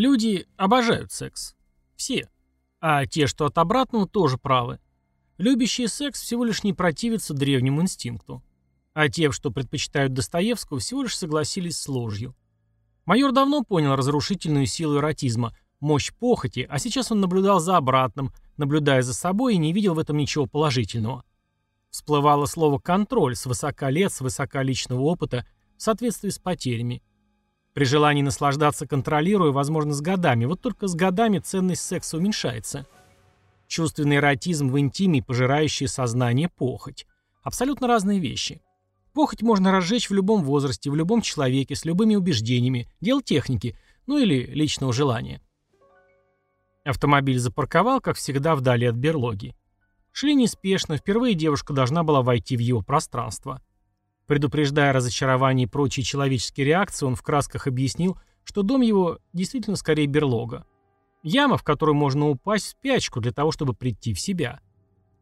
Люди обожают секс. Все. А те, что от обратного, тоже правы. Любящие секс всего лишь не противятся древнему инстинкту. А те, что предпочитают Достоевского, всего лишь согласились с ложью. Майор давно понял разрушительную силу эротизма, мощь похоти, а сейчас он наблюдал за обратным, наблюдая за собой и не видел в этом ничего положительного. Всплывало слово «контроль» с высока лет, с высока личного опыта, в соответствии с потерями. При желании наслаждаться контролируя, возможно, с годами, вот только с годами ценность секса уменьшается. Чувственный эротизм в интиме, пожирающий сознание похоть. Абсолютно разные вещи. Похоть можно разжечь в любом возрасте, в любом человеке, с любыми убеждениями, дело техники, ну или личного желания. Автомобиль запарковал, как всегда, вдали от берлоги. Шли неспешно, впервые девушка должна была войти в его пространство. Предупреждая разочарование и прочие человеческие реакции, он в красках объяснил, что дом его действительно скорее берлога. Яма, в которую можно упасть в спячку для того, чтобы прийти в себя.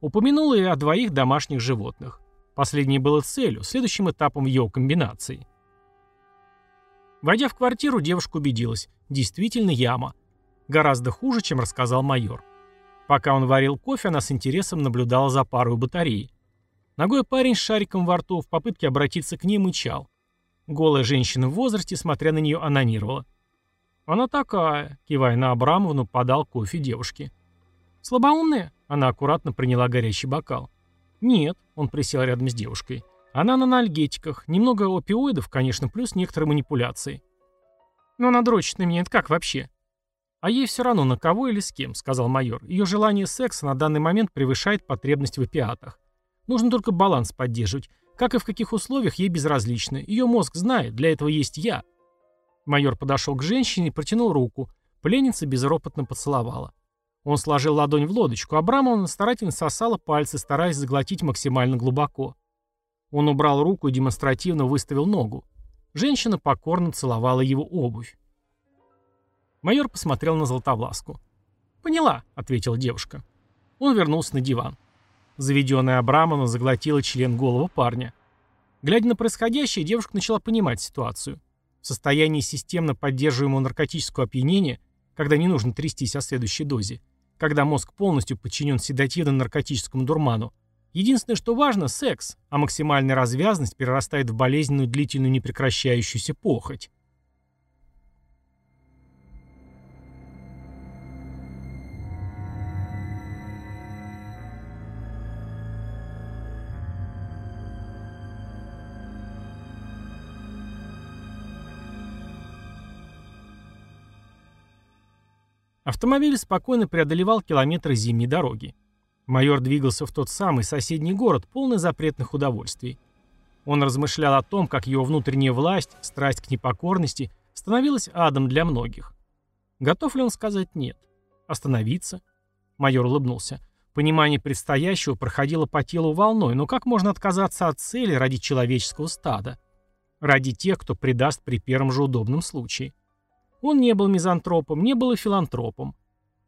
Упомянул и о двоих домашних животных. Последнее было целью, следующим этапом его комбинации. Войдя в квартиру, девушка убедилась, действительно яма. Гораздо хуже, чем рассказал майор. Пока он варил кофе, она с интересом наблюдала за парой батареи. Ногой парень с шариком во рту в попытке обратиться к ней мычал. Голая женщина в возрасте, смотря на нее, анонировала. «Она такая», — кивая на Абрамовну, подал кофе девушке. «Слабоумная?» — она аккуратно приняла горячий бокал. «Нет», — он присел рядом с девушкой. «Она на анальгетиках. Немного опиоидов, конечно, плюс некоторые манипуляции». «Но она дрочит на меня. Это как вообще?» «А ей все равно, на кого или с кем», — сказал майор. «Ее желание секса на данный момент превышает потребность в опиатах. Нужно только баланс поддерживать. Как и в каких условиях, ей безразлично. Ее мозг знает, для этого есть я. Майор подошел к женщине и протянул руку. Пленница безропотно поцеловала. Он сложил ладонь в лодочку, а Брамовна старательно сосала пальцы, стараясь заглотить максимально глубоко. Он убрал руку и демонстративно выставил ногу. Женщина покорно целовала его обувь. Майор посмотрел на Златовласку. «Поняла», — ответила девушка. Он вернулся на диван. Заведенная Абрамовна заглотила член голову парня. Глядя на происходящее, девушка начала понимать ситуацию. В состоянии системно поддерживаемого наркотического опьянения, когда не нужно трястись о следующей дозе, когда мозг полностью подчинен седативно-наркотическому дурману, единственное, что важно – секс, а максимальная развязность перерастает в болезненную длительную непрекращающуюся похоть. Автомобиль спокойно преодолевал километры зимней дороги. Майор двигался в тот самый соседний город, полный запретных удовольствий. Он размышлял о том, как его внутренняя власть, страсть к непокорности, становилась адом для многих. Готов ли он сказать «нет»? Остановиться? Майор улыбнулся. Понимание предстоящего проходило по телу волной, но как можно отказаться от цели ради человеческого стада? Ради тех, кто предаст при первом же удобном случае? Он не был мизантропом, не был и филантропом.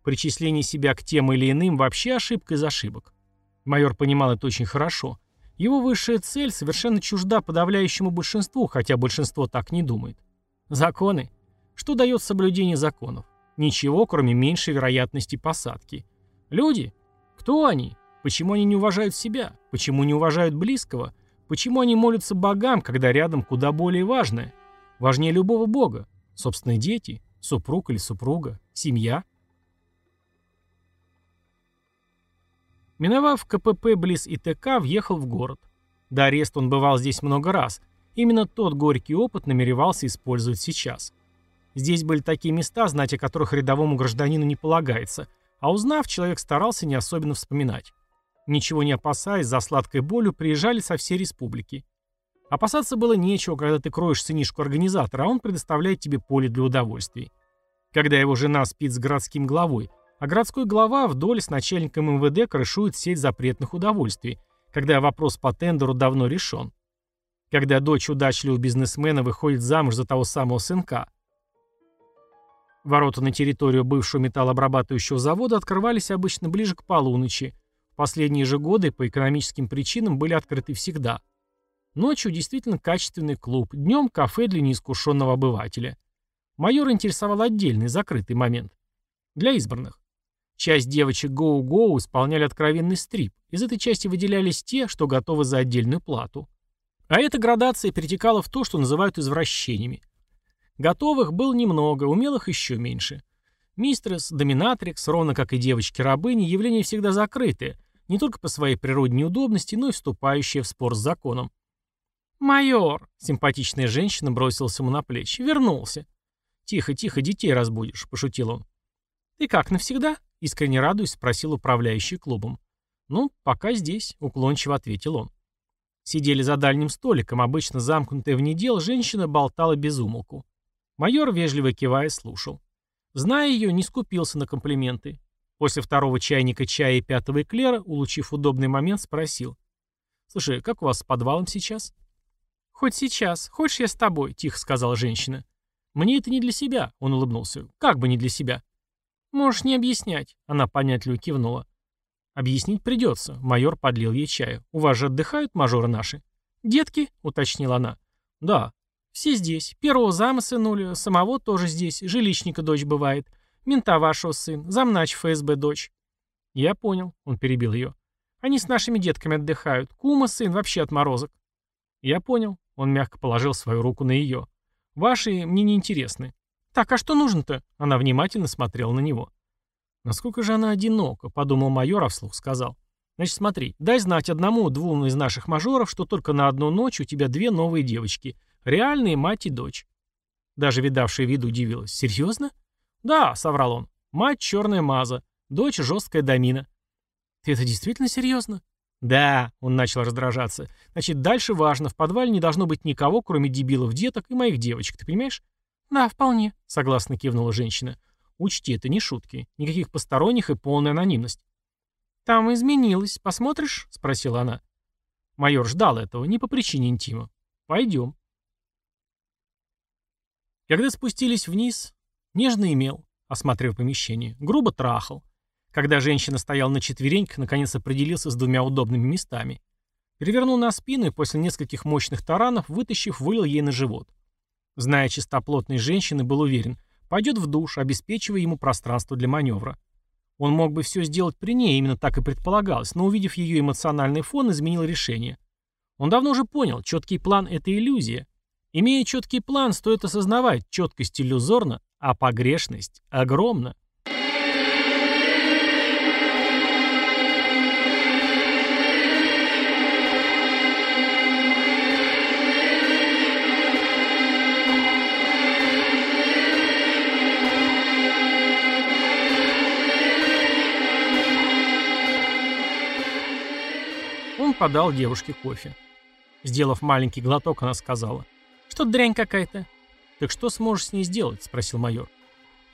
Причисление себя к тем или иным вообще ошибка из ошибок. Майор понимал это очень хорошо. Его высшая цель совершенно чужда подавляющему большинству, хотя большинство так не думает. Законы. Что дает соблюдение законов? Ничего, кроме меньшей вероятности посадки. Люди? Кто они? Почему они не уважают себя? Почему не уважают близкого? Почему они молятся богам, когда рядом куда более важное? Важнее любого бога. Собственные дети? Супруг или супруга? Семья? Миновав КПП близ ИТК, въехал в город. До ареста он бывал здесь много раз. Именно тот горький опыт намеревался использовать сейчас. Здесь были такие места, знать о которых рядовому гражданину не полагается, а узнав, человек старался не особенно вспоминать. Ничего не опасаясь, за сладкой болью приезжали со всей республики. Опасаться было нечего, когда ты кроешь сынишку организатора, а он предоставляет тебе поле для удовольствий. Когда его жена спит с городским главой, а городской глава вдоль с начальником МВД крышует сеть запретных удовольствий, когда вопрос по тендеру давно решен. Когда дочь удачливого бизнесмена выходит замуж за того самого сынка. Ворота на территорию бывшего металлообрабатывающего завода открывались обычно ближе к полуночи. В последние же годы по экономическим причинам были открыты всегда – Ночью действительно качественный клуб, днем кафе для неискушенного обывателя. Майор интересовал отдельный, закрытый момент. Для избранных. Часть девочек Гоу-Гоу исполняли откровенный стрип. Из этой части выделялись те, что готовы за отдельную плату. А эта градация перетекала в то, что называют извращениями. Готовых было немного, умелых еще меньше. Мистрес, доминатрикс, ровно как и девочки-рабыни, явления всегда закрытые, не только по своей природе неудобности, но и вступающие в спор с законом. «Майор!» — симпатичная женщина бросилась ему на плечи. «Вернулся!» «Тихо, тихо, детей разбудишь», — пошутил он. «Ты как, навсегда?» — искренне радуясь, спросил управляющий клубом. «Ну, пока здесь», — уклончиво ответил он. Сидели за дальним столиком, обычно замкнутая в недел, женщина болтала без умолку. Майор, вежливо кивая, слушал. Зная ее, не скупился на комплименты. После второго чайника чая и пятого эклера, улучив удобный момент, спросил. «Слушай, как у вас с подвалом сейчас?» «Хоть сейчас. Хочешь, я с тобой?» — тихо сказала женщина. «Мне это не для себя», — он улыбнулся. «Как бы не для себя?» «Можешь не объяснять», — она понятливо кивнула. «Объяснить придется», — майор подлил ей чаю. «У вас же отдыхают мажоры наши?» «Детки?» — уточнила она. «Да». «Все здесь. Первого зама сынули, самого тоже здесь, жилищника дочь бывает, мента вашего сын, замнач ФСБ дочь». «Я понял», — он перебил ее. «Они с нашими детками отдыхают. Кума сын вообще отморозок». «Я понял», — он мягко положил свою руку на ее. «Ваши мне не интересны». «Так, а что нужно-то?» Она внимательно смотрела на него. «Насколько же она одинока», — подумал майор, а вслух сказал. «Значит, смотри, дай знать одному-двум из наших мажоров, что только на одну ночь у тебя две новые девочки. Реальные мать и дочь». Даже видавший вид удивилась. «Серьезно?» «Да», — соврал он. «Мать — черная маза, дочь — жесткая домина». «Ты это действительно серьезно?» «Да», — он начал раздражаться. «Значит, дальше важно. В подвале не должно быть никого, кроме дебилов деток и моих девочек. Ты понимаешь?» «Да, вполне», — согласно кивнула женщина. «Учти, это не шутки. Никаких посторонних и полная анонимность». «Там изменилось. Посмотришь?» — спросила она. Майор ждал этого, не по причине интима. «Пойдем». Когда спустились вниз, нежно имел, осмотрев помещение, грубо трахал. Когда женщина стояла на четвереньках, наконец определился с двумя удобными местами. Перевернул на спину и после нескольких мощных таранов, вытащив, вылил ей на живот. Зная чистоплотность женщины, был уверен, пойдет в душ, обеспечивая ему пространство для маневра. Он мог бы все сделать при ней, именно так и предполагалось, но увидев ее эмоциональный фон, изменил решение. Он давно уже понял, четкий план – это иллюзия. Имея четкий план, стоит осознавать, четкость иллюзорна, а погрешность огромна. Подал девушке кофе. Сделав маленький глоток, она сказала. «Что дрянь какая-то». «Так что сможешь с ней сделать?» — спросил майор.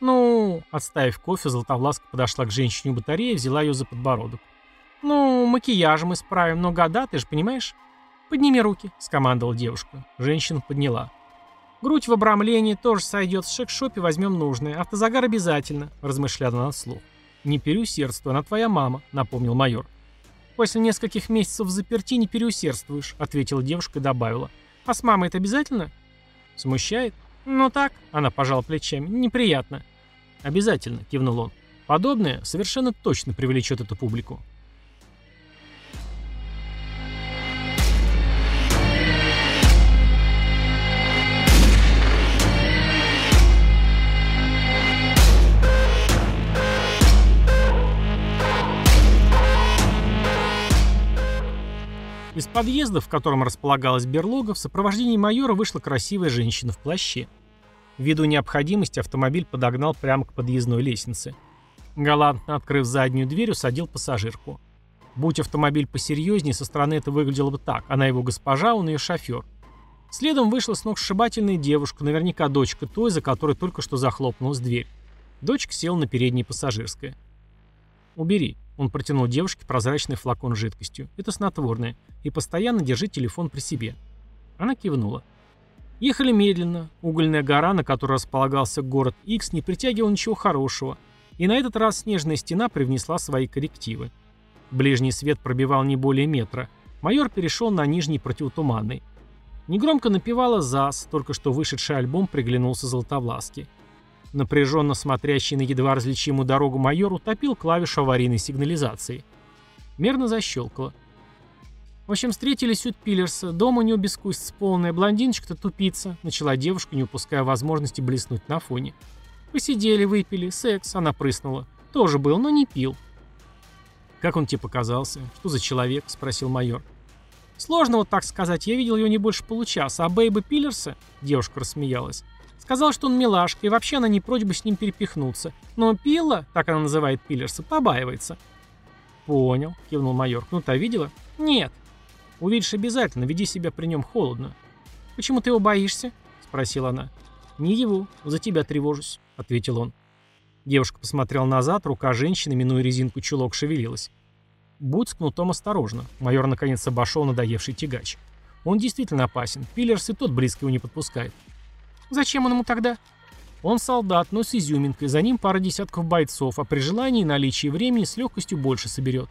«Ну...» — отставив кофе, Златовласка подошла к женщине у батареи и взяла ее за подбородок. «Ну, макияжем исправим, но года, ты же понимаешь?» «Подними руки», — скомандовала девушка. Женщина подняла. «Грудь в обрамлении тоже сойдет, в шек-шопе возьмем нужное. Автозагар обязательно», — размышляла она вслух. «Не переусердствуй, она твоя мама», — напомнил майор. «После нескольких месяцев заперти не переусердствуешь», — ответила девушка и добавила. «А с мамой это обязательно?» «Смущает?» «Ну так», — она пожала плечами, — «неприятно». «Обязательно», — кивнул он. «Подобное совершенно точно привлечет эту публику». Из подъезда, в котором располагалась берлога, в сопровождении майора вышла красивая женщина в плаще. Ввиду необходимости автомобиль подогнал прямо к подъездной лестнице. Галантно открыв заднюю дверь, усадил пассажирку. Будь автомобиль посерьезнее, со стороны это выглядело бы так. Она его госпожа, он ее шофер. Следом вышла сногсшибательная девушка, наверняка дочка той, за которой только что захлопнулась дверь. Дочка села на переднее пассажирское. «Убери», он протянул девушке прозрачный флакон с жидкостью. Это снотворное. И постоянно держи телефон при себе. Она кивнула. Ехали медленно. Угольная гора, на которой располагался город X, не притягивала ничего хорошего. И на этот раз снежная стена привнесла свои коррективы. Ближний свет пробивал не более метра. Майор перешел на нижний противотуманный. Негромко напевала ЗАС, только что вышедший альбом приглянулся Золотовласке. Напряженно смотрящий на едва различимую дорогу майор утопил клавишу аварийной сигнализации. Мерно защелкало. В общем, встретились у Пиллерса. Дома у него полная. Блондиночка-то тупица. Начала девушка, не упуская возможности блеснуть на фоне. Посидели, выпили. Секс. Она прыснула. Тоже был, но не пил. «Как он тебе показался? Что за человек?» — спросил майор. «Сложно вот так сказать. Я видел его не больше получаса. А Бэйба Пиллерса...» — девушка рассмеялась. «Сказал, что он милашка, и вообще она не прочь бы с ним перепихнуться. Но Пилла, так она называет Пиллерса, побаивается». «Понял», — кивнул майор. «Ну-то видела?» «Нет». «Увидишь обязательно, веди себя при нем холодно». «Почему ты его боишься?» — спросила она. «Не его, за тебя тревожусь», — ответил он. Девушка посмотрела назад, рука женщины, минуя резинку чулок, шевелилась. «Будь с кнутом осторожно», — майор наконец обошел надоевший тягач. «Он действительно опасен. Пиллерс и тот близко его не подпускает». «Зачем он ему тогда?» «Он солдат, но с изюминкой. За ним пара десятков бойцов, а при желании и наличии времени с легкостью больше соберет».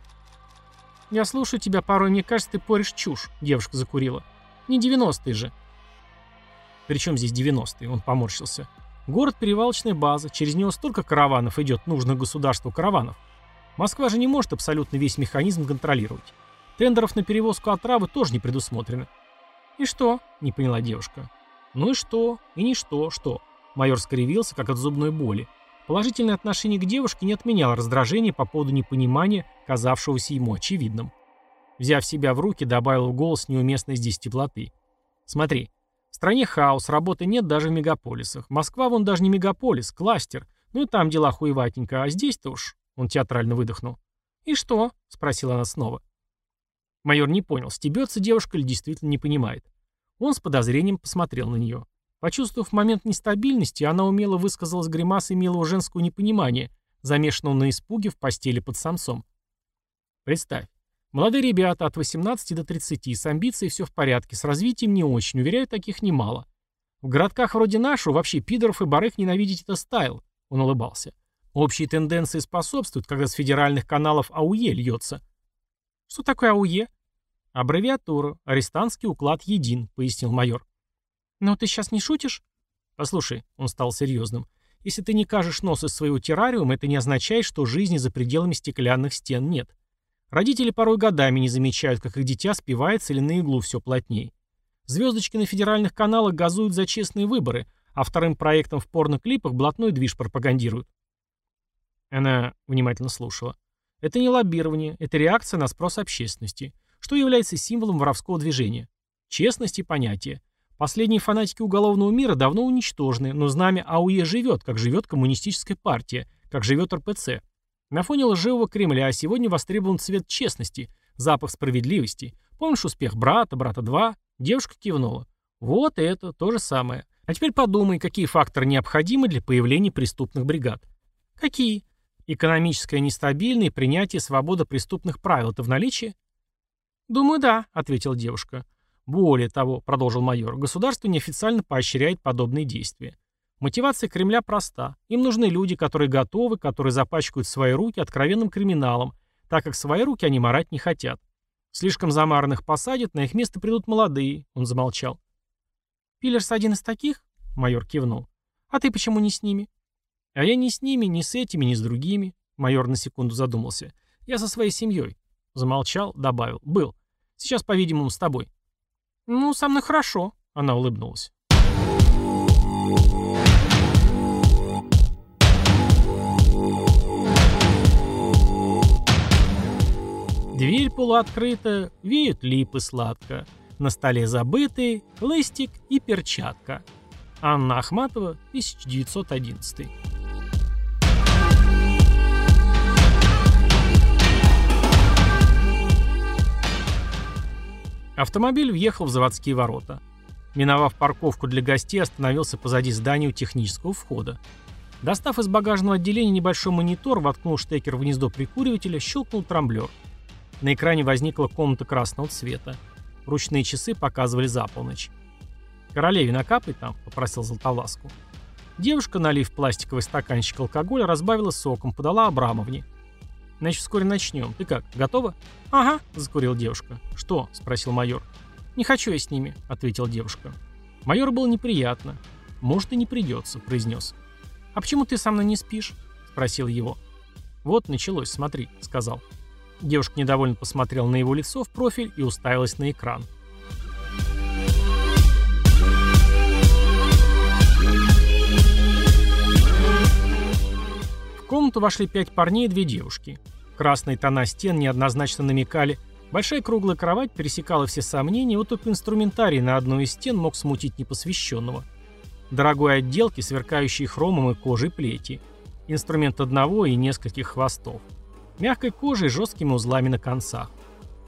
«Я слушаю тебя порой, мне кажется, ты порешь чушь», — девушка закурила. «Не девяностые же». «Причем здесь девяностые?» — он поморщился. «Город — перевалочная база, через него столько караванов идет, нужных государству караванов. Москва же не может абсолютно весь механизм контролировать. Тендеров на перевозку отравы тоже не предусмотрено». «И что?» — не поняла девушка. «Ну и что? И не что, что?» Майор скривился, как от зубной боли. Положительное отношение к девушке не отменяло раздражение по поводу непонимания, казавшегося ему очевидным. Взяв себя в руки, добавил в голос неуместной здесь теплоты. «Смотри, в стране хаос, работы нет даже в мегаполисах. Москва вон даже не мегаполис, кластер. Ну и там дела хуеватенько, а здесь-то уж...» Он театрально выдохнул. «И что?» — спросила она снова. Майор не понял, стебется девушка или действительно не понимает. Он с подозрением посмотрел на нее. Почувствовав момент нестабильности, она умело высказалась гримасой милого женского непонимания, замешанного на испуге в постели под самцом. Представь, молодые ребята от 18 до 30, с амбицией все в порядке, с развитием не очень, уверяю, таких немало. В городках вроде нашего вообще пидоров и барых ненавидеть это стайл, он улыбался. Общие тенденции способствуют, когда с федеральных каналов АУЕ льется. Что такое АУЕ? Аббревиатура, арестантский уклад един, пояснил майор. «Но ты сейчас не шутишь?» «Послушай», — он стал серьезным, «если ты не кажешь нос из своего террариума, это не означает, что жизни за пределами стеклянных стен нет. Родители порой годами не замечают, как их дитя спивается или на иглу все плотнее. Звездочки на федеральных каналах газуют за честные выборы, а вторым проектом в порноклипах блатной движ пропагандируют». Она внимательно слушала. «Это не лоббирование, это реакция на спрос общественности, что является символом воровского движения. Честность и понятие. Последние фанатики уголовного мира давно уничтожены, но знамя АУЕ живет, как живет коммунистическая партия, как живет РПЦ. На фоне лживого Кремля сегодня востребован цвет честности, запах справедливости. Помнишь успех брата, брата 2? Девушка кивнула. Вот это то же самое. А теперь подумай, какие факторы необходимы для появления преступных бригад. Какие? Экономическая нестабильность принятие свободы преступных правил – это в наличии? Думаю, да, ответила девушка. Более того, продолжил майор, государство неофициально поощряет подобные действия. Мотивация Кремля проста. Им нужны люди, которые готовы, которые запачкают свои руки откровенным криминалом, так как свои руки они марать не хотят. Слишком замаранных посадят, на их место придут молодые. Он замолчал. «Пиллерс один из таких?» Майор кивнул. «А ты почему не с ними?» «А я не с ними, ни с этими, ни с другими». Майор на секунду задумался. «Я со своей семьей». Замолчал, добавил. «Был. Сейчас, по-видимому, с тобой». «Ну, со мной хорошо», — она улыбнулась. Дверь полуоткрыта, веют липы сладко. На столе забытые лыстик и перчатка. Анна Ахматова, 1911. Автомобиль въехал в заводские ворота. Миновав парковку для гостей, остановился позади здания у технического входа. Достав из багажного отделения небольшой монитор, воткнул штекер в гнездо прикуривателя, щелкнул трамблер. На экране возникла комната красного цвета. Ручные часы показывали за полночь. «Королеве накапай там», — попросил Золотовласку. Девушка, налив пластиковый стаканчик алкоголя, разбавила соком, подала Абрамовне. Значит, вскоре начнем. Ты как, готова? Ага, закурила девушка. Что? Спросил майор. Не хочу я с ними, ответила девушка. Майору было неприятно. Может и не придется, произнес. «А почему ты со мной не спишь?» — спросил его. «Вот началось, смотри», — сказал. Девушка недовольно посмотрела на его лицо в профиль и уставилась на экран. В комнату вошли пять парней и две девушки. Красные тона стен неоднозначно намекали. Большая круглая кровать пересекала все сомнения, вот только инструментарий на одной из стен мог смутить непосвященного. Дорогой отделки, сверкающие хромом и кожей плети. Инструмент одного и нескольких хвостов. Мягкой кожей и жесткими узлами на концах.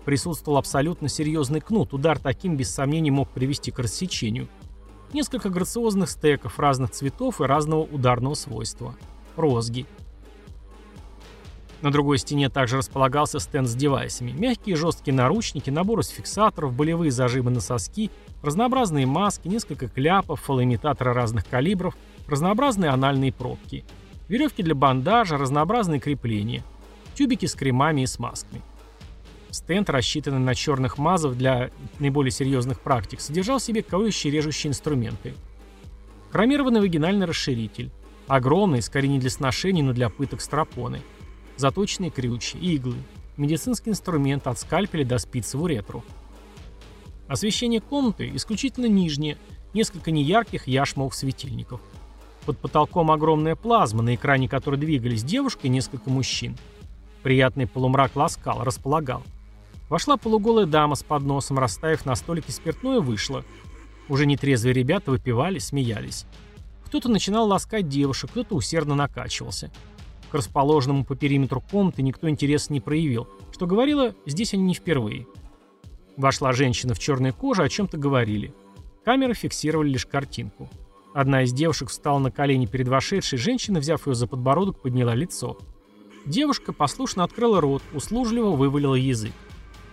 Присутствовал абсолютно серьезный кнут, удар таким без сомнений мог привести к рассечению. Несколько грациозных стеков разных цветов и разного ударного свойства. Розги. На другой стене также располагался стенд с девайсами. Мягкие жесткие наручники, набор из фиксаторов, болевые зажимы на соски, разнообразные маски, несколько кляпов, фалоимитаторы разных калибров, разнообразные анальные пробки. Веревки для бандажа, разнообразные крепления. Тюбики с кремами и смазками. Стенд, рассчитанный на черных мазов для наиболее серьезных практик, содержал в себе колющие режущие инструменты. Хромированный вагинальный расширитель. Огромный, скорее не для сношений, но для пыток стропоны заточенные крючья, иглы, медицинский инструмент от скальпеля до спицы в уретру. Освещение комнаты исключительно нижнее, несколько неярких яшмовых светильников. Под потолком огромная плазма, на экране которой двигались девушка и несколько мужчин. Приятный полумрак ласкал, располагал. Вошла полуголая дама с подносом, расставив на столике спиртное, вышла. Уже нетрезвые ребята выпивали, смеялись. Кто-то начинал ласкать девушек, кто-то усердно накачивался. К расположенному по периметру комнаты никто интерес не проявил, что говорило, здесь они не впервые. Вошла женщина в черной коже, о чем-то говорили. Камеры фиксировали лишь картинку. Одна из девушек встала на колени перед вошедшей, женщина, взяв ее за подбородок, подняла лицо. Девушка послушно открыла рот, услужливо вывалила язык.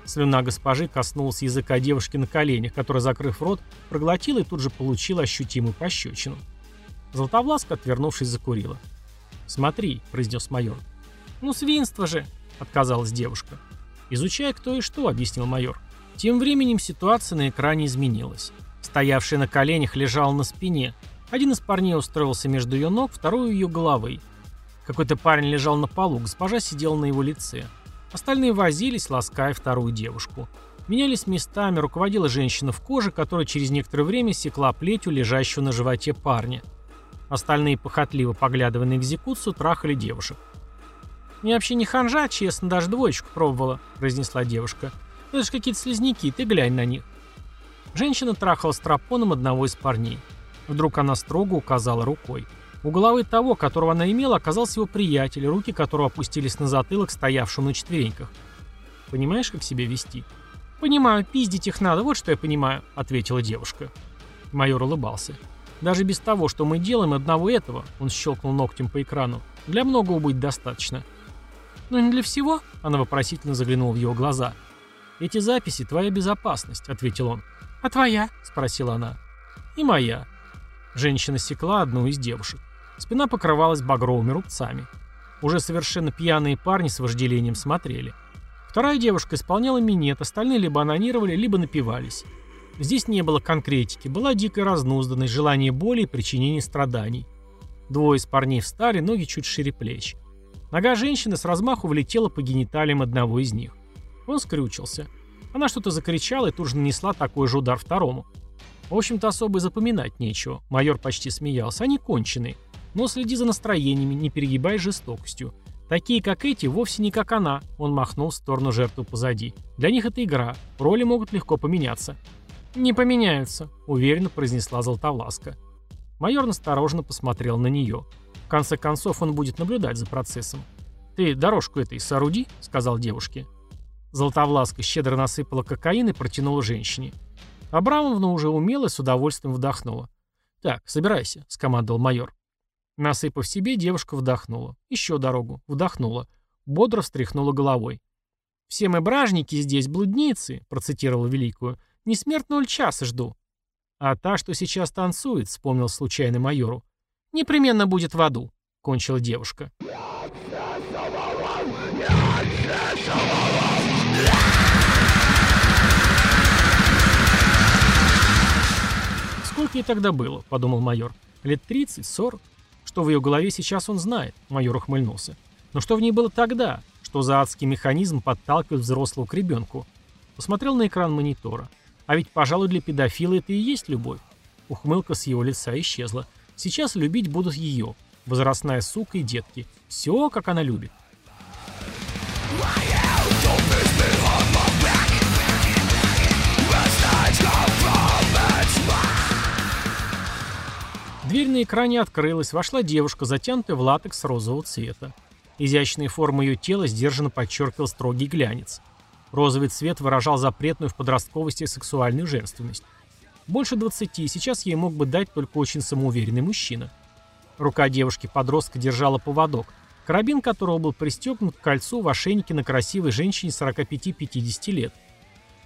Слюна госпожи коснулась языка девушки на коленях, которая, закрыв рот, проглотила и тут же получила ощутимую пощечину. Златовласка, отвернувшись, закурила. «Смотри», — произнес майор. «Ну, свинство же», — отказалась девушка. «Изучай кто и что», — объяснил майор. Тем временем ситуация на экране изменилась. Стоявший на коленях лежал на спине. Один из парней устроился между ее ног, второй у ее головы. Какой-то парень лежал на полу, госпожа сидела на его лице. Остальные возились, лаская вторую девушку. Менялись местами, руководила женщина в коже, которая через некоторое время секла плетью лежащего на животе парня. Остальные, похотливо поглядывая на экзекуцию, трахали девушек. «Я вообще не ханжа, честно, даже двоечку пробовала», — произнесла девушка. «Ну это же какие-то слизняки, ты глянь на них». Женщина трахала стропоном одного из парней. Вдруг она строго указала рукой. У головы того, которого она имела, оказался его приятель, руки которого опустились на затылок, стоявшему на четвереньках. «Понимаешь, как себя вести?» «Понимаю, пиздить их надо, вот что я понимаю», — ответила девушка. Майор улыбался. Даже без того, что мы делаем, одного этого, он щелкнул ногтем по экрану, для многого будет достаточно. Но не для всего, она вопросительно заглянула в его глаза. Эти записи — твоя безопасность, ответил он. А твоя? спросила она. И моя. Женщина секла одну из девушек. Спина покрывалась багровыми рубцами. Уже совершенно пьяные парни с вожделением смотрели. Вторая девушка исполняла минет, остальные либо анонировали, либо напивались. Здесь не было конкретики, была дикая разнузданность, желание боли и причинение страданий. Двое из парней встали, ноги чуть шире плеч. Нога женщины с размаху влетела по гениталиям одного из них. Он скрючился. Она что-то закричала и тут же нанесла такой же удар второму. В общем-то, особо и запоминать нечего. Майор почти смеялся. Они конченые. Но следи за настроениями, не перегибай жестокостью. Такие, как эти, вовсе не как она. Он махнул в сторону жертвы позади. Для них это игра. Роли могут легко поменяться. «Не поменяются», — уверенно произнесла Золотовласка. Майор настороженно посмотрел на нее. В конце концов, он будет наблюдать за процессом. «Ты дорожку этой сооруди», — сказал девушке. Золотовласка щедро насыпала кокаин и протянула женщине. Абрамовна уже умело и с удовольствием вдохнула. «Так, собирайся», — скомандовал майор. Насыпав себе, девушка вдохнула. Еще дорогу. Вдохнула. Бодро встряхнула головой. «Все мы бражники здесь, блудницы», — процитировала Великую. Не смерть часа жду. А та, что сейчас танцует, вспомнил случайно майору. Непременно будет в аду, кончила девушка. Сколько ей тогда было, подумал майор. Лет 30, 40. Что в ее голове сейчас он знает, майор ухмыльнулся. Но что в ней было тогда? Что за адский механизм подталкивает взрослого к ребенку? Посмотрел на экран монитора. А ведь, пожалуй, для педофила это и есть любовь. Ухмылка с его лица исчезла. Сейчас любить будут ее. Возрастная сука и детки. Все, как она любит. Дверь на экране открылась, вошла девушка, затянутая в латекс розового цвета. Изящные формы ее тела сдержанно подчеркивал строгий глянец. Розовый цвет выражал запретную в подростковости сексуальную женственность. Больше 20, сейчас ей мог бы дать только очень самоуверенный мужчина. Рука девушки-подростка держала поводок, карабин которого был пристегнут к кольцу в ошейнике на красивой женщине 45-50 лет.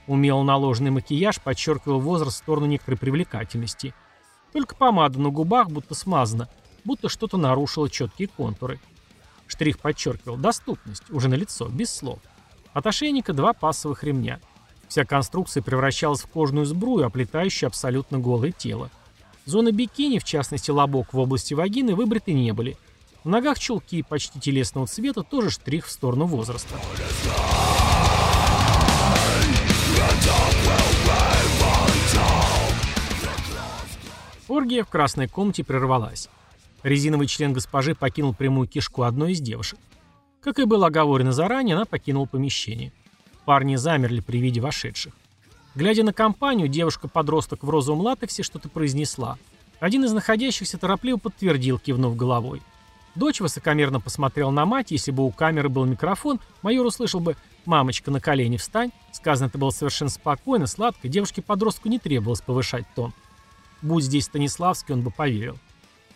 Умело наложенный макияж подчеркивал возраст в сторону некоторой привлекательности. Только помада на губах будто смазана, будто что-то нарушило четкие контуры. Штрих подчеркивал доступность, уже на лицо, без слов. От ошейника два пассовых ремня. Вся конструкция превращалась в кожную сбрую, оплетающую абсолютно голое тело. Зоны бикини, в частности лобок в области вагины, выбриты не были. В ногах чулки почти телесного цвета, тоже штрих в сторону возраста. Оргия в красной комнате прервалась. Резиновый член госпожи покинул прямую кишку одной из девушек. Как и было оговорено заранее, она покинула помещение. Парни замерли при виде вошедших. Глядя на компанию, девушка-подросток в розовом латексе что-то произнесла. Один из находящихся торопливо подтвердил, кивнув головой. Дочь высокомерно посмотрела на мать, если бы у камеры был микрофон, майор услышал бы «Мамочка, на колени встань». Сказано это было совершенно спокойно, сладко, девушке-подростку не требовалось повышать тон. Будь здесь Станиславский, он бы поверил.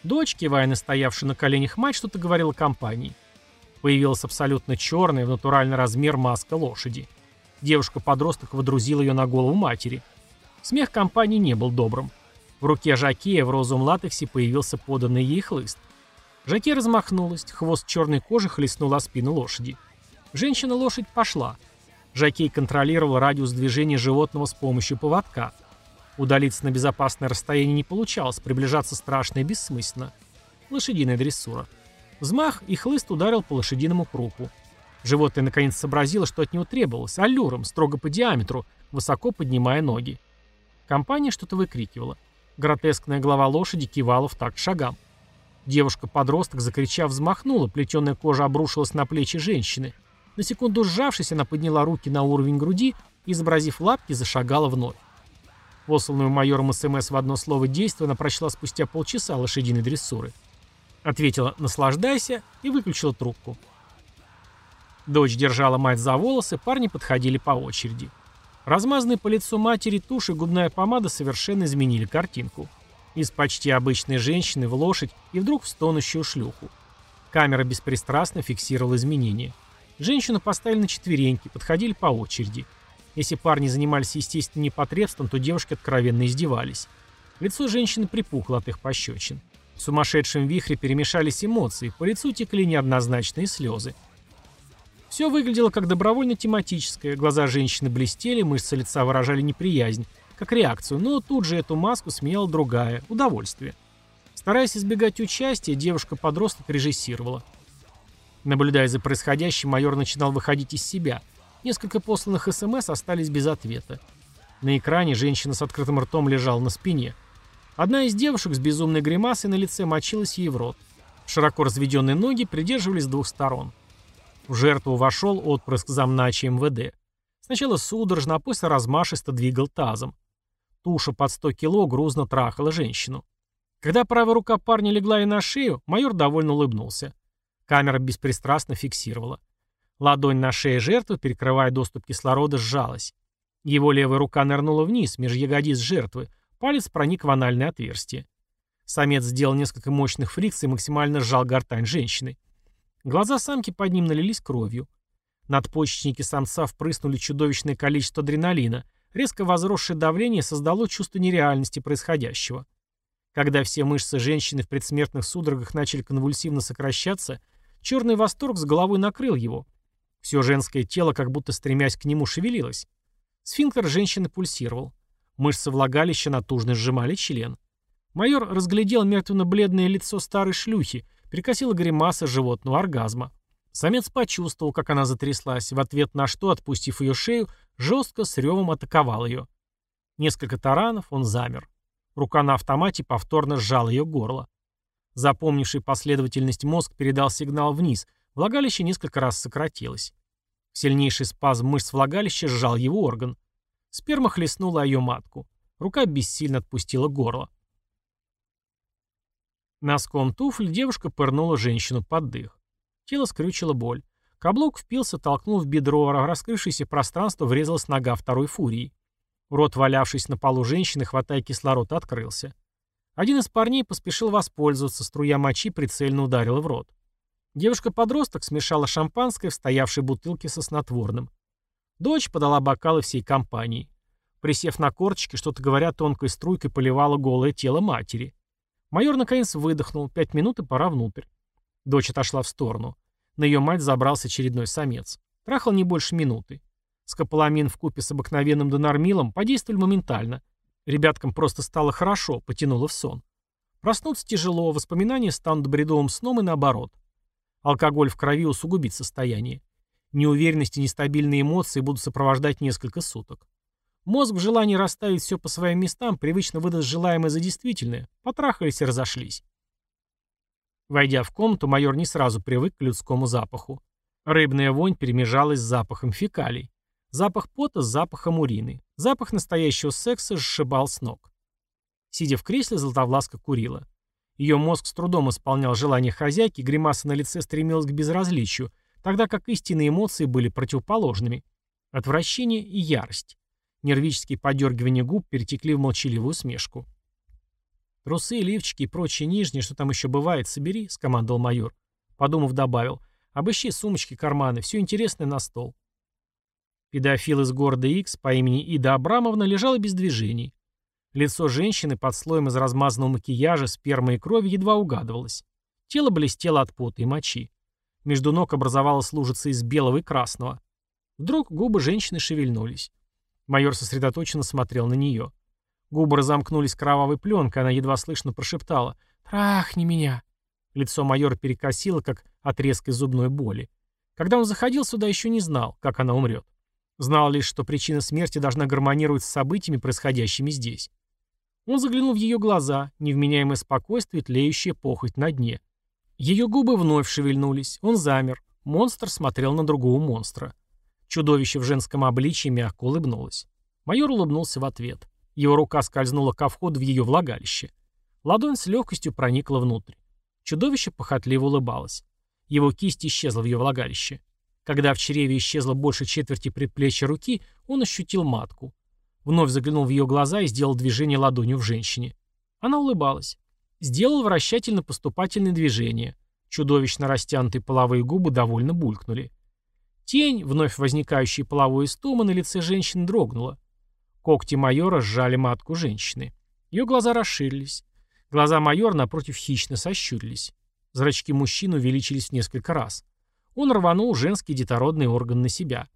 Дочь, кивая на стоявшую на коленях мать, что-то говорила компании. Появилась абсолютно черная, в натуральный размер маска лошади. Девушка-подросток водрузила ее на голову матери. Смех компании не был добрым. В руке Жакея в розовом латексе появился поданный ей хлыст. Жаке размахнулась, хвост черной кожи хлестнул о спину лошади. Женщина-лошадь пошла. Жакей контролировал радиус движения животного с помощью поводка. Удалиться на безопасное расстояние не получалось, приближаться страшно и бессмысленно. Лошадиная дрессура. Взмах, и хлыст ударил по лошадиному крупу. Животное наконец сообразило, что от него требовалось, аллюром, строго по диаметру, высоко поднимая ноги. Компания что-то выкрикивала. Гротескная голова лошади кивала в такт шагам. Девушка-подросток, закричав, взмахнула, плетеная кожа обрушилась на плечи женщины. На секунду сжавшись, она подняла руки на уровень груди и, изобразив лапки, зашагала вновь. Посланную майором СМС в одно слово действие она прочла спустя полчаса лошадиной дрессуры. Ответила «наслаждайся» и выключила трубку. Дочь держала мать за волосы, парни подходили по очереди. Размазанные по лицу матери тушь и губная помада совершенно изменили картинку. Из почти обычной женщины в лошадь и вдруг в стонущую шлюху. Камера беспристрастно фиксировала изменения. Женщину поставили на четвереньки, подходили по очереди. Если парни занимались естественным непотребством, то девушки откровенно издевались. Лицо женщины припухло от их пощечин. В сумасшедшем вихре перемешались эмоции, по лицу текли неоднозначные слезы. Все выглядело как добровольно-тематическое, глаза женщины блестели, мышцы лица выражали неприязнь, как реакцию, но тут же эту маску сменяла другая – удовольствие. Стараясь избегать участия, девушка-подросток режиссировала. Наблюдая за происходящим, майор начинал выходить из себя. Несколько посланных СМС остались без ответа. На экране женщина с открытым ртом лежала на спине. Одна из девушек с безумной гримасой на лице мочилась ей в рот. Широко разведенные ноги придерживались с двух сторон. В жертву вошел отпрыск замначи МВД. Сначала судорожно, а после размашисто двигал тазом. Туша под 100 кило грузно трахала женщину. Когда правая рука парня легла ей на шею, майор довольно улыбнулся. Камера беспристрастно фиксировала. Ладонь на шее жертвы, перекрывая доступ кислорода, сжалась. Его левая рука нырнула вниз, меж ягодиц жертвы, палец проник в анальное отверстие. Самец сделал несколько мощных фрикций и максимально сжал гортань женщины. Глаза самки под ним налились кровью. Надпочечники самца впрыснули чудовищное количество адреналина. Резко возросшее давление создало чувство нереальности происходящего. Когда все мышцы женщины в предсмертных судорогах начали конвульсивно сокращаться, черный восторг с головой накрыл его. Все женское тело, как будто стремясь к нему, шевелилось. Сфинктер женщины пульсировал. Мышцы влагалища натужно сжимали член. Майор разглядел мертвенно-бледное лицо старой шлюхи, перекосила гримаса животного оргазма. Самец почувствовал, как она затряслась, в ответ на что, отпустив ее шею, жестко с ревом атаковал ее. Несколько таранов, он замер. Рука на автомате повторно сжала ее горло. Запомнивший последовательность мозг передал сигнал вниз, влагалище несколько раз сократилось. Сильнейший спазм мышц влагалища сжал его орган. Сперма хлестнула ее матку. Рука бессильно отпустила горло. Носком туфли девушка пырнула женщину под дых. Тело скрючило боль. Каблук впился, толкнул в бедро, а раскрывшееся пространство врезалась нога второй фурии. Рот, валявшись на полу женщины, хватая кислород, открылся. Один из парней поспешил воспользоваться, струя мочи прицельно ударила в рот. Девушка-подросток смешала шампанское в стоявшей бутылке со снотворным. Дочь подала бокалы всей компании. Присев на корточки, что-то говоря, тонкой струйкой поливала голое тело матери. Майор наконец выдохнул, пять минут и пора внутрь. Дочь отошла в сторону. На ее мать забрался очередной самец. Трахал не больше минуты. Скополамин купе с обыкновенным донормилом подействовали моментально. Ребяткам просто стало хорошо, потянуло в сон. Проснуться тяжело, воспоминания станут бредовым сном и наоборот. Алкоголь в крови усугубит состояние. Неуверенность и нестабильные эмоции будут сопровождать несколько суток. Мозг в желании расставить все по своим местам привычно выдаст желаемое за действительное. Потрахались и разошлись. Войдя в комнату, майор не сразу привык к людскому запаху. Рыбная вонь перемежалась с запахом фекалий. Запах пота с запахом урины. Запах настоящего секса сшибал с ног. Сидя в кресле, Златовласка курила. Ее мозг с трудом исполнял желание хозяйки, гримаса на лице стремилась к безразличию, тогда как истинные эмоции были противоположными. Отвращение и ярость. Нервические подергивания губ перетекли в молчаливую смешку. «Трусы, лифчики и прочие нижние, что там еще бывает, собери», — скомандовал майор. Подумав, добавил. «Обыщи сумочки, карманы, все интересное на стол». Педофил из города X по имени Ида Абрамовна лежала без движений. Лицо женщины под слоем из размазанного макияжа, спермы и крови едва угадывалось. Тело блестело от пота и мочи. Между ног образовалась лужица из белого и красного. Вдруг губы женщины шевельнулись. Майор сосредоточенно смотрел на нее. Губы разомкнулись кровавой пленкой, она едва слышно прошептала «Трахни меня!». Лицо майора перекосило, как от резкой зубной боли. Когда он заходил сюда, еще не знал, как она умрет. Знал лишь, что причина смерти должна гармонировать с событиями, происходящими здесь. Он заглянул в ее глаза, невменяемое спокойствие, тлеющая похоть на дне. Ее губы вновь шевельнулись. Он замер. Монстр смотрел на другого монстра. Чудовище в женском обличье мягко улыбнулось. Майор улыбнулся в ответ. Его рука скользнула ко входу в ее влагалище. Ладонь с легкостью проникла внутрь. Чудовище похотливо улыбалось. Его кисть исчезла в ее влагалище. Когда в чреве исчезла больше четверти предплечья руки, он ощутил матку. Вновь заглянул в ее глаза и сделал движение ладонью в женщине. Она улыбалась. Сделал вращательно-поступательные движения. Чудовищно растянутые половые губы довольно булькнули. Тень, вновь возникающая половой истомы, на лице женщины дрогнула. Когти майора сжали матку женщины. Ее глаза расширились. Глаза майора напротив хищно сощурились. Зрачки мужчины увеличились в несколько раз. Он рванул женский детородный орган на себя.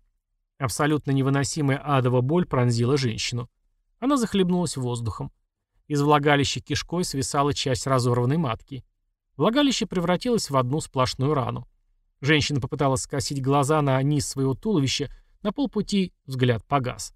Абсолютно невыносимая адова боль пронзила женщину. Она захлебнулась воздухом. Из влагалища кишкой свисала часть разорванной матки. Влагалище превратилось в одну сплошную рану. Женщина попыталась скосить глаза на низ своего туловища, на полпути взгляд погас.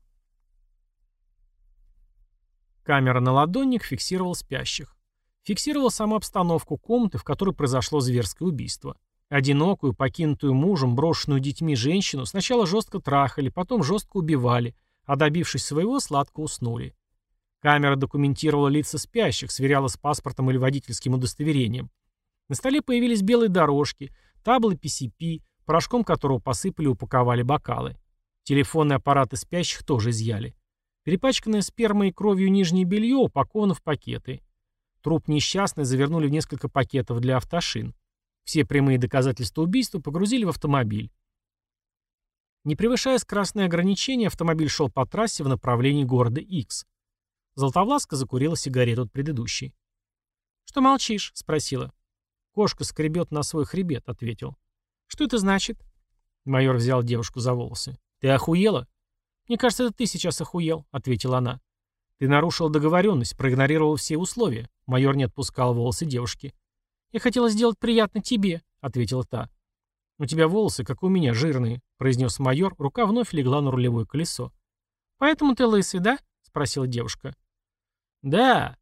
Камера на ладонник фиксировала спящих. Фиксировала саму обстановку комнаты, в которой произошло зверское убийство. Одинокую, покинутую мужем, брошенную детьми женщину сначала жестко трахали, потом жестко убивали, а добившись своего, сладко уснули. Камера документировала лица спящих, сверяла с паспортом или водительским удостоверением. На столе появились белые дорожки, таблы PCP, порошком которого посыпали и упаковали бокалы. Телефонные аппараты спящих тоже изъяли. Перепачканное спермой и кровью нижнее белье упаковано в пакеты. Труп несчастный завернули в несколько пакетов для автошин. Все прямые доказательства убийства погрузили в автомобиль. Не превышая скоростные ограничения, автомобиль шел по трассе в направлении города X. Золотовласка закурила сигарету от предыдущей. «Что молчишь?» — спросила. «Кошка скребет на свой хребет», — ответил. «Что это значит?» Майор взял девушку за волосы. «Ты охуела?» «Мне кажется, это ты сейчас охуел», — ответила она. «Ты нарушил договоренность, проигнорировал все условия». Майор не отпускал волосы девушки. «Я хотела сделать приятно тебе», — ответила та. «У тебя волосы, как у меня, жирные», — произнес майор, рука вновь легла на рулевое колесо. «Поэтому ты лысый, да?» — спросила девушка. «Да».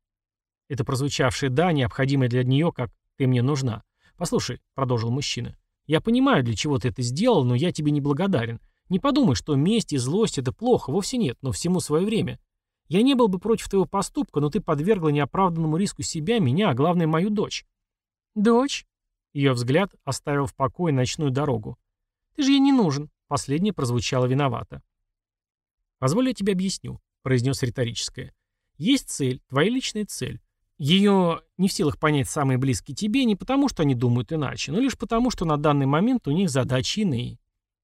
Это прозвучавшее «да» необходимое для нее, как «ты мне нужна». «Послушай», — продолжил мужчина, — «я понимаю, для чего ты это сделал, но я тебе не благодарен. Не подумай, что месть и злость — это плохо, вовсе нет, но всему свое время. Я не был бы против твоего поступка, но ты подвергла неоправданному риску себя, меня, а главное, мою дочь». «Дочь?» Ее взгляд оставил в покое ночную дорогу. «Ты же ей не нужен». Последнее прозвучало виновато. «Позволь я тебе объясню», — произнес риторическое. «Есть цель, твоя личная цель. Ее не в силах понять самые близкие тебе не потому, что они думают иначе, но лишь потому, что на данный момент у них задачи иные.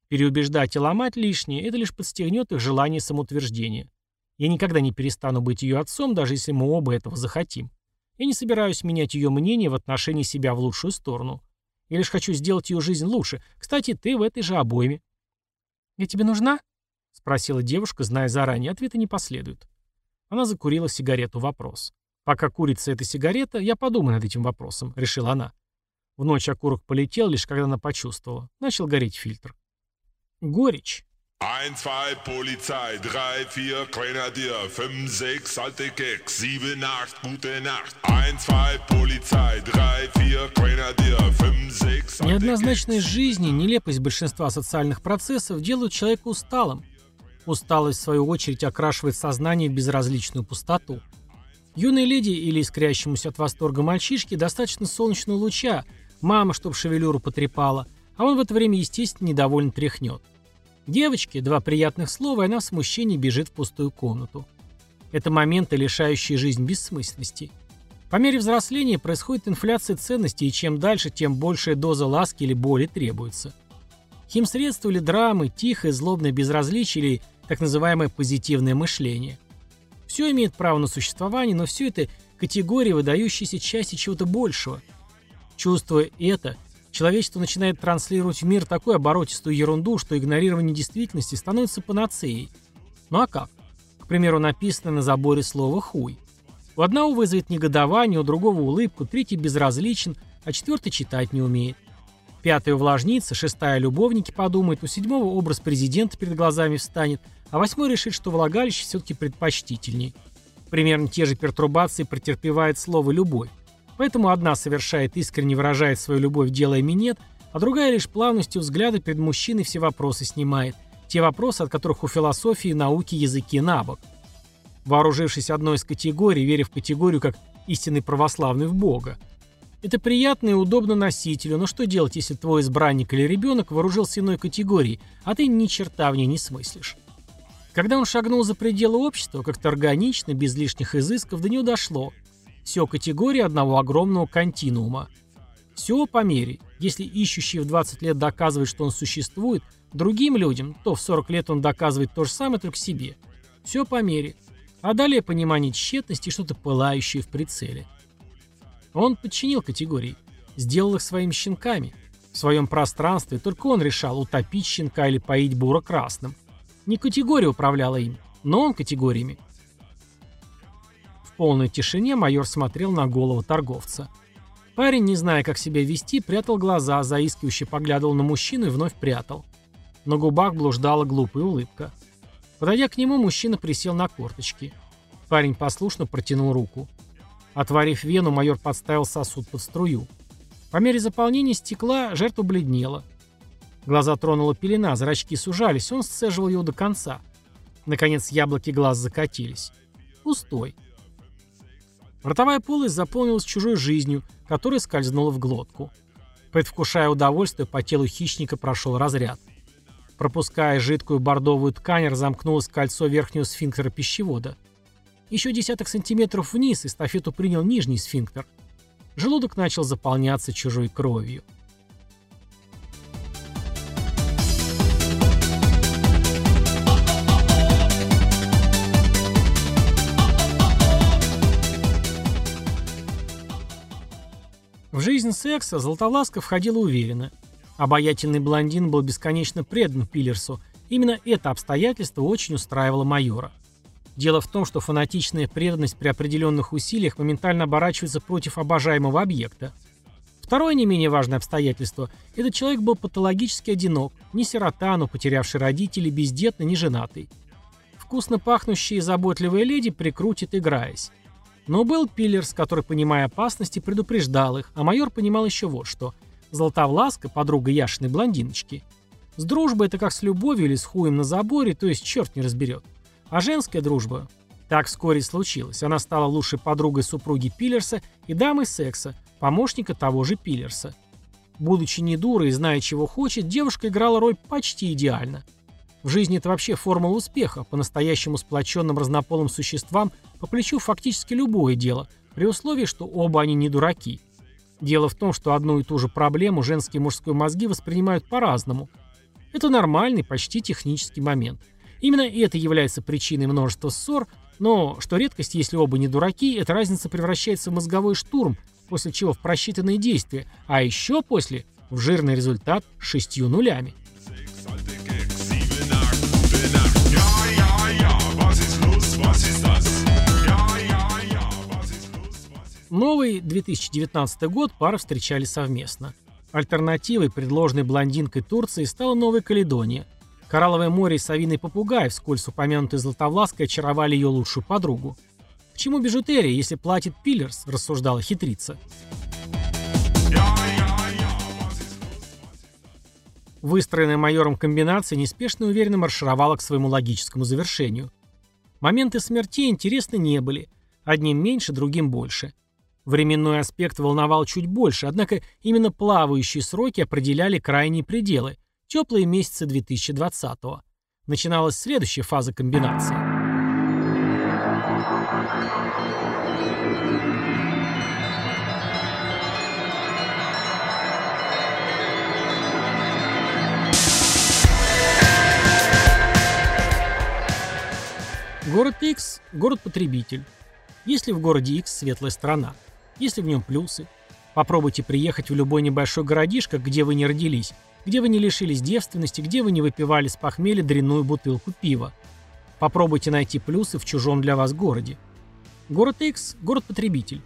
Переубеждать и ломать лишнее – это лишь подстегнет их желание самоутверждения. Я никогда не перестану быть ее отцом, даже если мы оба этого захотим. Я не собираюсь менять ее мнение в отношении себя в лучшую сторону. Я лишь хочу сделать ее жизнь лучше. Кстати, ты в этой же обойме. «Я тебе нужна?» — спросила девушка, зная заранее, ответа не последует. Она закурила сигарету вопрос. «Пока курится эта сигарета, я подумаю над этим вопросом», — решила она. В ночь окурок полетел, лишь когда она почувствовала. Начал гореть фильтр. Горечь. 1, 2, Polizei, 3, 4, Grenadier, 5, 6, alte Keks, 7, 8, gute Nacht. 1, 2, Polizei, 3, 4, Grenadier, 5, 6, alte Неоднозначность жизни, нелепость большинства социальных процессов делают человека усталым. Усталость, в свою очередь, окрашивает сознание в безразличную пустоту. Юной леди или искрящемуся от восторга мальчишке достаточно солнечного луча, мама, чтоб шевелюру потрепала, а он в это время, естественно, недовольно тряхнет. Девочке два приятных слова, и она в смущении бежит в пустую комнату. Это моменты, лишающие жизнь бессмысленности. По мере взросления происходит инфляция ценностей, и чем дальше, тем большая доза ласки или боли требуется. Химсредства или драмы, тихое, злобное безразличие или так называемое позитивное мышление. Все имеет право на существование, но все это категории, выдающиеся части чего-то большего. Чувствуя это, Человечество начинает транслировать в мир такую оборотистую ерунду, что игнорирование действительности становится панацеей. Ну а как? К примеру, написано на заборе слово «хуй». У одного вызовет негодование, у другого улыбку, третий безразличен, а четвертый читать не умеет. Пятый увлажнится, шестая любовники подумает, у седьмого образ президента перед глазами встанет, а восьмой решит, что влагалище все-таки предпочтительней. Примерно те же пертурбации претерпевает слово «любовь». Поэтому одна совершает искренне выражает свою любовь, делая минет, а другая лишь плавностью взгляда перед мужчиной все вопросы снимает. Те вопросы, от которых у философии и науки языки набок. Вооружившись одной из категорий, веря в категорию как истинный православный в Бога. Это приятно и удобно носителю, но что делать, если твой избранник или ребенок вооружился иной категорией, а ты ни черта в ней не смыслишь? Когда он шагнул за пределы общества, как-то органично, без лишних изысков, до него дошло – все категории одного огромного континуума. Все по мере. Если ищущий в 20 лет доказывает, что он существует, другим людям, то в 40 лет он доказывает то же самое, только себе. Все по мере. А далее понимание тщетности и что-то пылающее в прицеле. Он подчинил категории, сделал их своими щенками. В своем пространстве только он решал, утопить щенка или поить бура красным. Не категория управляла им, но он категориями полной тишине майор смотрел на голову торговца. Парень, не зная, как себя вести, прятал глаза, заискивающе поглядывал на мужчину и вновь прятал. На губах блуждала глупая улыбка. Подойдя к нему, мужчина присел на корточки. Парень послушно протянул руку. Отворив вену, майор подставил сосуд под струю. По мере заполнения стекла жертва бледнела. Глаза тронула пелена, зрачки сужались, он сцеживал его до конца. Наконец яблоки глаз закатились. Пустой. Ротовая полость заполнилась чужой жизнью, которая скользнула в глотку. Предвкушая удовольствие, по телу хищника прошел разряд. Пропуская жидкую бордовую ткань, разомкнулось кольцо верхнего сфинктера пищевода. Еще десяток сантиметров вниз эстафету принял нижний сфинктер. Желудок начал заполняться чужой кровью. В жизнь секса Златовласка входила уверенно. Обаятельный блондин был бесконечно предан Пиллерсу. Именно это обстоятельство очень устраивало майора. Дело в том, что фанатичная преданность при определенных усилиях моментально оборачивается против обожаемого объекта. Второе не менее важное обстоятельство – этот человек был патологически одинок, не сирота, но потерявший родителей, бездетный, не женатый. Вкусно пахнущая и заботливая леди прикрутит, играясь. Но был Пиллерс, который, понимая опасности, предупреждал их, а майор понимал еще вот что. Златовласка, подруга Яшиной блондиночки. С дружбой это как с любовью или с хуем на заборе, то есть черт не разберет. А женская дружба? Так вскоре случилось. Она стала лучшей подругой супруги Пиллерса и дамой секса, помощника того же Пиллерса. Будучи не дурой и зная, чего хочет, девушка играла роль почти идеально. В жизни это вообще формула успеха, по-настоящему сплоченным разнополым существам по плечу фактически любое дело, при условии, что оба они не дураки. Дело в том, что одну и ту же проблему женские и мужской мозги воспринимают по-разному. Это нормальный, почти технический момент – Именно это является причиной множества ссор, но, что редкость, если оба не дураки, эта разница превращается в мозговой штурм, после чего в просчитанные действия, а еще после в жирный результат с шестью нулями. Новый 2019 год пара встречали совместно. Альтернативой, предложенной блондинкой Турции, стала Новая Каледония. Коралловое море и совиный попугай, вскользь упомянутый Златовлаской, очаровали ее лучшую подругу. «К чему бижутерия, если платит Пиллерс?» – рассуждала хитрица. Выстроенная майором комбинация неспешно и уверенно маршировала к своему логическому завершению. Моменты смертей интересны не были. Одним меньше, другим больше. Временной аспект волновал чуть больше, однако именно плавающие сроки определяли крайние пределы, Теплые месяцы 2020-го. Начиналась следующая фаза комбинации. Город X – город-потребитель. Есть ли в городе X светлая сторона? Есть ли в нем плюсы? Попробуйте приехать в любой небольшой городишко, где вы не родились, где вы не лишились девственности, где вы не выпивали с похмелья дрянную бутылку пива. Попробуйте найти плюсы в чужом для вас городе. Город X – город-потребитель.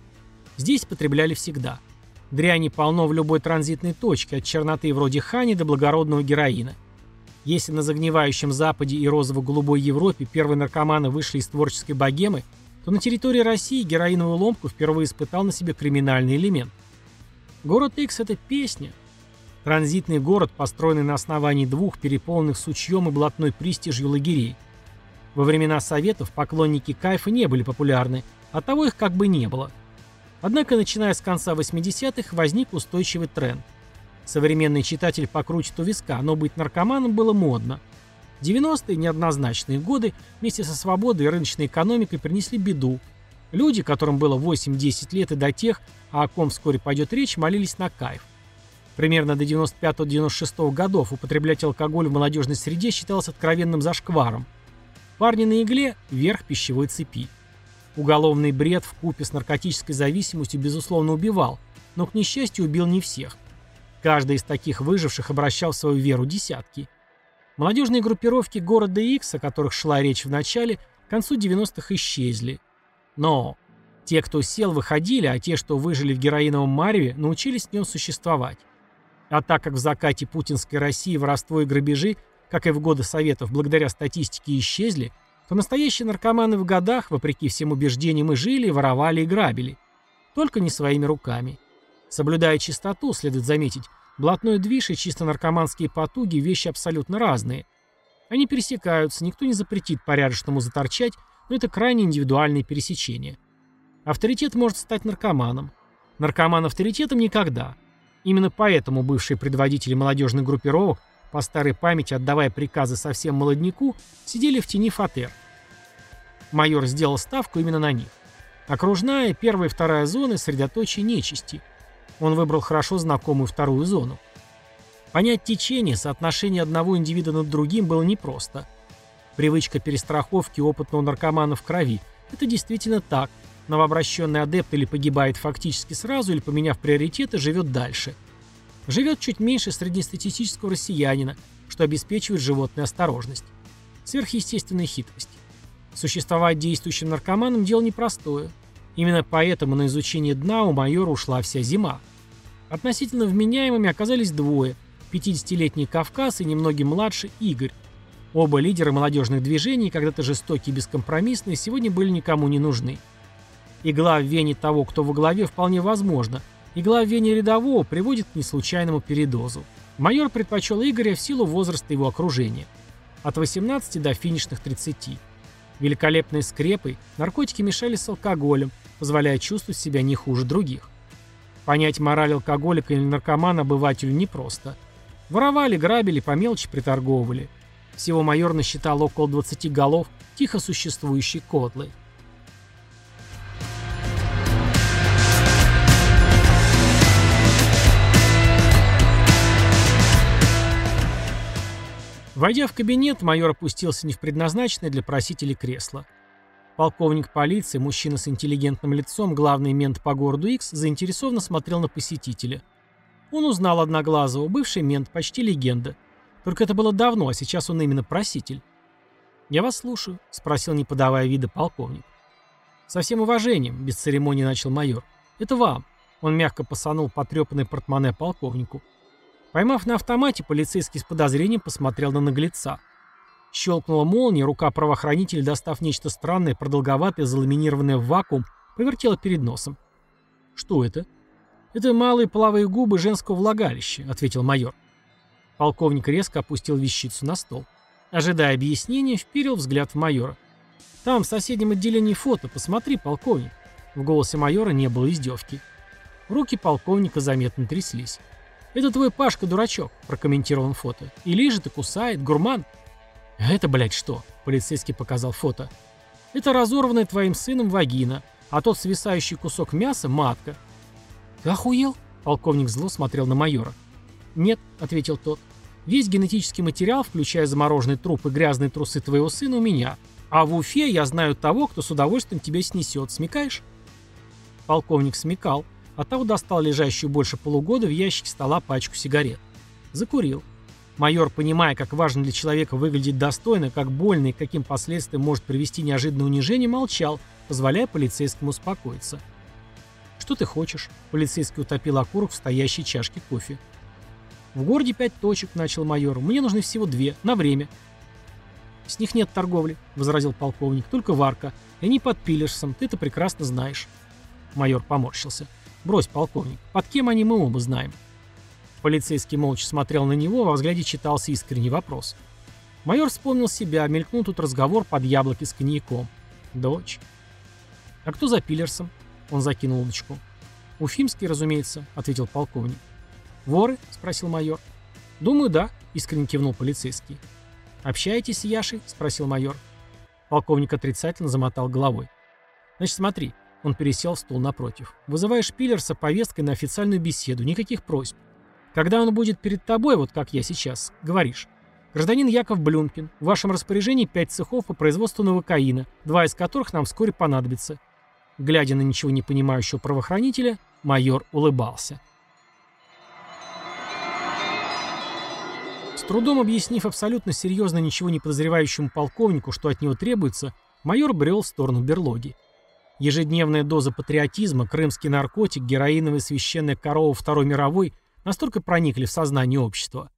Здесь потребляли всегда. Дряни полно в любой транзитной точке, от черноты вроде хани до благородного героина. Если на загнивающем Западе и розово-голубой Европе первые наркоманы вышли из творческой богемы, то на территории России героиновую ломку впервые испытал на себе криминальный элемент. Город X – это песня – Транзитный город, построенный на основании двух переполненных сучьем и блатной пристижью лагерей. Во времена Советов поклонники кайфа не были популярны, а того их как бы не было. Однако, начиная с конца 80-х, возник устойчивый тренд. Современный читатель покрутит у виска, но быть наркоманом было модно. 90-е неоднозначные годы вместе со свободой и рыночной экономикой принесли беду. Люди, которым было 8-10 лет и до тех, о ком вскоре пойдет речь, молились на кайф. Примерно до 95-96 годов употреблять алкоголь в молодежной среде считалось откровенным зашкваром. Парни на игле – верх пищевой цепи. Уголовный бред в купе с наркотической зависимостью безусловно убивал, но, к несчастью, убил не всех. Каждый из таких выживших обращал свою веру десятки. Молодежные группировки города X, о которых шла речь в начале, к концу 90-х исчезли. Но те, кто сел, выходили, а те, что выжили в героиновом мареве, научились в нем существовать. А так как в закате путинской России воровство и грабежи, как и в годы Советов, благодаря статистике исчезли, то настоящие наркоманы в годах, вопреки всем убеждениям, и жили, воровали и грабили. Только не своими руками. Соблюдая чистоту, следует заметить, блатной движ и чисто наркоманские потуги – вещи абсолютно разные. Они пересекаются, никто не запретит порядочному заторчать, но это крайне индивидуальные пересечения. Авторитет может стать наркоманом. Наркоман авторитетом никогда – Именно поэтому бывшие предводители молодежных группировок, по старой памяти отдавая приказы совсем молодняку, сидели в тени фатер. Майор сделал ставку именно на них. Окружная, первая и вторая зоны – средоточие нечисти. Он выбрал хорошо знакомую вторую зону. Понять течение, соотношение одного индивида над другим было непросто. Привычка перестраховки опытного наркомана в крови – это действительно так – Новообращенный адепт или погибает фактически сразу, или, поменяв приоритеты, живет дальше. Живет чуть меньше среднестатистического россиянина, что обеспечивает животную осторожность. Сверхъестественная хитрость. Существовать действующим наркоманом – дело непростое. Именно поэтому на изучение дна у майора ушла вся зима. Относительно вменяемыми оказались двое – 50-летний Кавказ и немногим младше Игорь. Оба лидера молодежных движений, когда-то жестокие и бескомпромиссные, сегодня были никому не нужны. Игла в вене того, кто во главе, вполне возможно. Игла в вене рядового приводит к неслучайному передозу. Майор предпочел Игоря в силу возраста его окружения. От 18 до финишных 30. Великолепной скрепой наркотики мешали с алкоголем, позволяя чувствовать себя не хуже других. Понять мораль алкоголика или наркомана обывателю непросто. Воровали, грабили, по мелочи приторговывали. Всего майор насчитал около 20 голов тихо существующей кодлы. Войдя в кабинет, майор опустился не в предназначенное для просителей кресло. Полковник полиции, мужчина с интеллигентным лицом, главный мент по городу X, заинтересованно смотрел на посетителя. Он узнал Одноглазого, бывший мент, почти легенда. Только это было давно, а сейчас он именно проситель. «Я вас слушаю», — спросил, не подавая вида полковник. «Со всем уважением», — без церемонии начал майор. «Это вам». Он мягко посанул потрепанный портмоне полковнику. Поймав на автомате, полицейский с подозрением посмотрел на наглеца. Щелкнула молния, рука правоохранителя, достав нечто странное, продолговатое, заламинированное в вакуум, повертела перед носом. «Что это?» «Это малые половые губы женского влагалища», — ответил майор. Полковник резко опустил вещицу на стол. Ожидая объяснения, вперил взгляд в майора. «Там, в соседнем отделении фото, посмотри, полковник». В голосе майора не было издевки. Руки полковника заметно тряслись. «Это твой Пашка дурачок», — прокомментировал он фото. «И лежит, и кусает, гурман». «Это, блядь, что?» — полицейский показал фото. «Это разорванная твоим сыном вагина, а тот свисающий кусок мяса — матка». «Ты охуел?» — полковник зло смотрел на майора. «Нет», — ответил тот. «Весь генетический материал, включая замороженный труп и грязные трусы твоего сына, у меня. А в Уфе я знаю того, кто с удовольствием тебя снесет. Смекаешь?» Полковник смекал. Оттого достал лежащую больше полугода в ящике стола пачку сигарет. Закурил. Майор, понимая, как важно для человека выглядеть достойно, как больно и каким последствиям может привести неожиданное унижение, молчал, позволяя полицейскому успокоиться. «Что ты хочешь?» Полицейский утопил окурок в стоящей чашке кофе. «В городе пять точек», — начал майор. «Мне нужны всего две. На время». «С них нет торговли», — возразил полковник. «Только варка. И они под пилерсом. Ты это прекрасно знаешь». Майор поморщился. «Брось, полковник, под кем они мы оба знаем?» Полицейский молча смотрел на него, во взгляде читался искренний вопрос. Майор вспомнил себя, мелькнул тут разговор под яблоки с коньяком. «Дочь». «А кто за пилерсом?» Он закинул удочку. «Уфимский, разумеется», — ответил полковник. «Воры?» — спросил майор. «Думаю, да», — искренне кивнул полицейский. «Общаетесь с Яшей?» — спросил майор. Полковник отрицательно замотал головой. «Значит, смотри, он пересел в стул напротив. «Вызываешь Пиллерса повесткой на официальную беседу, никаких просьб. Когда он будет перед тобой, вот как я сейчас, говоришь. Гражданин Яков Блюмкин, в вашем распоряжении пять цехов по производству новокаина, два из которых нам вскоре понадобятся». Глядя на ничего не понимающего правоохранителя, майор улыбался. С трудом объяснив абсолютно серьезно ничего не подозревающему полковнику, что от него требуется, майор брел в сторону берлоги. Ежедневная доза патриотизма, крымский наркотик, героиновая священная корова Второй мировой настолько проникли в сознание общества.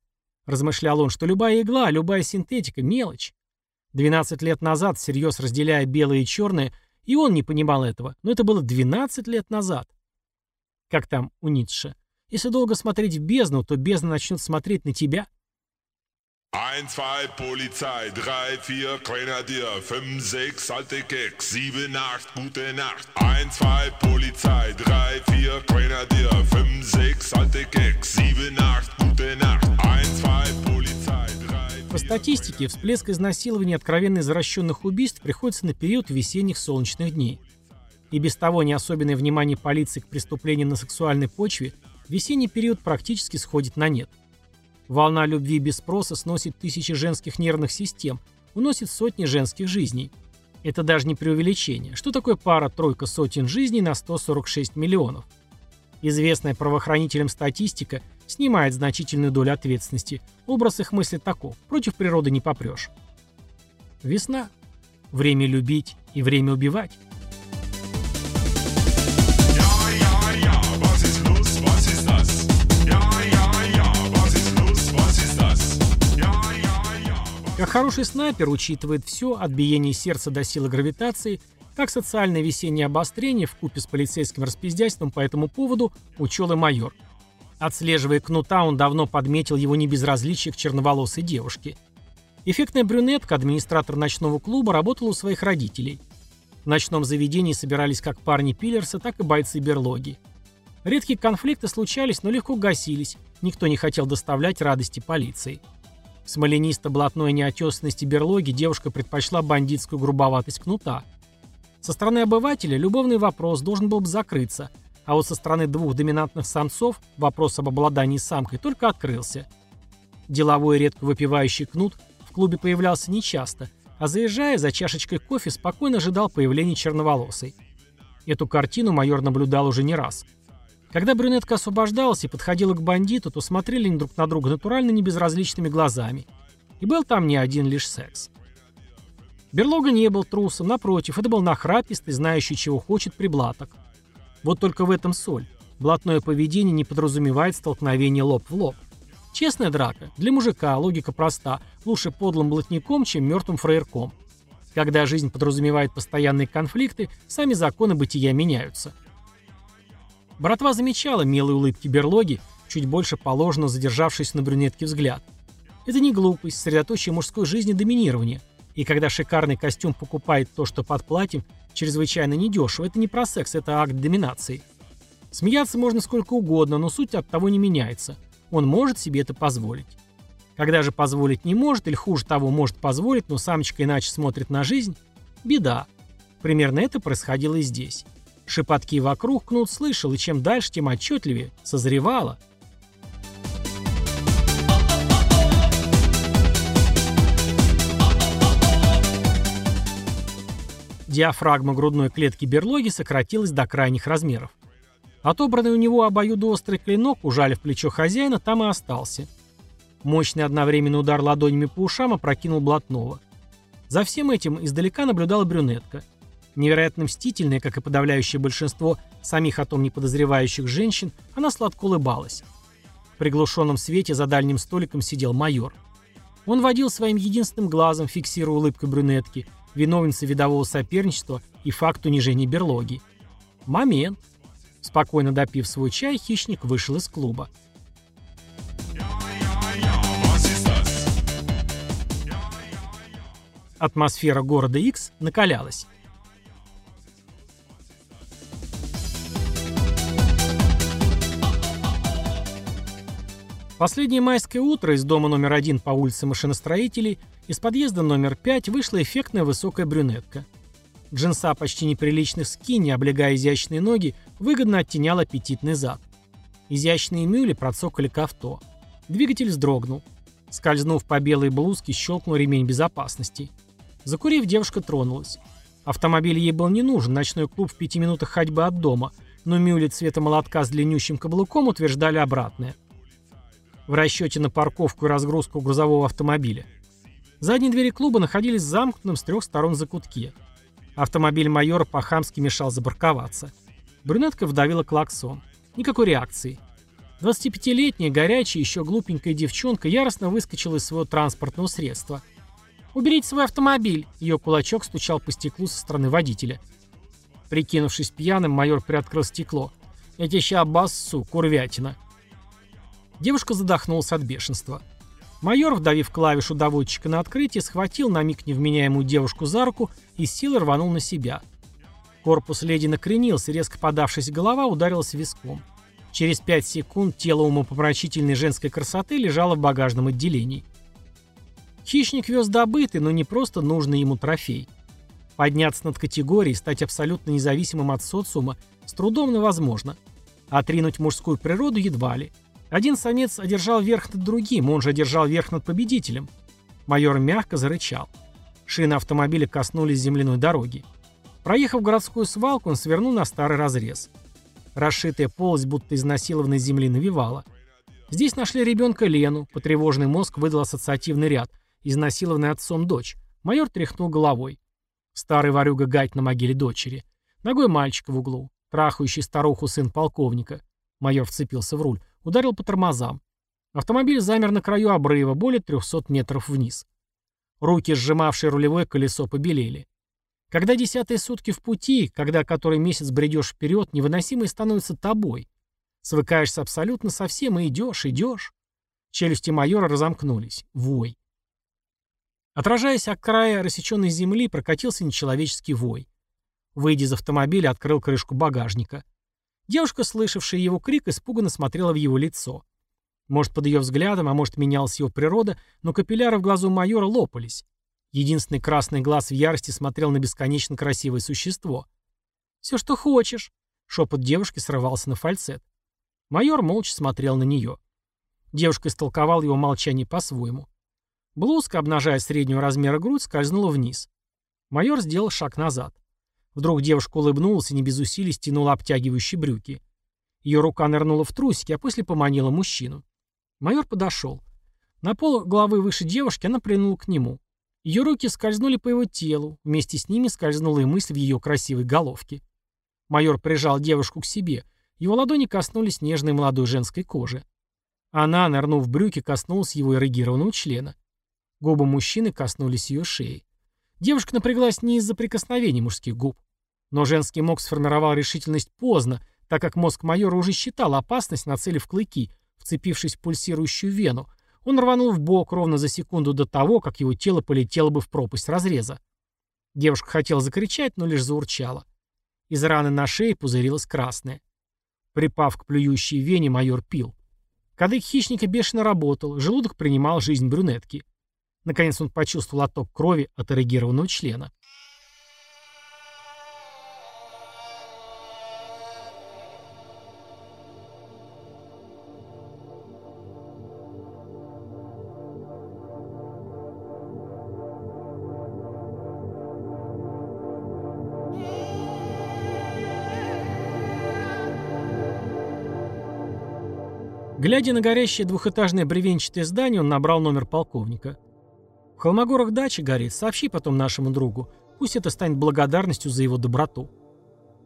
Размышлял он, что любая игла, любая синтетика – мелочь. 12 лет назад, всерьез разделяя белое и черное, и он не понимал этого, но это было 12 лет назад. Как там у Ницше? Если долго смотреть в бездну, то бездна начнет смотреть на тебя – 1, 2, Polizei, 3, 4, Grenadier, 5, 6, alte Keks, 7, 8, gute Nacht. 1, 2, Polizei, 3, 4, Grenadier, 5, 6, alte Keks, 7, 8, gute Nacht. 1, 2, Polizei, 3, 4... По статистике, всплеск изнасилований и откровенно извращенных убийств приходится на период весенних солнечных дней. И без того не особенное внимание полиции к преступлениям на сексуальной почве, весенний период практически сходит на нет. Волна любви без спроса сносит тысячи женских нервных систем, уносит сотни женских жизней. Это даже не преувеличение. Что такое пара-тройка сотен жизней на 146 миллионов? Известная правоохранителям статистика снимает значительную долю ответственности. Образ их мысли таков. Против природы не попрешь. Весна. Время любить и время убивать. Как хороший снайпер учитывает все, от биения сердца до силы гравитации, как социальное весеннее обострение в купе с полицейским распиздяйством по этому поводу учел и майор. Отслеживая кнута, он давно подметил его небезразличие к черноволосой девушке. Эффектная брюнетка, администратор ночного клуба, работала у своих родителей. В ночном заведении собирались как парни Пиллерса, так и бойцы берлоги. Редкие конфликты случались, но легко гасились, никто не хотел доставлять радости полиции. Смоленисто-блатной неотесанности берлоги девушка предпочла бандитскую грубоватость кнута. Со стороны обывателя любовный вопрос должен был бы закрыться, а вот со стороны двух доминантных самцов вопрос об обладании самкой только открылся. Деловой редко выпивающий кнут в клубе появлялся нечасто, а заезжая за чашечкой кофе спокойно ожидал появления черноволосой. Эту картину майор наблюдал уже не раз. Когда брюнетка освобождалась и подходила к бандиту, то смотрели они друг на друга натурально небезразличными глазами. И был там не один лишь секс. Берлога не был трусом, напротив, это был нахрапистый, знающий, чего хочет приблаток. Вот только в этом соль. Блатное поведение не подразумевает столкновение лоб в лоб. Честная драка. Для мужика логика проста. Лучше подлым блатником, чем мертвым фраерком. Когда жизнь подразумевает постоянные конфликты, сами законы бытия меняются. Братва замечала милые улыбки берлоги, чуть больше положено задержавшись на брюнетке взгляд. Это не глупость, сосредоточие мужской жизни доминирования. И когда шикарный костюм покупает то, что под платьем, чрезвычайно недешево, это не про секс, это акт доминации. Смеяться можно сколько угодно, но суть от того не меняется. Он может себе это позволить. Когда же позволить не может, или хуже того, может позволить, но самочка иначе смотрит на жизнь, беда. Примерно это происходило и здесь. Шепотки вокруг Кнут слышал, и чем дальше, тем отчетливее. Созревало. Диафрагма грудной клетки берлоги сократилась до крайних размеров. Отобранный у него обоюдоострый клинок, ужалив плечо хозяина, там и остался. Мощный одновременный удар ладонями по ушам опрокинул блатного. За всем этим издалека наблюдала брюнетка. Невероятно мстительная, как и подавляющее большинство самих о том не подозревающих женщин, она сладко улыбалась. В приглушенном свете за дальним столиком сидел майор. Он водил своим единственным глазом, фиксируя улыбку брюнетки, виновницы видового соперничества и факт унижения берлоги. Момент. Спокойно допив свой чай, хищник вышел из клуба. Атмосфера города X накалялась. Последнее майское утро из дома номер один по улице машиностроителей из подъезда номер пять вышла эффектная высокая брюнетка. Джинса почти неприличных скини, облегая изящные ноги, выгодно оттенял аппетитный зад. Изящные мюли процокали к авто. Двигатель вздрогнул. Скользнув по белой блузке, щелкнул ремень безопасности. Закурив, девушка тронулась. Автомобиль ей был не нужен, ночной клуб в пяти минутах ходьбы от дома, но мюли цвета молотка с длиннющим каблуком утверждали обратное. В расчете на парковку и разгрузку грузового автомобиля. Задние двери клуба находились в замкнутом с трех сторон закутке. Автомобиль майора по-хамски мешал забарковаться. Брюнетка вдавила клаксон. Никакой реакции. 25-летняя, горячая, еще глупенькая девчонка яростно выскочила из своего транспортного средства. «Уберите свой автомобиль!» Ее кулачок стучал по стеклу со стороны водителя. Прикинувшись пьяным, майор приоткрыл стекло. «Я тебя ща обоссу, курвятина!» Девушка задохнулась от бешенства. Майор, вдавив клавишу доводчика на открытие, схватил на миг невменяемую девушку за руку и с силой рванул на себя. Корпус леди накренился, резко подавшись голова ударилась виском. Через пять секунд тело умопомрачительной женской красоты лежало в багажном отделении. Хищник вез добытый, но не просто нужный ему трофей. Подняться над категорией, стать абсолютно независимым от социума с трудом невозможно. Отринуть мужскую природу едва ли. Один самец одержал верх над другим, он же одержал верх над победителем. Майор мягко зарычал. Шины автомобиля коснулись земляной дороги. Проехав городскую свалку, он свернул на старый разрез. Расшитая полость, будто изнасилованной земли, навевала. Здесь нашли ребенка Лену, потревоженный мозг выдал ассоциативный ряд, изнасилованный отцом дочь. Майор тряхнул головой. Старый ворюга гать на могиле дочери. Ногой мальчик в углу. Трахающий старуху сын полковника. Майор вцепился в руль. Ударил по тормозам. Автомобиль замер на краю обрыва, более 300 метров вниз. Руки, сжимавшие рулевое колесо, побелели. Когда десятые сутки в пути, когда который месяц бредешь вперед, невыносимый становится тобой. Свыкаешься абсолютно со всем и идешь, идешь. Челюсти майора разомкнулись. Вой. Отражаясь от края рассеченной земли, прокатился нечеловеческий вой. Выйдя из автомобиля, открыл крышку багажника. Девушка, слышавшая его крик, испуганно смотрела в его лицо. Может, под ее взглядом, а может, менялась его природа, но капилляры в глазу майора лопались. Единственный красный глаз в ярости смотрел на бесконечно красивое существо. «Все, что хочешь», — шепот девушки срывался на фальцет. Майор молча смотрел на нее. Девушка истолковала его молчание по-своему. Блузка, обнажая среднего размера грудь, скользнула вниз. Майор сделал шаг назад. Вдруг девушка улыбнулась и не без усилий стянула обтягивающие брюки. Ее рука нырнула в трусики, а после поманила мужчину. Майор подошел. На пол головы выше девушки она принула к нему. Ее руки скользнули по его телу, вместе с ними скользнула и мысль в ее красивой головке. Майор прижал девушку к себе, его ладони коснулись нежной молодой женской кожи. Она, нырнув в брюки, коснулась его эрегированного члена. Губы мужчины коснулись ее шеи. Девушка напряглась не из-за прикосновений мужских губ. Но женский мозг сформировал решительность поздно, так как мозг майора уже считал опасность, нацелив клыки, вцепившись в пульсирующую вену. Он рванул в бок ровно за секунду до того, как его тело полетело бы в пропасть разреза. Девушка хотела закричать, но лишь заурчала. Из раны на шее пузырилась красная. Припав к плюющей вене, майор пил. Кадык хищника бешено работал, желудок принимал жизнь брюнетки. Наконец он почувствовал отток крови от эрегированного члена. Глядя на горящее двухэтажное бревенчатое здание, он набрал номер полковника. В Холмогорах дача горит, сообщи потом нашему другу. Пусть это станет благодарностью за его доброту.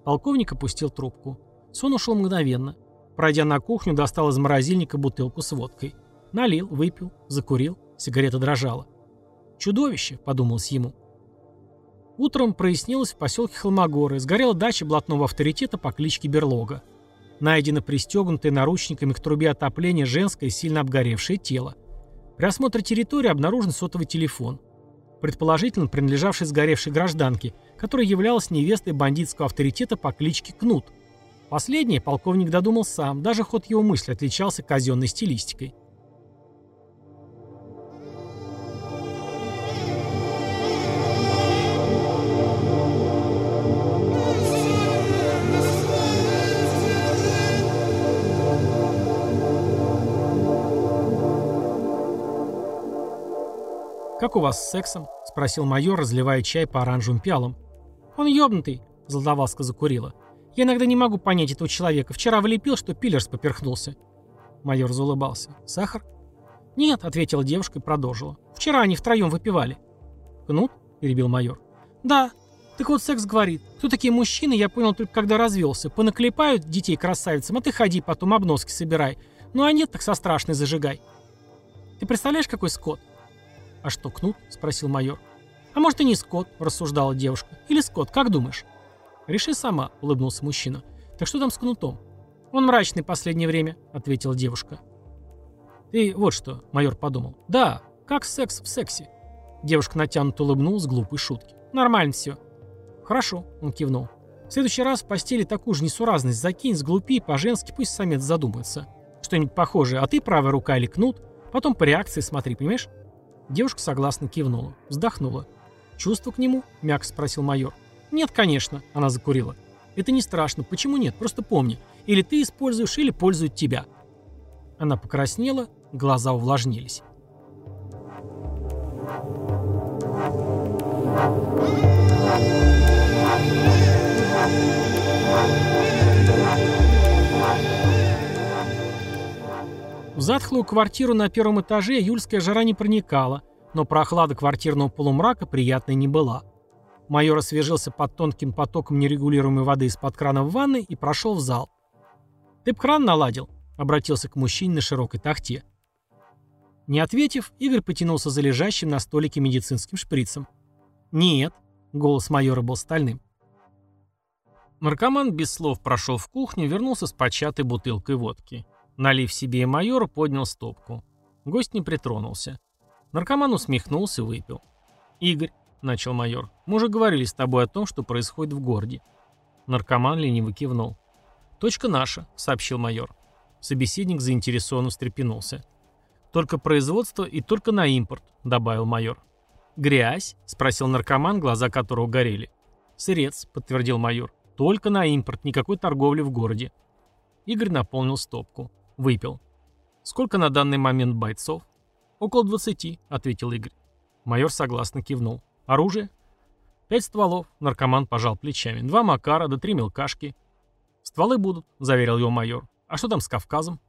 Полковник опустил трубку. Сон ушел мгновенно. Пройдя на кухню, достал из морозильника бутылку с водкой. Налил, выпил, закурил. Сигарета дрожала. «Чудовище», — подумалось ему. Утром прояснилось в поселке Холмогоры. Сгорела дача блатного авторитета по кличке Берлога. Найдено пристегнутое наручниками к трубе отопления женское сильно обгоревшее тело. При осмотре территории обнаружен сотовый телефон, предположительно принадлежавший сгоревшей гражданке, которая являлась невестой бандитского авторитета по кличке Кнут. Последнее полковник додумал сам, даже ход его мысли отличался казенной стилистикой. «Как у вас с сексом?» — спросил майор, разливая чай по оранжевым пиалам. «Он ёбнутый», — злодоваска закурила. «Я иногда не могу понять этого человека. Вчера влепил, что пиллерс поперхнулся». Майор заулыбался. «Сахар?» «Нет», — ответила девушка и продолжила. «Вчера они втроем выпивали». «Кнут?» — перебил майор. «Да. Так вот, секс говорит. Кто такие мужчины, я понял только когда развелся. Понаклепают детей красавицам, а ты ходи потом обноски собирай. Ну а нет, так со страшной зажигай». «Ты представляешь, какой скот?» «А что, кнут?» — спросил майор. «А может и не скот», — рассуждала девушка. «Или скот, как думаешь?» «Реши сама», — улыбнулся мужчина. «Так что там с кнутом?» «Он мрачный последнее время», — ответила девушка. «Ты вот что», — майор подумал. «Да, как секс в сексе». Девушка натянуто улыбнулась глупой шутки. «Нормально все». «Хорошо», — он кивнул. «В следующий раз в постели такую же несуразность закинь, сглупи, по-женски пусть самец задумается. Что-нибудь похожее, а ты правая рука или кнут, потом по реакции смотри, понимаешь?» Девушка согласно кивнула, вздохнула. «Чувство к нему?» — мягко спросил майор. «Нет, конечно», — она закурила. «Это не страшно. Почему нет? Просто помни. Или ты используешь, или пользуют тебя». Она покраснела, глаза увлажнились. В затхлую квартиру на первом этаже июльская жара не проникала, но прохлада квартирного полумрака приятной не была. Майор освежился под тонким потоком нерегулируемой воды из-под крана в ванной и прошел в зал. «Ты б кран наладил?» — обратился к мужчине на широкой тахте. Не ответив, Игорь потянулся за лежащим на столике медицинским шприцем. «Нет», — голос майора был стальным. Наркоман без слов прошел в кухню, вернулся с початой бутылкой водки. Налив себе и майору, поднял стопку. Гость не притронулся. Наркоман усмехнулся, выпил. «Игорь», — начал майор, — «мы уже говорили с тобой о том, что происходит в городе». Наркоман лениво кивнул. «Точка наша», — сообщил майор. Собеседник заинтересованно встрепенулся. «Только производство и только на импорт», — добавил майор. «Грязь?» — спросил наркоман, глаза которого горели. «Сырец», — подтвердил майор. «Только на импорт, никакой торговли в городе». Игорь наполнил стопку. Выпил. «Сколько на данный момент бойцов?» «Около двадцати», — ответил Игорь. Майор согласно кивнул. «Оружие?» «Пять стволов», — наркоман пожал плечами. «Два Макара, да три мелкашки». «Стволы будут», — заверил его майор. «А что там с Кавказом?»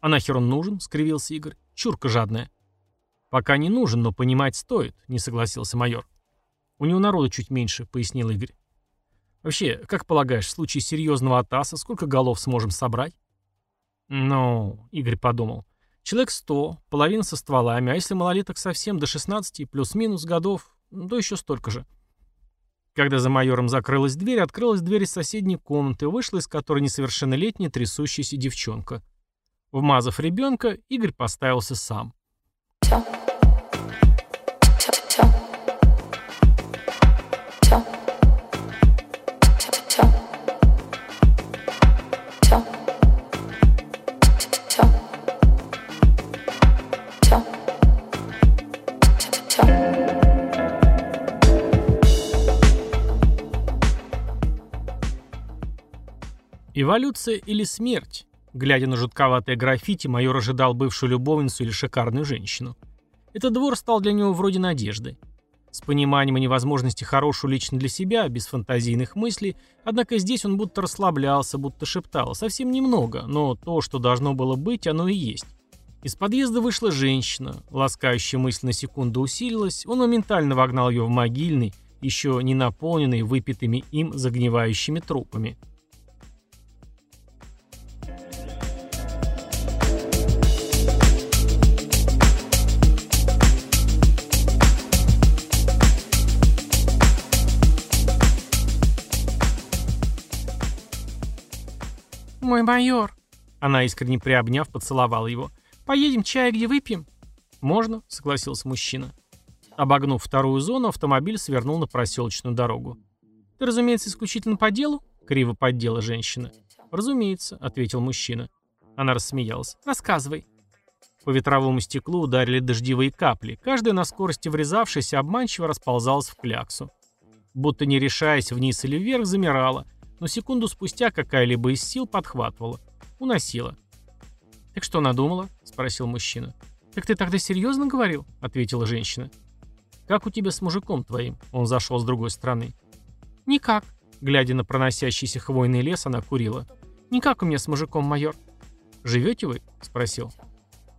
«А нахер он нужен?» — скривился Игорь. «Чурка жадная». «Пока не нужен, но понимать стоит», — не согласился майор. «У него народу чуть меньше», — пояснил Игорь. «Вообще, как полагаешь, в случае серьезного атаса сколько голов сможем собрать?» «Ну», — Игорь подумал, — «человек сто, половина со стволами, а если малолеток совсем до 16 плюс-минус годов, то еще столько же». Когда за майором закрылась дверь, открылась дверь из соседней комнаты, вышла из которой несовершеннолетняя трясущаяся девчонка. Вмазав ребенка, Игорь поставился сам. Эволюция или смерть? Глядя на жутковатое граффити, майор ожидал бывшую любовницу или шикарную женщину. Этот двор стал для него вроде надежды. С пониманием и невозможности хорошую лично для себя, без фантазийных мыслей, однако здесь он будто расслаблялся, будто шептал. Совсем немного, но то, что должно было быть, оно и есть. Из подъезда вышла женщина. Ласкающая мысль на секунду усилилась, он моментально вогнал ее в могильный, еще не наполненный выпитыми им загнивающими трупами. «Мой майор!» Она, искренне приобняв, поцеловала его. «Поедем чай где выпьем?» «Можно», — согласился мужчина. Обогнув вторую зону, автомобиль свернул на проселочную дорогу. «Ты, разумеется, исключительно по делу?» — криво поддела женщина. «Разумеется», — ответил мужчина. Она рассмеялась. «Рассказывай». По ветровому стеклу ударили дождевые капли. Каждая на скорости врезавшаяся обманчиво расползалась в кляксу. Будто не решаясь вниз или вверх, замирала — но секунду спустя какая-либо из сил подхватывала. Уносила. «Так что надумала?» — спросил мужчина. «Так ты тогда серьезно говорил?» — ответила женщина. «Как у тебя с мужиком твоим?» — он зашел с другой стороны. «Никак», — глядя на проносящийся хвойный лес, она курила. «Никак у меня с мужиком, майор». «Живете вы?» — спросил.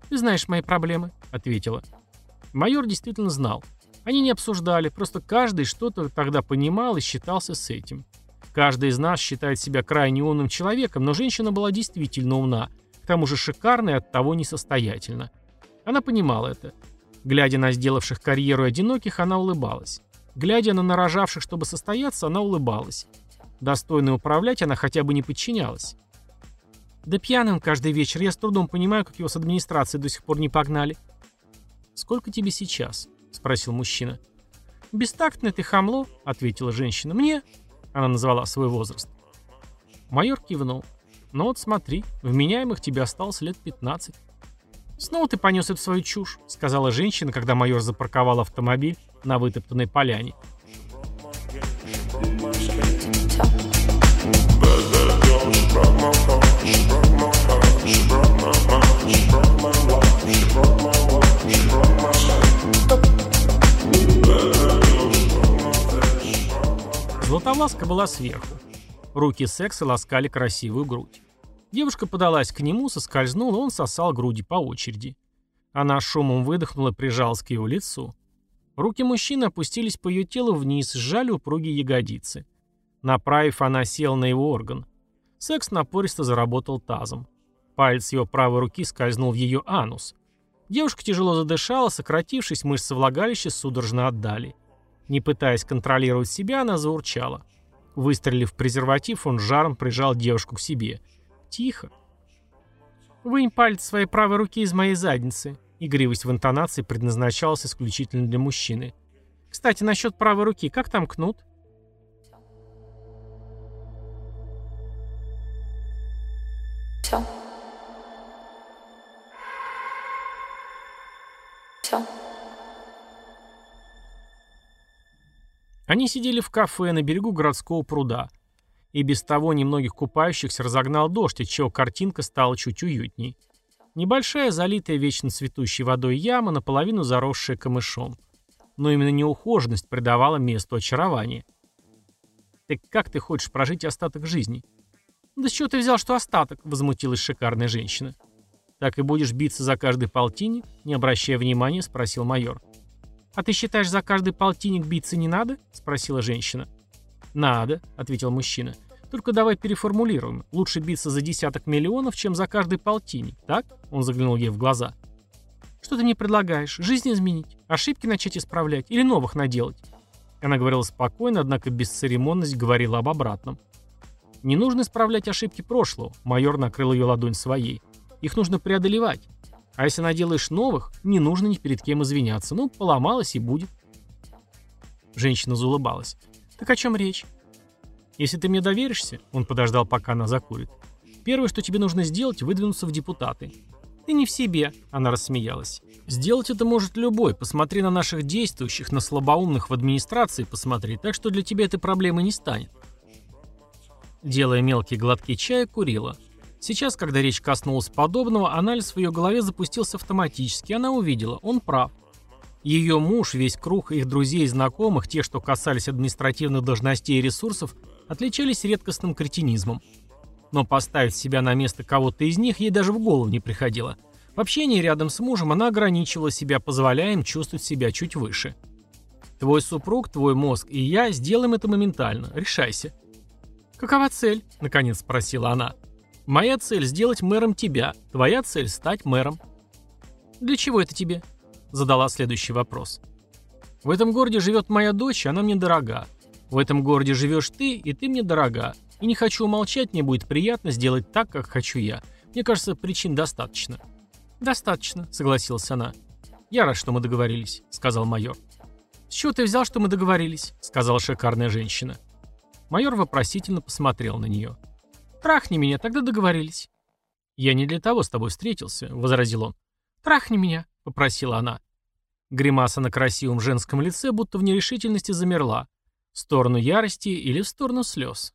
«Ты знаешь мои проблемы», — ответила. Майор действительно знал. Они не обсуждали, просто каждый что-то тогда понимал и считался с этим. Каждый из нас считает себя крайне умным человеком, но женщина была действительно умна, к тому же шикарна и оттого несостоятельна. Она понимала это. Глядя на сделавших карьеру одиноких, она улыбалась. Глядя на нарожавших, чтобы состояться, она улыбалась. Достойно управлять она хотя бы не подчинялась. Да пьяный он каждый вечер, я с трудом понимаю, как его с администрации до сих пор не погнали. «Сколько тебе сейчас?» — спросил мужчина. «Бестактное ты хамло», — ответила женщина. «Мне она назвала свой возраст. Майор кивнул. «Ну вот смотри, вменяемых тебе осталось лет 15». «Снова ты понес эту свою чушь», — сказала женщина, когда майор запарковал автомобиль на вытоптанной поляне. Златовласка была сверху. Руки секса ласкали красивую грудь. Девушка подалась к нему, соскользнула, он сосал груди по очереди. Она шумом выдохнула прижалась к его лицу. Руки мужчины опустились по ее телу вниз, сжали упругие ягодицы. Направив, она села на его орган. Секс напористо заработал тазом. Палец его правой руки скользнул в ее анус. Девушка тяжело задышала, сократившись, мышцы влагалища судорожно отдали. Не пытаясь контролировать себя, она заурчала. Выстрелив в презерватив, он жаром прижал девушку к себе. Тихо. «Вынь палец своей правой руки из моей задницы». Игривость в интонации предназначалась исключительно для мужчины. «Кстати, насчет правой руки, как там кнут?» Все. Все. Они сидели в кафе на берегу городского пруда. И без того немногих купающихся разогнал дождь, отчего картинка стала чуть уютней. Небольшая, залитая вечно цветущей водой яма, наполовину заросшая камышом. Но именно неухоженность придавала месту очарование. «Так как ты хочешь прожить остаток жизни?» «Да с чего ты взял, что остаток?» — возмутилась шикарная женщина. «Так и будешь биться за каждый полтинник?» — не обращая внимания, спросил майор. «А ты считаешь, за каждый полтинник биться не надо?» — спросила женщина. «Надо», — ответил мужчина. «Только давай переформулируем. Лучше биться за десяток миллионов, чем за каждый полтинник, так?» Он заглянул ей в глаза. «Что ты мне предлагаешь? Жизнь изменить? Ошибки начать исправлять? Или новых наделать?» Она говорила спокойно, однако бесцеремонность говорила об обратном. «Не нужно исправлять ошибки прошлого», — майор накрыл ее ладонь своей. «Их нужно преодолевать. А если наделаешь новых, не нужно ни перед кем извиняться. Ну, поломалось и будет. Женщина заулыбалась. Так о чем речь? Если ты мне доверишься, он подождал, пока она закурит. Первое, что тебе нужно сделать, выдвинуться в депутаты. Ты не в себе, она рассмеялась. Сделать это может любой. Посмотри на наших действующих, на слабоумных в администрации посмотри, так что для тебя этой проблемы не станет. Делая мелкие глотки чая, курила. Сейчас, когда речь коснулась подобного, анализ в ее голове запустился автоматически, она увидела, он прав. Ее муж, весь круг их друзей и знакомых, те, что касались административных должностей и ресурсов, отличались редкостным кретинизмом. Но поставить себя на место кого-то из них ей даже в голову не приходило. В общении рядом с мужем она ограничивала себя, позволяя им чувствовать себя чуть выше. «Твой супруг, твой мозг и я сделаем это моментально. Решайся». «Какова цель?» – наконец спросила она. Моя цель сделать мэром тебя, твоя цель стать мэром. Для чего это тебе? Задала следующий вопрос. В этом городе живет моя дочь, она мне дорога. В этом городе живешь ты, и ты мне дорога. И не хочу умолчать, мне будет приятно сделать так, как хочу я. Мне кажется, причин достаточно. Достаточно, согласилась она. Я рад, что мы договорились, сказал майор. С чего ты взял, что мы договорились? сказала шикарная женщина. Майор вопросительно посмотрел на нее. «Трахни меня, тогда договорились». «Я не для того с тобой встретился», — возразил он. «Трахни меня», — попросила она. Гримаса на красивом женском лице будто в нерешительности замерла. В сторону ярости или в сторону слез.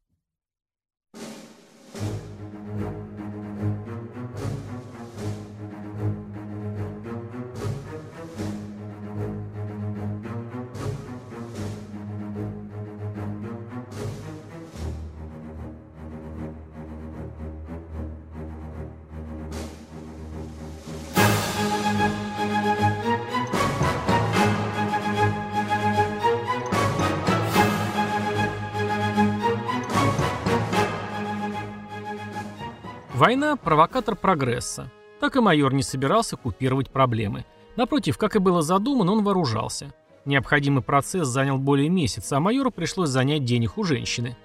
Война – провокатор прогресса. Так и майор не собирался купировать проблемы. Напротив, как и было задумано, он вооружался. Необходимый процесс занял более месяца, а майору пришлось занять денег у женщины.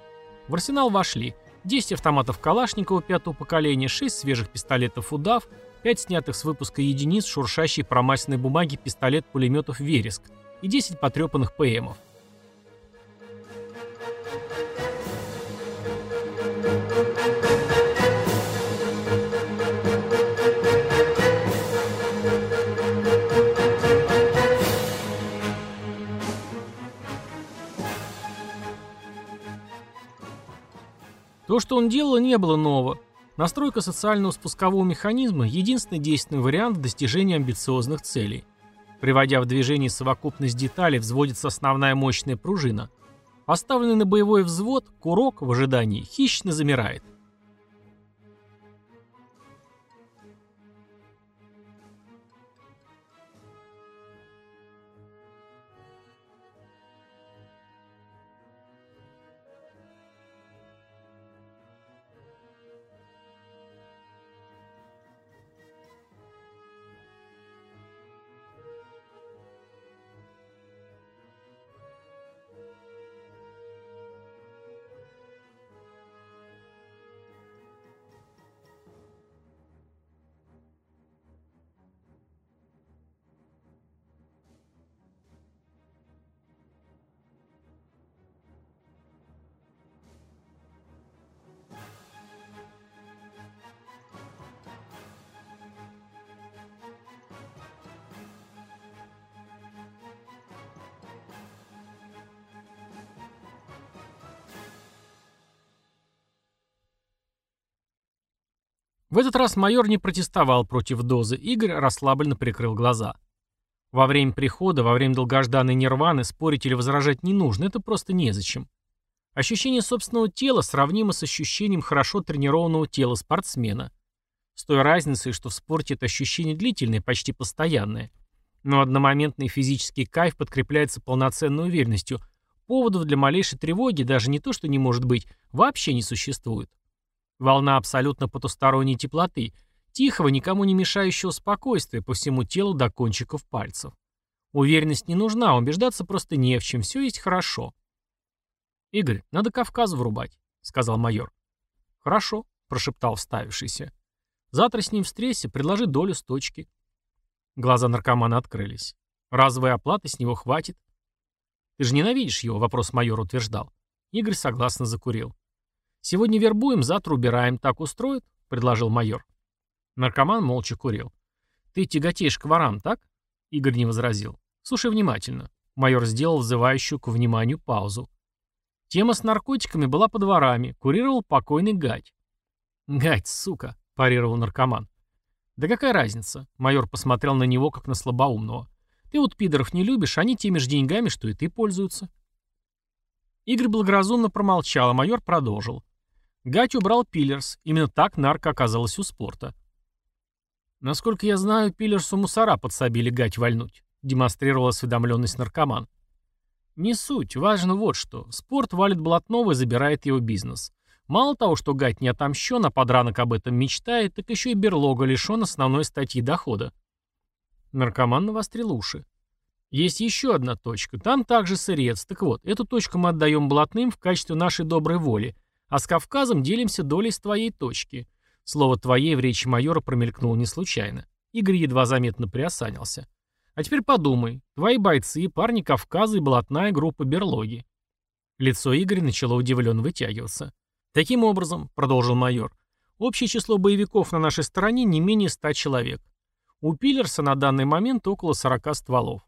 В арсенал вошли 10 автоматов Калашникова пятого поколения, 6 свежих пистолетов «Удав», 5 снятых с выпуска единиц шуршащей промасленной бумаги пистолет-пулеметов «Вереск» и 10 потрепанных ПМов. То, что он делал, не было нового. Настройка социального спускового механизма – единственный действенный вариант достижения амбициозных целей. Приводя в движение совокупность деталей, взводится основная мощная пружина. Поставленный на боевой взвод, курок в ожидании хищно замирает. Этот раз майор не протестовал против дозы, Игорь расслабленно прикрыл глаза. Во время прихода, во время долгожданной нирваны спорить или возражать не нужно, это просто незачем. Ощущение собственного тела сравнимо с ощущением хорошо тренированного тела спортсмена. С той разницей, что в спорте это ощущение длительное, почти постоянное. Но одномоментный физический кайф подкрепляется полноценной уверенностью. Поводов для малейшей тревоги даже не то, что не может быть, вообще не существует. Волна абсолютно потусторонней теплоты, тихого, никому не мешающего спокойствия по всему телу до кончиков пальцев. Уверенность не нужна, убеждаться просто не в чем, все есть хорошо. «Игорь, надо Кавказ врубать», — сказал майор. «Хорошо», — прошептал вставившийся. «Завтра с ним встреться, предложи долю с точки». Глаза наркомана открылись. «Разовой оплаты с него хватит». «Ты же ненавидишь его?» — вопрос майор утверждал. Игорь согласно закурил. «Сегодня вербуем, завтра убираем. Так устроит?» — предложил майор. Наркоман молча курил. «Ты тяготеешь к ворам, так?» Игорь не возразил. «Слушай внимательно». Майор сделал взывающую к вниманию паузу. Тема с наркотиками была под ворами. Курировал покойный Гать. «Гать, сука!» – парировал наркоман. «Да какая разница?» – майор посмотрел на него, как на слабоумного. «Ты вот пидоров не любишь, они теми же деньгами, что и ты пользуются». Игорь благоразумно промолчал, а майор продолжил. Гать убрал Пиллерс. Именно так нарко оказалась у спорта. Насколько я знаю, Пиллерсу мусора подсобили Гать вальнуть, демонстрировал осведомленность наркоман. Не суть, важно вот что. Спорт валит Блатного и забирает его бизнес. Мало того, что Гать не отомщен, а подранок об этом мечтает, так еще и берлога лишен основной статьи дохода. Наркоман навострил уши. Есть еще одна точка. Там также сырец. Так вот, эту точку мы отдаем блатным в качестве нашей доброй воли, а с Кавказом делимся долей с твоей точки. Слово «твоей» в речи майора промелькнуло не случайно. Игорь едва заметно приосанился. А теперь подумай. Твои бойцы, парни Кавказа и блатная группа берлоги. Лицо Игоря начало удивленно вытягиваться. Таким образом, продолжил майор, общее число боевиков на нашей стороне не менее ста человек. У Пиллерса на данный момент около 40 стволов.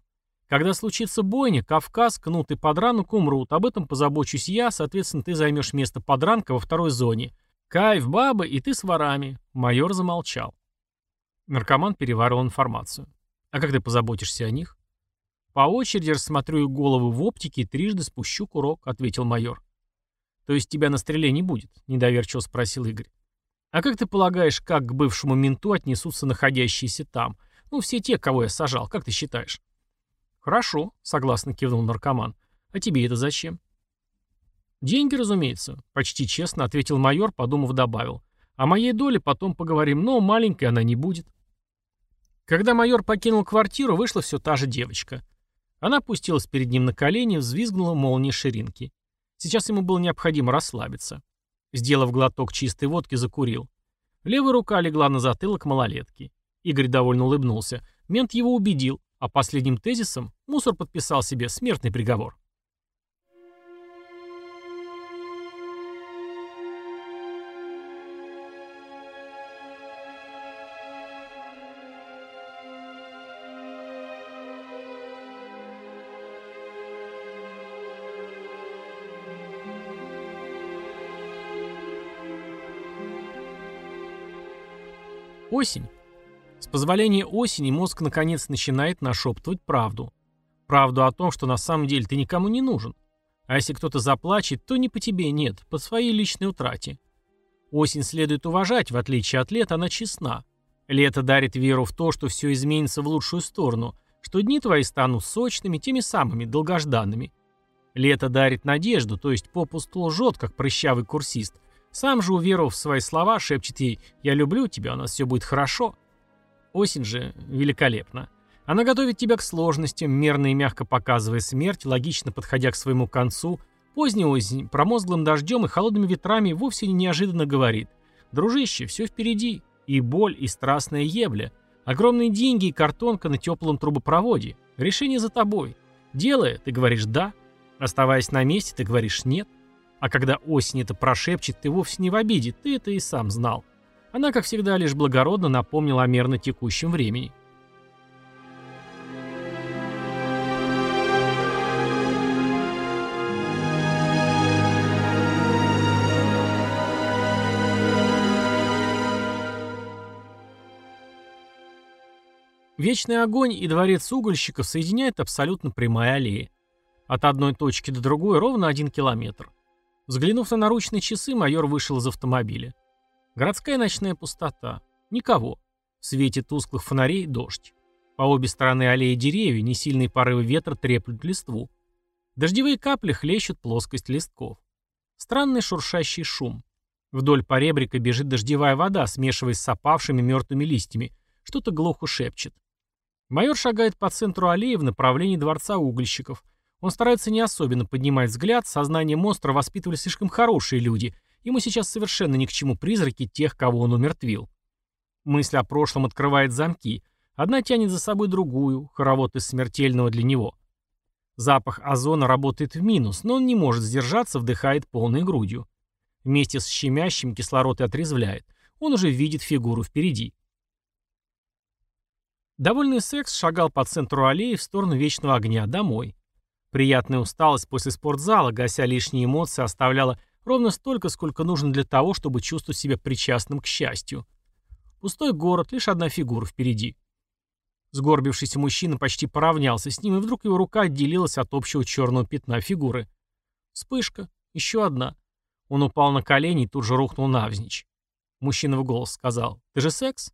Когда случится бойня, Кавказ, Кнут и Подранок умрут. Об этом позабочусь я, соответственно, ты займешь место Подранка во второй зоне. Кайф, бабы, и ты с ворами. Майор замолчал. Наркоман переварил информацию. А как ты позаботишься о них? По очереди рассмотрю их головы в оптике и трижды спущу курок, ответил майор. То есть тебя на стреле не будет? Недоверчиво спросил Игорь. А как ты полагаешь, как к бывшему менту отнесутся находящиеся там? Ну, все те, кого я сажал, как ты считаешь? Хорошо, согласно кивнул наркоман. А тебе это зачем? «Деньги, разумеется», — почти честно ответил майор, подумав, добавил. «О моей доле потом поговорим, но маленькой она не будет». Когда майор покинул квартиру, вышла все та же девочка. Она опустилась перед ним на колени, взвизгнула молнией ширинки. Сейчас ему было необходимо расслабиться. Сделав глоток чистой водки, закурил. Левая рука легла на затылок малолетки. Игорь довольно улыбнулся. Мент его убедил, а последним тезисом мусор подписал себе смертный приговор. 8. С позволения осени мозг наконец начинает нашептывать правду. Правду о том, что на самом деле ты никому не нужен. А если кто-то заплачет, то не по тебе, нет, по своей личной утрате. Осень следует уважать, в отличие от лета, она честна. Лето дарит веру в то, что все изменится в лучшую сторону, что дни твои станут сочными, теми самыми, долгожданными. Лето дарит надежду, то есть попусту лжет, как прыщавый курсист, сам же, уверовав в свои слова, шепчет ей «Я люблю тебя, у нас все будет хорошо». Осень же великолепна. Она готовит тебя к сложностям, мерно и мягко показывая смерть, логично подходя к своему концу. Поздняя осень, промозглым дождем и холодными ветрами вовсе неожиданно говорит «Дружище, все впереди, и боль, и страстная ебля, огромные деньги и картонка на теплом трубопроводе. Решение за тобой. Делая, ты говоришь «да», оставаясь на месте, ты говоришь «нет». А когда осень это прошепчет, ты вовсе не в обиде, ты это и сам знал. Она, как всегда, лишь благородно напомнила о мерно текущем времени. Вечный огонь и дворец угольщиков соединяет абсолютно прямая аллея. От одной точки до другой ровно один километр. Взглянув на наручные часы, майор вышел из автомобиля. Городская ночная пустота. Никого. В свете тусклых фонарей дождь. По обе стороны аллеи деревья несильные порывы ветра треплют листву. Дождевые капли хлещут плоскость листков. Странный шуршащий шум. Вдоль поребрика бежит дождевая вода, смешиваясь с опавшими мертвыми листьями. Что-то глухо шепчет. Майор шагает по центру аллеи в направлении дворца угольщиков. Он старается не особенно поднимать взгляд, сознание монстра воспитывали слишком хорошие люди. Ему сейчас совершенно ни к чему призраки тех, кого он умертвил. Мысль о прошлом открывает замки. Одна тянет за собой другую, хоровод из смертельного для него. Запах озона работает в минус, но он не может сдержаться, вдыхает полной грудью. Вместе с щемящим кислород и отрезвляет. Он уже видит фигуру впереди. Довольный секс шагал по центру аллеи в сторону вечного огня, домой. Приятная усталость после спортзала, гася лишние эмоции, оставляла ровно столько, сколько нужно для того, чтобы чувствовать себя причастным к счастью. Пустой город, лишь одна фигура впереди. Сгорбившийся мужчина почти поравнялся с ним, и вдруг его рука отделилась от общего черного пятна фигуры. Вспышка. Еще одна. Он упал на колени и тут же рухнул навзничь. Мужчина в голос сказал. «Ты же секс?»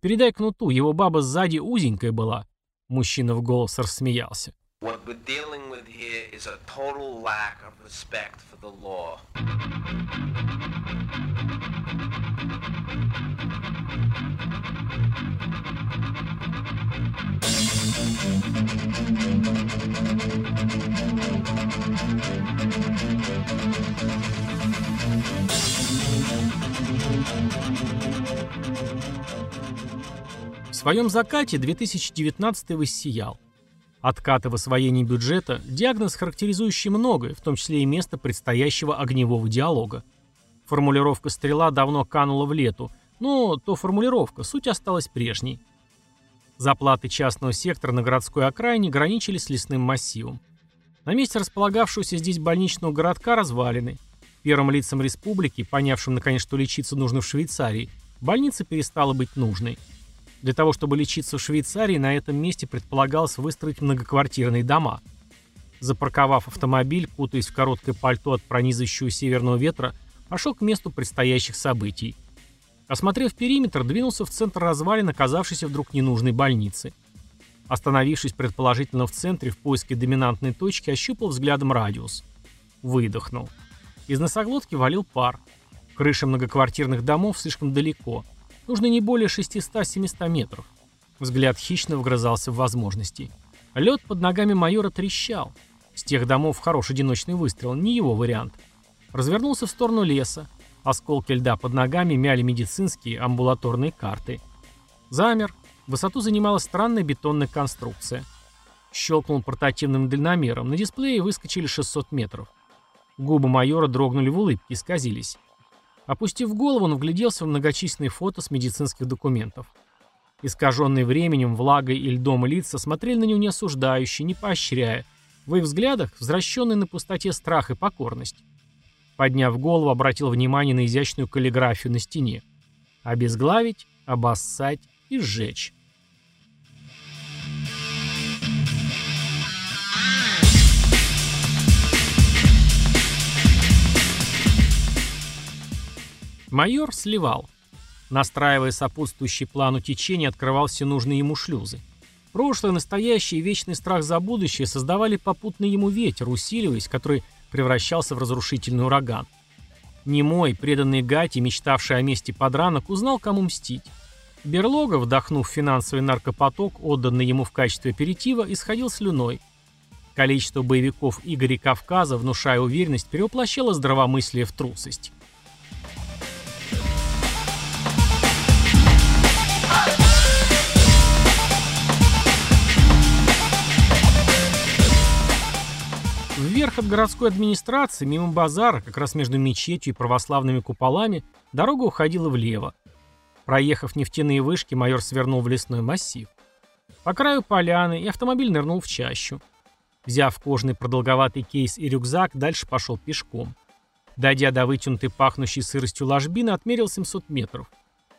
«Передай кнуту, его баба сзади узенькая была». Мужчина в голос рассмеялся. What we're dealing with here is a total lack of respect for the law. В своем закате 2019 воссиял. Откаты в освоении бюджета – диагноз, характеризующий многое, в том числе и место предстоящего огневого диалога. Формулировка «стрела» давно канула в лету, но то формулировка, суть осталась прежней. Заплаты частного сектора на городской окраине граничили с лесным массивом. На месте располагавшегося здесь больничного городка развалины. Первым лицам республики, понявшим наконец, что лечиться нужно в Швейцарии, больница перестала быть нужной – для того, чтобы лечиться в Швейцарии, на этом месте предполагалось выстроить многоквартирные дома. Запарковав автомобиль, кутаясь в короткое пальто от пронизывающего северного ветра, пошел к месту предстоящих событий. Осмотрев периметр, двинулся в центр развалин, оказавшейся вдруг ненужной больницы. Остановившись предположительно в центре в поиске доминантной точки, ощупал взглядом радиус. Выдохнул. Из носоглотки валил пар. Крыши многоквартирных домов слишком далеко. Нужно не более 600-700 метров. Взгляд хищно вгрызался в возможности. Лед под ногами майора трещал. С тех домов хороший одиночный выстрел, не его вариант. Развернулся в сторону леса. Осколки льда под ногами мяли медицинские амбулаторные карты. Замер. Высоту занимала странная бетонная конструкция. Щелкнул портативным дальномером. На дисплее выскочили 600 метров. Губы майора дрогнули в улыбке, и исказились. Опустив голову, он вгляделся в многочисленные фото с медицинских документов. Искаженные временем, влагой и льдом лица смотрели на него не осуждающие, не поощряя. В их взглядах возвращенный на пустоте страх и покорность. Подняв голову, обратил внимание на изящную каллиграфию на стене. Обезглавить, обоссать и сжечь. Майор сливал. Настраивая сопутствующий плану течения, открывал все нужные ему шлюзы. Прошлое, настоящее и вечный страх за будущее создавали попутный ему ветер, усиливаясь, который превращался в разрушительный ураган. Немой, преданный Гати, мечтавший о месте подранок, узнал, кому мстить. Берлога, вдохнув финансовый наркопоток, отданный ему в качестве аперитива, исходил слюной. Количество боевиков Игоря Кавказа, внушая уверенность, перевоплощало здравомыслие в трусость. Вверх от городской администрации, мимо базара, как раз между мечетью и православными куполами, дорога уходила влево. Проехав нефтяные вышки, майор свернул в лесной массив. По краю поляны, и автомобиль нырнул в чащу. Взяв кожаный продолговатый кейс и рюкзак, дальше пошел пешком. Дойдя до вытянутой пахнущей сыростью ложбины, отмерил 700 метров.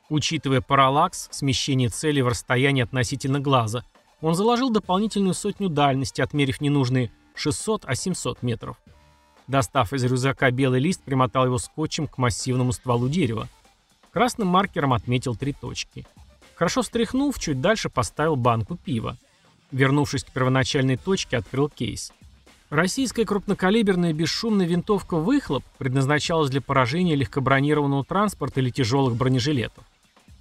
Учитывая параллакс, смещение цели в расстоянии относительно глаза, он заложил дополнительную сотню дальности, отмерив ненужные 600, а 700 метров. Достав из рюкзака белый лист, примотал его скотчем к массивному стволу дерева. Красным маркером отметил три точки. Хорошо встряхнув, чуть дальше поставил банку пива. Вернувшись к первоначальной точке, открыл кейс. Российская крупнокалиберная бесшумная винтовка «Выхлоп» предназначалась для поражения легкобронированного транспорта или тяжелых бронежилетов.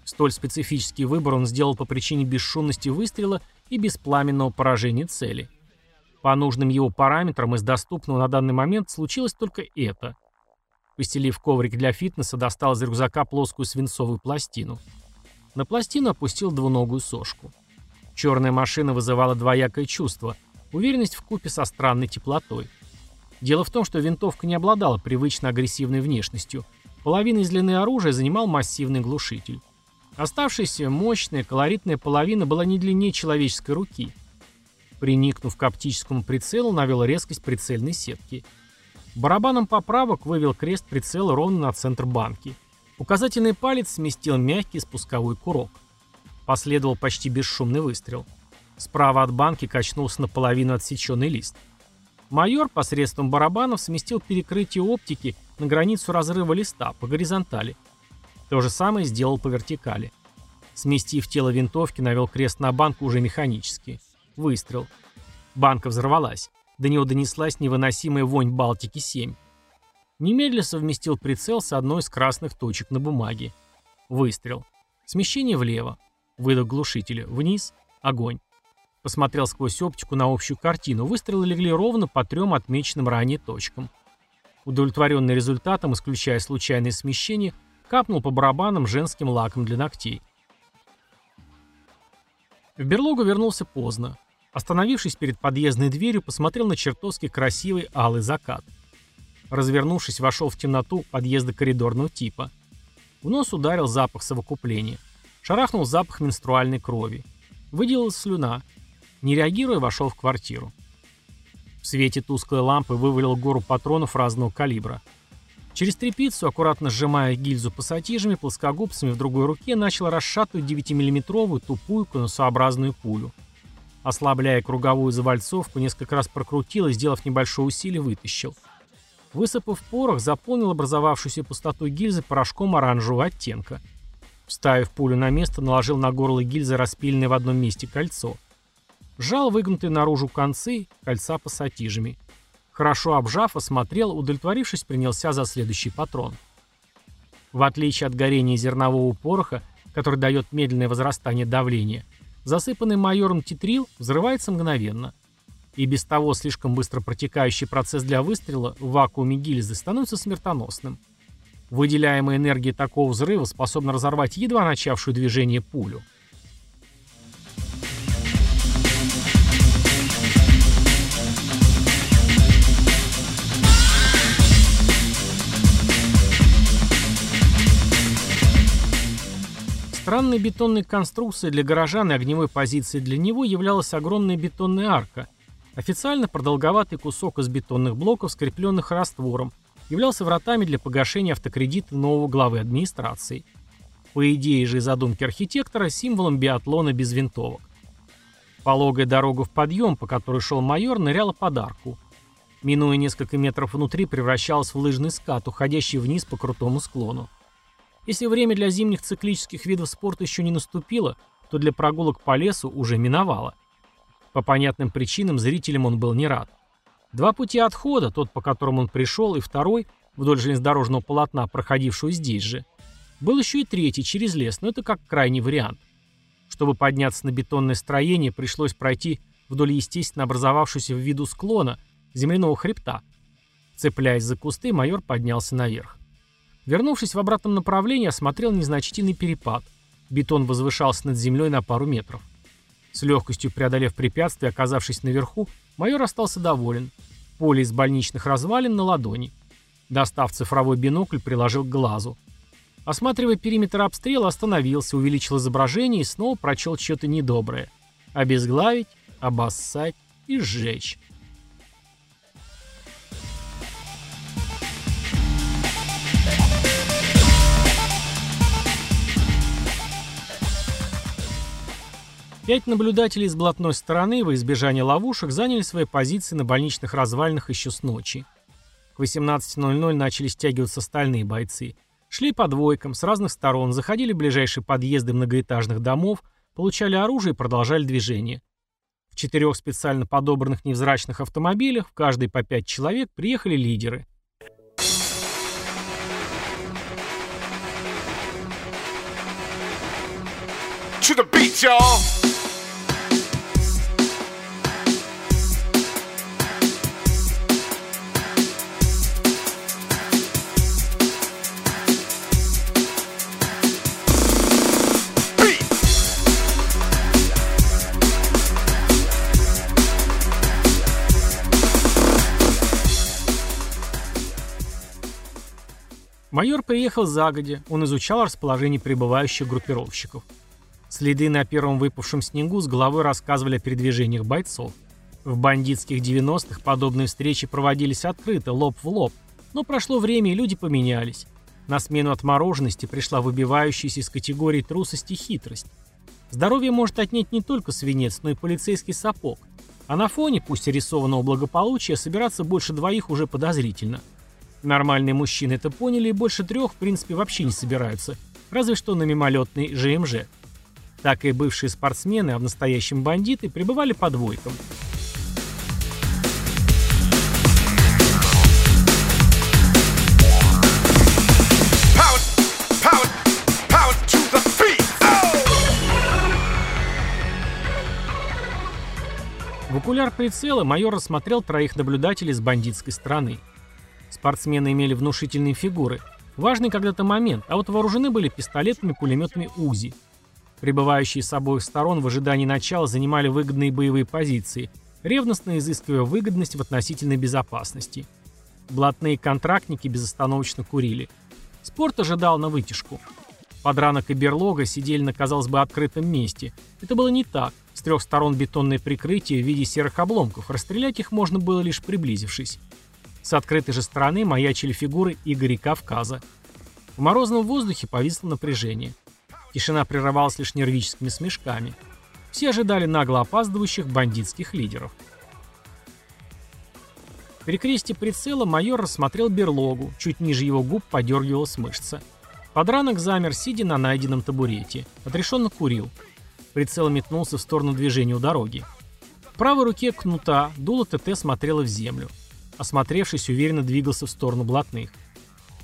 Столь специфический выбор он сделал по причине бесшумности выстрела и беспламенного поражения цели. По нужным его параметрам из доступного на данный момент случилось только это. Постелив коврик для фитнеса, достал из рюкзака плоскую свинцовую пластину. На пластину опустил двуногую сошку. Черная машина вызывала двоякое чувство – уверенность в купе со странной теплотой. Дело в том, что винтовка не обладала привычно агрессивной внешностью. Половина из длины оружия занимал массивный глушитель. Оставшаяся мощная, колоритная половина была не длиннее человеческой руки. Приникнув к оптическому прицелу, навел резкость прицельной сетки. Барабаном поправок вывел крест прицела ровно на центр банки. Указательный палец сместил мягкий спусковой курок. Последовал почти бесшумный выстрел. Справа от банки качнулся наполовину отсеченный лист. Майор посредством барабанов сместил перекрытие оптики на границу разрыва листа по горизонтали – то же самое сделал по вертикали. Сместив тело винтовки, навел крест на банку уже механически. Выстрел. Банка взорвалась. До него донеслась невыносимая вонь Балтики-7. Немедленно совместил прицел с одной из красных точек на бумаге. Выстрел. Смещение влево. Выдох глушителя. Вниз. Огонь. Посмотрел сквозь оптику на общую картину. Выстрелы легли ровно по трем отмеченным ранее точкам. Удовлетворенный результатом, исключая случайное смещение, Капнул по барабанам женским лаком для ногтей. В берлогу вернулся поздно. Остановившись перед подъездной дверью, посмотрел на чертовски красивый алый закат. Развернувшись, вошел в темноту подъезда коридорного типа. В нос ударил запах совокупления. Шарахнул запах менструальной крови. Выделилась слюна. Не реагируя, вошел в квартиру. В свете тусклой лампы вывалил гору патронов разного калибра. Через трепицу, аккуратно сжимая гильзу пассатижами, плоскогубцами в другой руке начал расшатывать 9-миллиметровую тупую конусообразную пулю. Ослабляя круговую завальцовку, несколько раз прокрутил и, сделав небольшое усилие, вытащил. Высыпав порох, заполнил образовавшуюся пустоту гильзы порошком оранжевого оттенка. Вставив пулю на место, наложил на горло гильзы распиленное в одном месте кольцо. Сжал выгнутые наружу концы кольца пассатижами. Хорошо обжав, осмотрел, удовлетворившись, принялся за следующий патрон. В отличие от горения зернового пороха, который дает медленное возрастание давления, засыпанный майором титрил взрывается мгновенно. И без того слишком быстро протекающий процесс для выстрела в вакууме гильзы становится смертоносным. Выделяемая энергия такого взрыва способна разорвать едва начавшую движение пулю. Странной бетонной конструкцией для горожан и огневой позицией для него являлась огромная бетонная арка. Официально продолговатый кусок из бетонных блоков, скрепленных раствором, являлся вратами для погашения автокредита нового главы администрации. По идее же и задумке архитектора, символом биатлона без винтовок. Пологая дорога в подъем, по которой шел майор, ныряла под арку. Минуя несколько метров внутри, превращалась в лыжный скат, уходящий вниз по крутому склону. Если время для зимних циклических видов спорта еще не наступило, то для прогулок по лесу уже миновало. По понятным причинам зрителям он был не рад. Два пути отхода, тот, по которому он пришел, и второй, вдоль железнодорожного полотна, проходившего здесь же. Был еще и третий, через лес, но это как крайний вариант. Чтобы подняться на бетонное строение, пришлось пройти вдоль естественно образовавшегося в виду склона, земляного хребта. Цепляясь за кусты, майор поднялся наверх. Вернувшись в обратном направлении, осмотрел незначительный перепад. Бетон возвышался над землей на пару метров. С легкостью преодолев препятствие, оказавшись наверху, майор остался доволен. Поле из больничных развалин на ладони. Достав цифровой бинокль, приложил к глазу. Осматривая периметр обстрела, остановился, увеличил изображение и снова прочел что-то недоброе. Обезглавить, обоссать и сжечь. Пять наблюдателей с блатной стороны во избежание ловушек заняли свои позиции на больничных развалинах еще с ночи. К 18.00 начали стягиваться остальные бойцы. Шли по двойкам, с разных сторон, заходили в ближайшие подъезды многоэтажных домов, получали оружие и продолжали движение. В четырех специально подобранных невзрачных автомобилях, в каждый по пять человек, приехали лидеры. Beat, y'all! Майор приехал загодя, он изучал расположение прибывающих группировщиков. Следы на первом выпавшем снегу с головой рассказывали о передвижениях бойцов. В бандитских 90-х подобные встречи проводились открыто, лоб в лоб, но прошло время и люди поменялись. На смену отмороженности пришла выбивающаяся из категории трусость и хитрость. Здоровье может отнять не только свинец, но и полицейский сапог. А на фоне, пусть и рисованного благополучия, собираться больше двоих уже подозрительно. Нормальные мужчины это поняли и больше трех, в принципе, вообще не собираются, разве что на мимолетный ЖМЖ. Так и бывшие спортсмены, а в настоящем бандиты, пребывали по двойкам. В окуляр прицела майор рассмотрел троих наблюдателей с бандитской стороны. Спортсмены имели внушительные фигуры. Важный когда-то момент, а вот вооружены были пистолетами, пулеметами УЗИ. Прибывающие с обоих сторон в ожидании начала занимали выгодные боевые позиции, ревностно изыскивая выгодность в относительной безопасности. Блатные контрактники безостановочно курили. Спорт ожидал на вытяжку. Подранок и берлога сидели на, казалось бы, открытом месте. Это было не так. С трех сторон бетонное прикрытие в виде серых обломков. Расстрелять их можно было лишь приблизившись. С открытой же стороны маячили фигуры Игоря Кавказа. В морозном воздухе повисло напряжение. Тишина прерывалась лишь нервическими смешками. Все ожидали нагло опаздывающих бандитских лидеров. В перекрестии прицела майор рассмотрел берлогу, чуть ниже его губ подергивалась мышца. Подранок замер, сидя на найденном табурете. Отрешенно курил. Прицел метнулся в сторону движения у дороги. В правой руке кнута дуло ТТ смотрело в землю. Осмотревшись, уверенно двигался в сторону блатных.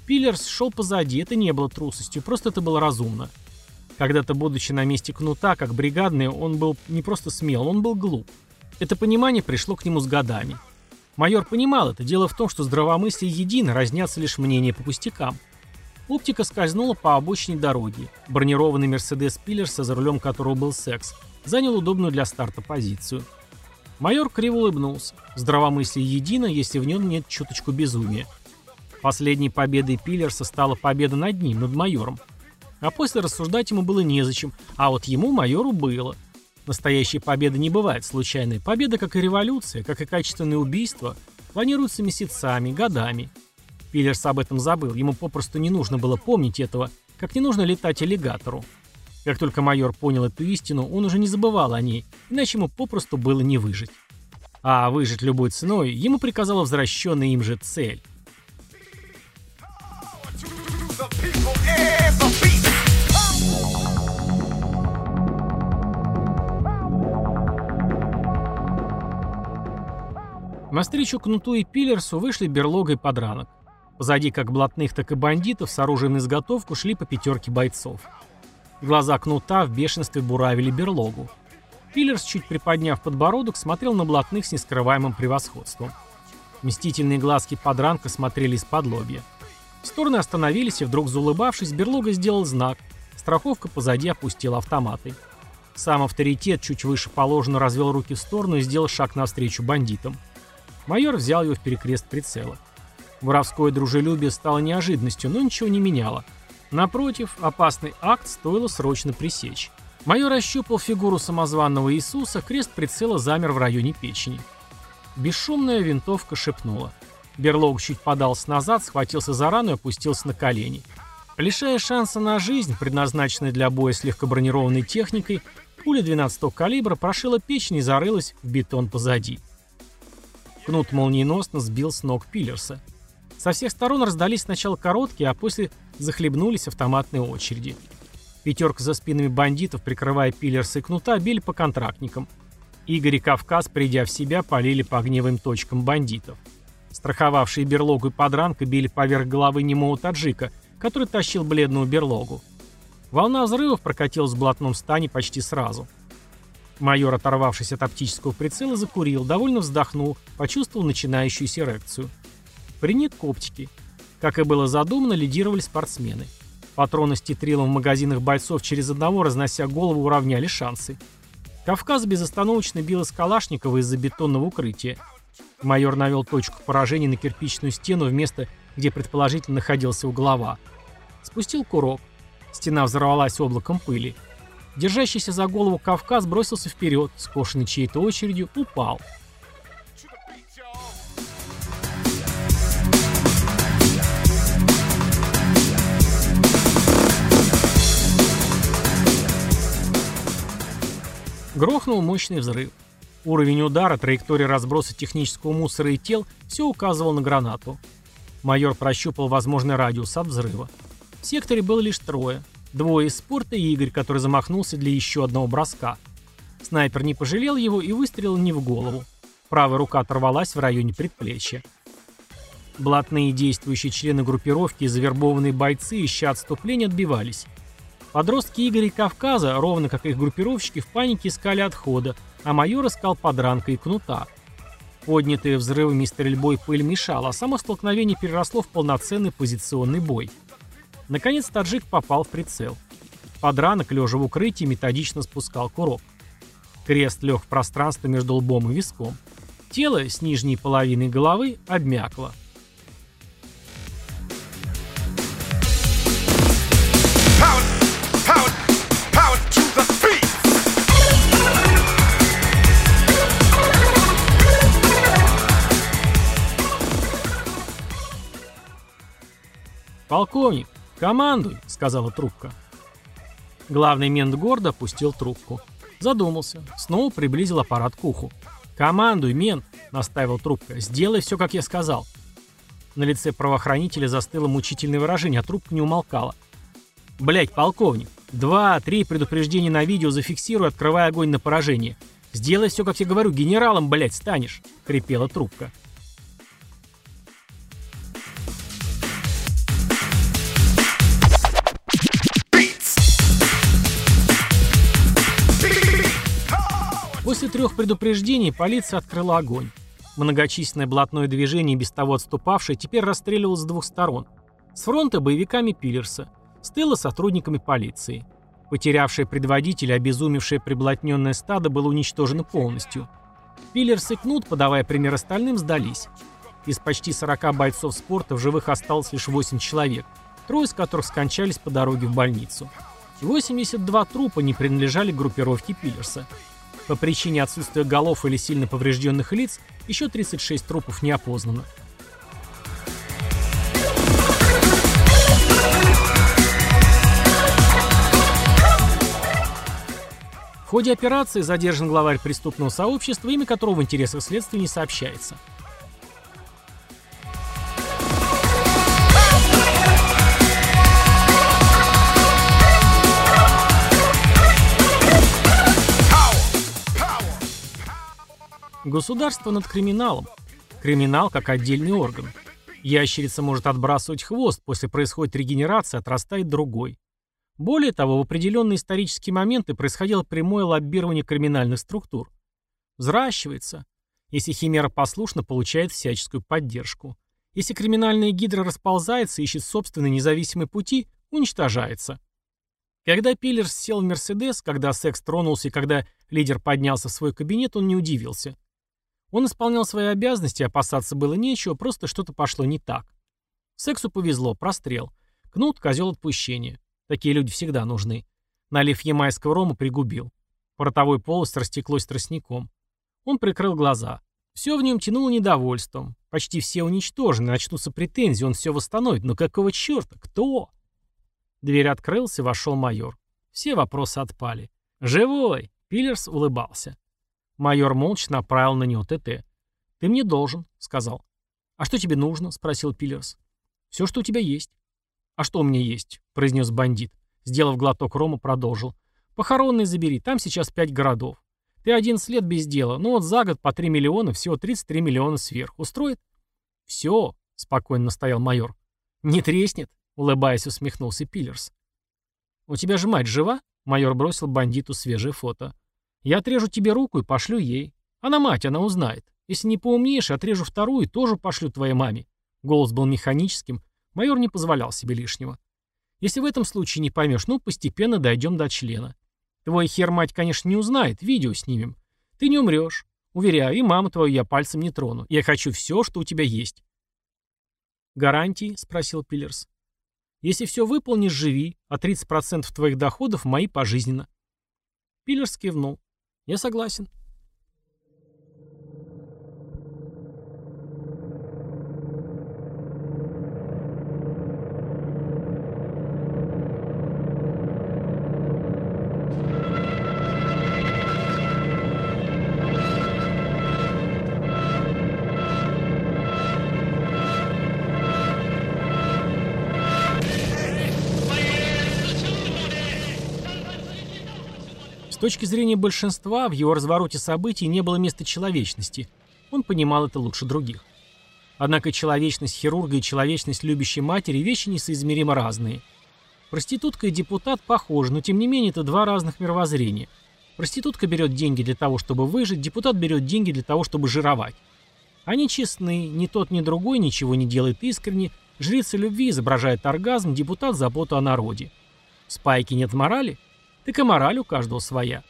Пиллерс шел позади, это не было трусостью, просто это было разумно. Когда-то, будучи на месте кнута, как бригадный, он был не просто смел, он был глуп. Это понимание пришло к нему с годами. Майор понимал это. Дело в том, что здравомыслие едино, разнятся лишь мнения по пустякам. Оптика скользнула по обочине дороги. Бронированный Мерседес Пиллерса, за рулем которого был секс, занял удобную для старта позицию. Майор криво улыбнулся. Здравомыслие едино, если в нем нет чуточку безумия. Последней победой Пиллерса стала победа над ним, над майором. А после рассуждать ему было незачем, а вот ему, майору, было. Настоящей победы не бывает случайной. Победа, как и революция, как и качественное убийство, планируется месяцами, годами. Пиллерс об этом забыл, ему попросту не нужно было помнить этого, как не нужно летать аллигатору. Как только майор понял эту истину, он уже не забывал о ней, иначе ему попросту было не выжить. А выжить любой ценой ему приказала возвращенная им же цель. Навстречу Кнуту и Пиллерсу вышли берлога и подранок. Позади как блатных, так и бандитов с оружием на изготовку шли по пятерке бойцов. Глаза Кнута в бешенстве буравили берлогу. Пиллерс, чуть приподняв подбородок, смотрел на блатных с нескрываемым превосходством. Мстительные глазки подранка смотрели из-под лобья. Стороны остановились, и вдруг заулыбавшись, берлога сделал знак. Страховка позади опустила автоматы. Сам авторитет чуть выше положено развел руки в сторону и сделал шаг навстречу бандитам. Майор взял его в перекрест прицела. Воровское дружелюбие стало неожиданностью, но ничего не меняло. Напротив, опасный акт стоило срочно пресечь. Майор ощупал фигуру самозванного Иисуса, крест прицела замер в районе печени. Бесшумная винтовка шепнула. Берлог чуть подался назад, схватился за рану и опустился на колени. Лишая шанса на жизнь, предназначенной для боя с легкобронированной техникой, Пуля 12-го калибра прошила печень и зарылась в бетон позади. Кнут молниеносно сбил с ног Пиллерса. Со всех сторон раздались сначала короткие, а после захлебнулись автоматные очереди. Пятерка за спинами бандитов, прикрывая Пиллерса и Кнута, били по контрактникам. Игорь и Кавказ, придя в себя, полили по огневым точкам бандитов. Страховавшие берлогу и подранка били поверх головы немого таджика, который тащил бледную берлогу. Волна взрывов прокатилась в блатном стане почти сразу. Майор, оторвавшись от оптического прицела, закурил, довольно вздохнул, почувствовал начинающуюся эрекцию. Приник к оптике. Как и было задумано, лидировали спортсмены. Патроны с тетрилом в магазинах бойцов через одного, разнося голову, уравняли шансы. Кавказ безостановочно бил из Калашникова из-за бетонного укрытия. Майор навел точку поражения на кирпичную стену в место, где предположительно находился углова. Спустил курок. Стена взорвалась облаком пыли. Держащийся за голову Кавказ бросился вперед, скошенный чьей-то очередью, упал. Грохнул мощный взрыв. Уровень удара, траектория разброса технического мусора и тел – все указывал на гранату. Майор прощупал возможный радиус от взрыва. В секторе было лишь трое. Двое из спорта и Игорь, который замахнулся для еще одного броска. Снайпер не пожалел его и выстрелил не в голову. Правая рука оторвалась в районе предплечья. Блатные действующие члены группировки и завербованные бойцы, ища отступления, отбивались. Подростки Игоря и Кавказа, ровно как их группировщики, в панике искали отхода, а майор искал подранка и кнута. Поднятые взрывами и стрельбой пыль мешала, а само столкновение переросло в полноценный позиционный бой. Наконец таджик попал в прицел. Подранок, лежа в укрытии, методично спускал курок. Крест лег в пространство между лбом и виском. Тело с нижней половины головы обмякло. «Полковник, командуй!» — сказала трубка. Главный мент города опустил трубку. Задумался. Снова приблизил аппарат к уху. «Командуй, мент!» — настаивал трубка. «Сделай все, как я сказал». На лице правоохранителя застыло мучительное выражение, а трубка не умолкала. «Блядь, полковник! Два, три предупреждения на видео зафиксируй, открывая огонь на поражение. Сделай все, как я говорю, генералом, блядь, станешь!» — хрипела трубка. После трех предупреждений полиция открыла огонь. Многочисленное блатное движение, без того отступавшее, теперь расстреливалось с двух сторон. С фронта боевиками Пиллерса, с тыла сотрудниками полиции. Потерявшее предводителя, обезумевшее приблотненное стадо было уничтожено полностью. Пиллерс и Кнут, подавая пример остальным, сдались. Из почти 40 бойцов спорта в живых осталось лишь 8 человек, трое из которых скончались по дороге в больницу. 82 трупа не принадлежали группировке Пиллерса. По причине отсутствия голов или сильно поврежденных лиц еще 36 трупов не опознано. В ходе операции задержан главарь преступного сообщества, имя которого в интересах следствия не сообщается. Государство над криминалом. Криминал как отдельный орган. Ящерица может отбрасывать хвост, после происходит регенерация, отрастает другой. Более того, в определенные исторические моменты происходило прямое лоббирование криминальных структур. Взращивается. Если химера послушно, получает всяческую поддержку. Если криминальная гидра расползается, ищет собственные независимые пути, уничтожается. Когда Пиллерс сел в Мерседес, когда секс тронулся и когда лидер поднялся в свой кабинет, он не удивился. Он исполнял свои обязанности, опасаться было нечего, просто что-то пошло не так. Сексу повезло, прострел. Кнут – козел отпущения. Такие люди всегда нужны. Налив ямайского рома, пригубил. Поротовой полость растеклось тростником. Он прикрыл глаза. Все в нем тянуло недовольством. Почти все уничтожены, начнутся претензии, он все восстановит. Но какого черта? Кто? Дверь открылась, и вошел майор. Все вопросы отпали. «Живой!» — Пиллерс улыбался. Майор молча направил на него ТТ. «Ты мне должен», — сказал. «А что тебе нужно?» — спросил Пиллерс. «Все, что у тебя есть». «А что у меня есть?» — произнес бандит. Сделав глоток рома, продолжил. «Похоронные забери, там сейчас пять городов. Ты один след без дела, ну вот за год по три миллиона, всего 33 миллиона сверх. Устроит?» «Все», — спокойно настоял майор. «Не треснет», — улыбаясь, усмехнулся Пиллерс. «У тебя же мать жива?» — майор бросил бандиту свежее фото. «Я отрежу тебе руку и пошлю ей. Она мать, она узнает. Если не поумнеешь, отрежу вторую и тоже пошлю твоей маме». Голос был механическим, майор не позволял себе лишнего. «Если в этом случае не поймешь, ну, постепенно дойдем до члена. Твой хер мать, конечно, не узнает, видео снимем. Ты не умрешь. Уверяю, и маму твою я пальцем не трону. Я хочу все, что у тебя есть. «Гарантии?» — спросил Пиллерс. «Если все выполнишь, живи, а 30% твоих доходов мои пожизненно». Пиллерс кивнул. «Я согласен». Точки зрения большинства, в его развороте событий не было места человечности. Он понимал это лучше других. Однако человечность хирурга и человечность любящей матери – вещи несоизмеримо разные. Проститутка и депутат похожи, но тем не менее это два разных мировоззрения. Проститутка берет деньги для того, чтобы выжить, депутат берет деньги для того, чтобы жировать. Они честны, ни тот, ни другой ничего не делает искренне, жрица любви изображает оргазм, депутат – заботу о народе. В спайке нет морали – так и мораль у каждого своя.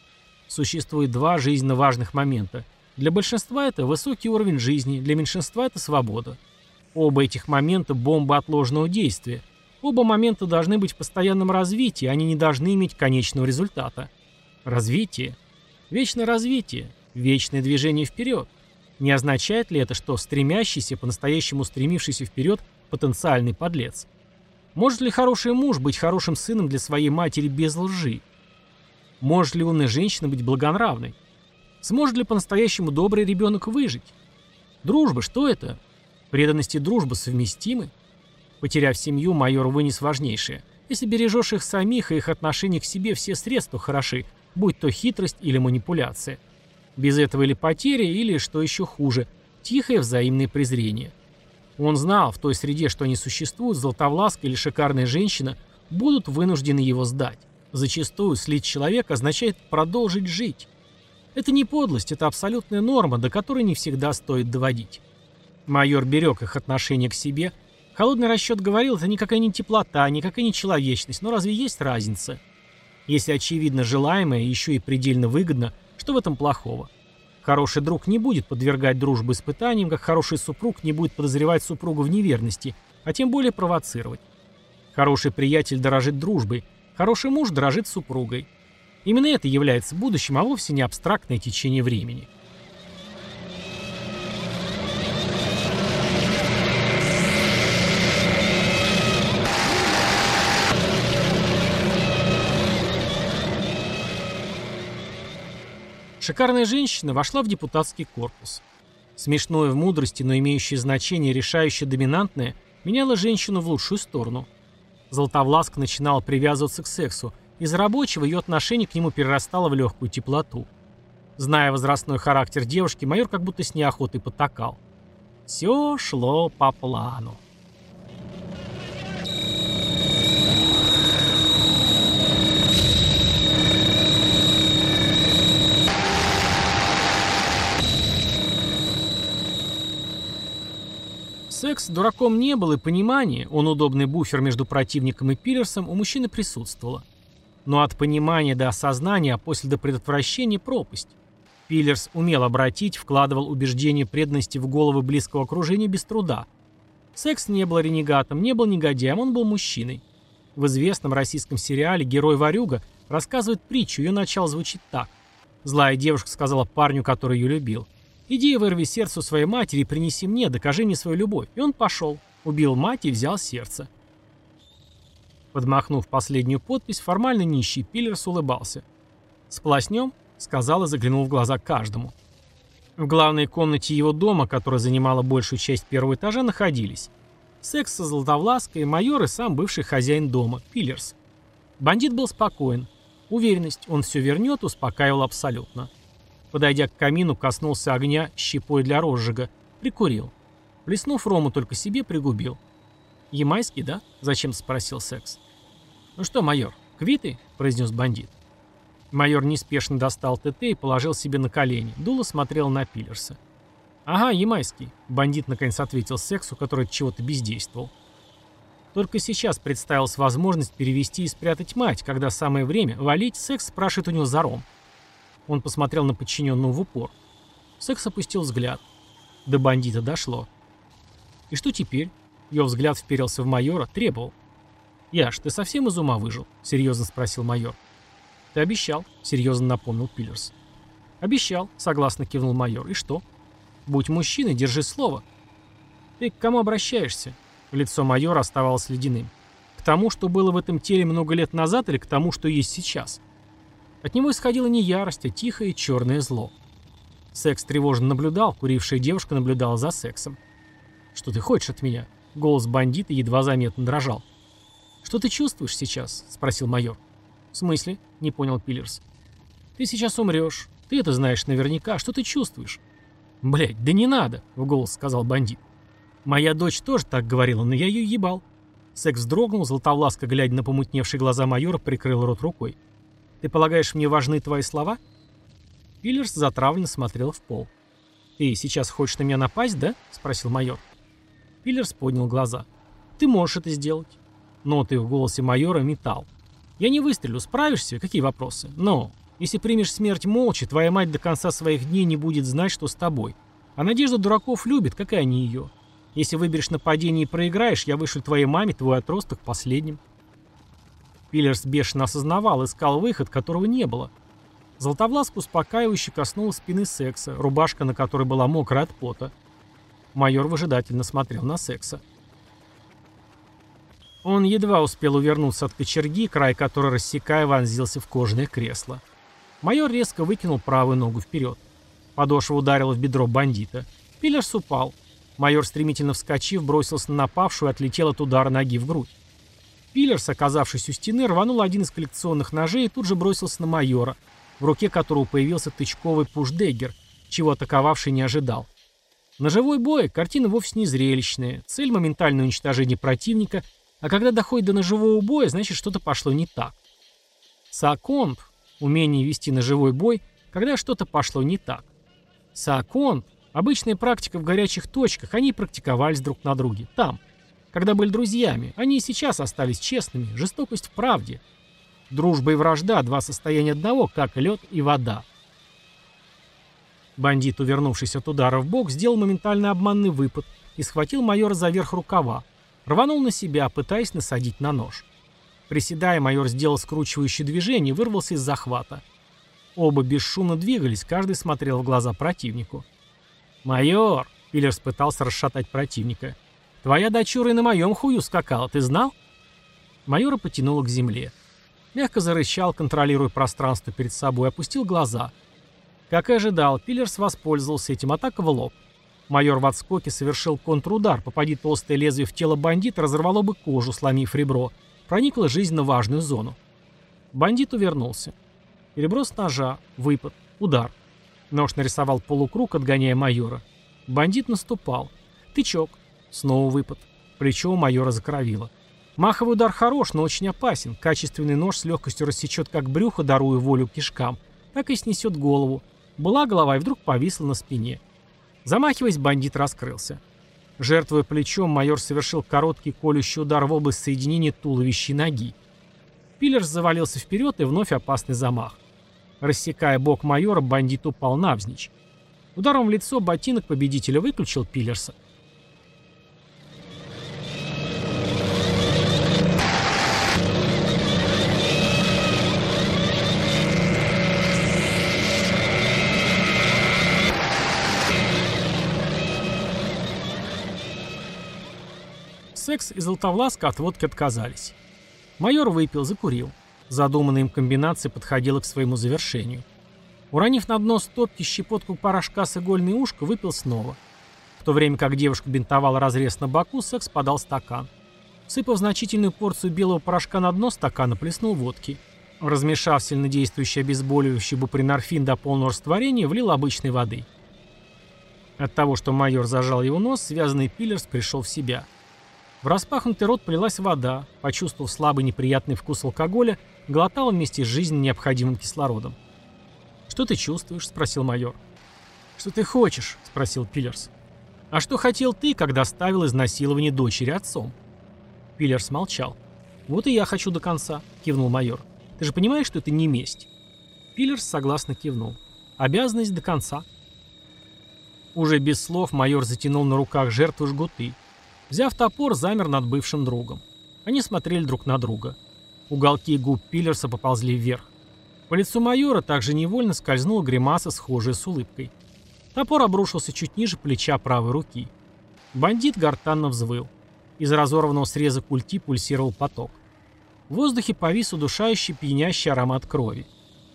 Существует два жизненно важных момента. Для большинства это высокий уровень жизни, для меньшинства это свобода. Оба этих момента – бомба отложенного действия. Оба момента должны быть в постоянном развитии, они не должны иметь конечного результата. Развитие. Вечное развитие. Вечное движение вперед. Не означает ли это, что стремящийся, по-настоящему стремившийся вперед, потенциальный подлец? Может ли хороший муж быть хорошим сыном для своей матери без лжи? Может ли умная женщина быть благонравной? Сможет ли по-настоящему добрый ребенок выжить? Дружба, что это? Преданность и дружба совместимы? Потеряв семью, майор вынес важнейшее. Если бережешь их самих и их отношение к себе, все средства хороши, будь то хитрость или манипуляция. Без этого или потеря, или, что еще хуже, тихое взаимное презрение. Он знал, в той среде, что они существуют, Златовласка или шикарная женщина будут вынуждены его сдать. Зачастую слить человека означает продолжить жить. Это не подлость, это абсолютная норма, до которой не всегда стоит доводить. Майор берег их отношение к себе. Холодный расчет говорил, это никакая не теплота, никакая не человечность, но разве есть разница? Если очевидно желаемое, еще и предельно выгодно, что в этом плохого? Хороший друг не будет подвергать дружбу испытаниям, как хороший супруг не будет подозревать супругу в неверности, а тем более провоцировать. Хороший приятель дорожит дружбой, Хороший муж дорожит супругой. Именно это является будущим, а вовсе не абстрактное течение времени. Шикарная женщина вошла в депутатский корпус. Смешное в мудрости, но имеющее значение решающее доминантное, меняло женщину в лучшую сторону – Золотовласка начинала привязываться к сексу. Из рабочего ее отношение к нему перерастало в легкую теплоту. Зная возрастной характер девушки, майор как будто с неохотой потакал. Все шло по плану. Секс дураком не был и понимание, он удобный буфер между противником и пиллерсом, у мужчины присутствовало. Но от понимания до осознания, а после до предотвращения пропасть. Пиллерс умел обратить, вкладывал убеждение преданности в головы близкого окружения без труда. Секс не был ренегатом, не был негодяем, он был мужчиной. В известном российском сериале «Герой-ворюга» рассказывает притчу, ее начало звучит так. Злая девушка сказала парню, который ее любил – «Иди и вырви сердце своей матери и принеси мне, докажи мне свою любовь». И он пошел, убил мать и взял сердце. Подмахнув последнюю подпись, формально нищий Пиллерс улыбался. «Сплоснем?» — сказал и заглянул в глаза каждому. В главной комнате его дома, которая занимала большую часть первого этажа, находились секс со Златовлаской, майор и сам бывший хозяин дома, Пиллерс. Бандит был спокоен. Уверенность, он все вернет, успокаивал абсолютно. Подойдя к камину, коснулся огня щепой для розжига, прикурил. Плеснув рому только себе, пригубил. «Ямайский, да?» — зачем спросил секс. «Ну что, майор, квиты?» — произнес бандит. Майор неспешно достал ТТ и положил себе на колени. Дуло смотрел на Пиллерса. «Ага, ямайский», — бандит наконец ответил сексу, который от чего-то бездействовал. Только сейчас представилась возможность перевести и спрятать мать, когда самое время валить, секс спрашивает у него за ром. Он посмотрел на подчиненного в упор. Секс опустил взгляд. До бандита дошло. И что теперь? Его взгляд вперился в майора, требовал. «Яш, ты совсем из ума выжил?» — серьезно спросил майор. «Ты обещал», — серьезно напомнил Пиллерс. «Обещал», — согласно кивнул майор. «И что?» Будь мужчиной, держи слово. Ты к кому обращаешься? Лицо майора оставалось ледяным. К тому, что было в этом теле много лет назад, или к тому, что есть сейчас? От него исходила не ярость, а тихое черное зло. Секс тревожно наблюдал, курившая девушка наблюдала за сексом. «Что ты хочешь от меня?» Голос бандита едва заметно дрожал. «Что ты чувствуешь сейчас?» — спросил майор. «В смысле?» — не понял Пиллерс. «Ты сейчас умрешь. Ты это знаешь наверняка. Что ты чувствуешь?» «Блядь, да не надо», — в голос сказал бандит. «Моя дочь тоже так говорила, но я ее ебал». Секс вздрогнул, Златовласка, глядя на помутневшие глаза майора, прикрыл рот рукой. «Ты полагаешь, мне важны твои слова?» Пиллерс затравленно смотрел в пол. «Ты сейчас хочешь на меня напасть, да?» — спросил майор. Пиллерс поднял глаза. «Ты можешь это сделать». Ноты в голосе майора металл. «Я не выстрелю, справишься? Какие вопросы?» «Но...» Если примешь смерть молча, твоя мать до конца своих дней не будет знать, что с тобой. А Надежда дураков любит, как и они ее. Если выберешь нападение и проиграешь, я вышлю твоей маме твой отросток последним. Пиллерс бешено осознавал, искал выход, которого не было. Златовласка успокаивающе коснулась спины секса, рубашка на которой была мокрая от пота. Майор выжидательно смотрел на секса. Он едва успел увернуться от кочерги, край которой, рассекая, вонзился в кожаное кресло. Майор резко выкинул правую ногу вперед. Подошва ударила в бедро бандита. Пиллерс упал. Майор, стремительно вскочив, бросился на напавшую и отлетел от удара ноги в грудь. Пиллерс, оказавшись у стены, рванул один из коллекционных ножей и тут же бросился на майора, в руке которого появился тычковый пушдеггер, чего атаковавший не ожидал. Ножевой бой – картина вовсе не зрелищная, цель – моментальное уничтожение противника, а когда доходит до ножевого боя, значит что-то пошло не так. Сакомб, умение вести ножевой бой, когда что-то пошло не так. Саакон – обычная практика в горячих точках, они практиковались друг на друге, там. Когда были друзьями, они и сейчас остались честными, жестокость в правде. Дружба и вражда – два состояния одного, как лед и вода. Бандит, увернувшись от удара в бок, сделал моментальный обманный выпад и схватил майора за верх рукава, рванул на себя, пытаясь насадить на нож. Приседая, майор сделал скручивающее движение и вырвался из захвата. Оба бесшумно двигались, каждый смотрел в глаза противнику. «Майор!» — Пиллерс пытался расшатать противника. «Твоя дочура и на моем хую скакала, ты знал?» Майора потянуло к земле. Мягко зарычал, контролируя пространство перед собой, опустил глаза. Как и ожидал, Пиллерс воспользовался этим атака в лоб. Майор в отскоке совершил контрудар, попади толстое лезвие в тело бандита, разорвало бы кожу, сломив ребро — проникла жизненно важную зону. Бандит увернулся. Переброс ножа, выпад, удар. Нож нарисовал полукруг, отгоняя майора. Бандит наступал. Тычок. Снова выпад. Плечо у майора закровило. Маховый удар хорош, но очень опасен. Качественный нож с легкостью рассечет как брюхо, даруя волю кишкам, так и снесет голову. Была голова и вдруг повисла на спине. Замахиваясь, бандит раскрылся. Жертвуя плечом, майор совершил короткий колющий удар в область соединения туловища и ноги. Пиллерс завалился вперед и вновь опасный замах. Рассекая бок майора, бандит упал навзничь. Ударом в лицо ботинок победителя выключил Пиллерса. Секс и Златовласка от водки отказались. Майор выпил, закурил. Задуманная им комбинация подходила к своему завершению. Уронив на дно стопки щепотку порошка с игольной ушко, выпил снова. В то время как девушка бинтовала разрез на боку, секс подал стакан. Сыпав значительную порцию белого порошка на дно стакана, плеснул водки. Размешав сильнодействующий обезболивающий бупринорфин до полного растворения, влил обычной воды. От того, что майор зажал его нос, связанный Пиллерс пришел в себя. В распахнутый рот полилась вода, почувствовав слабый неприятный вкус алкоголя, глотал вместе с жизненно необходимым кислородом. «Что ты чувствуешь?» – спросил майор. «Что ты хочешь?» – спросил Пиллерс. «А что хотел ты, когда ставил изнасилование дочери отцом?» Пиллерс молчал. «Вот и я хочу до конца», – кивнул майор. «Ты же понимаешь, что это не месть?» Пиллерс согласно кивнул. «Обязанность до конца». Уже без слов майор затянул на руках жертву жгуты. Взяв топор, замер над бывшим другом. Они смотрели друг на друга. Уголки губ Пиллерса поползли вверх. По лицу майора также невольно скользнула гримаса, схожая с улыбкой. Топор обрушился чуть ниже плеча правой руки. Бандит гортанно взвыл. Из разорванного среза культи пульсировал поток. В воздухе повис удушающий, пьянящий аромат крови.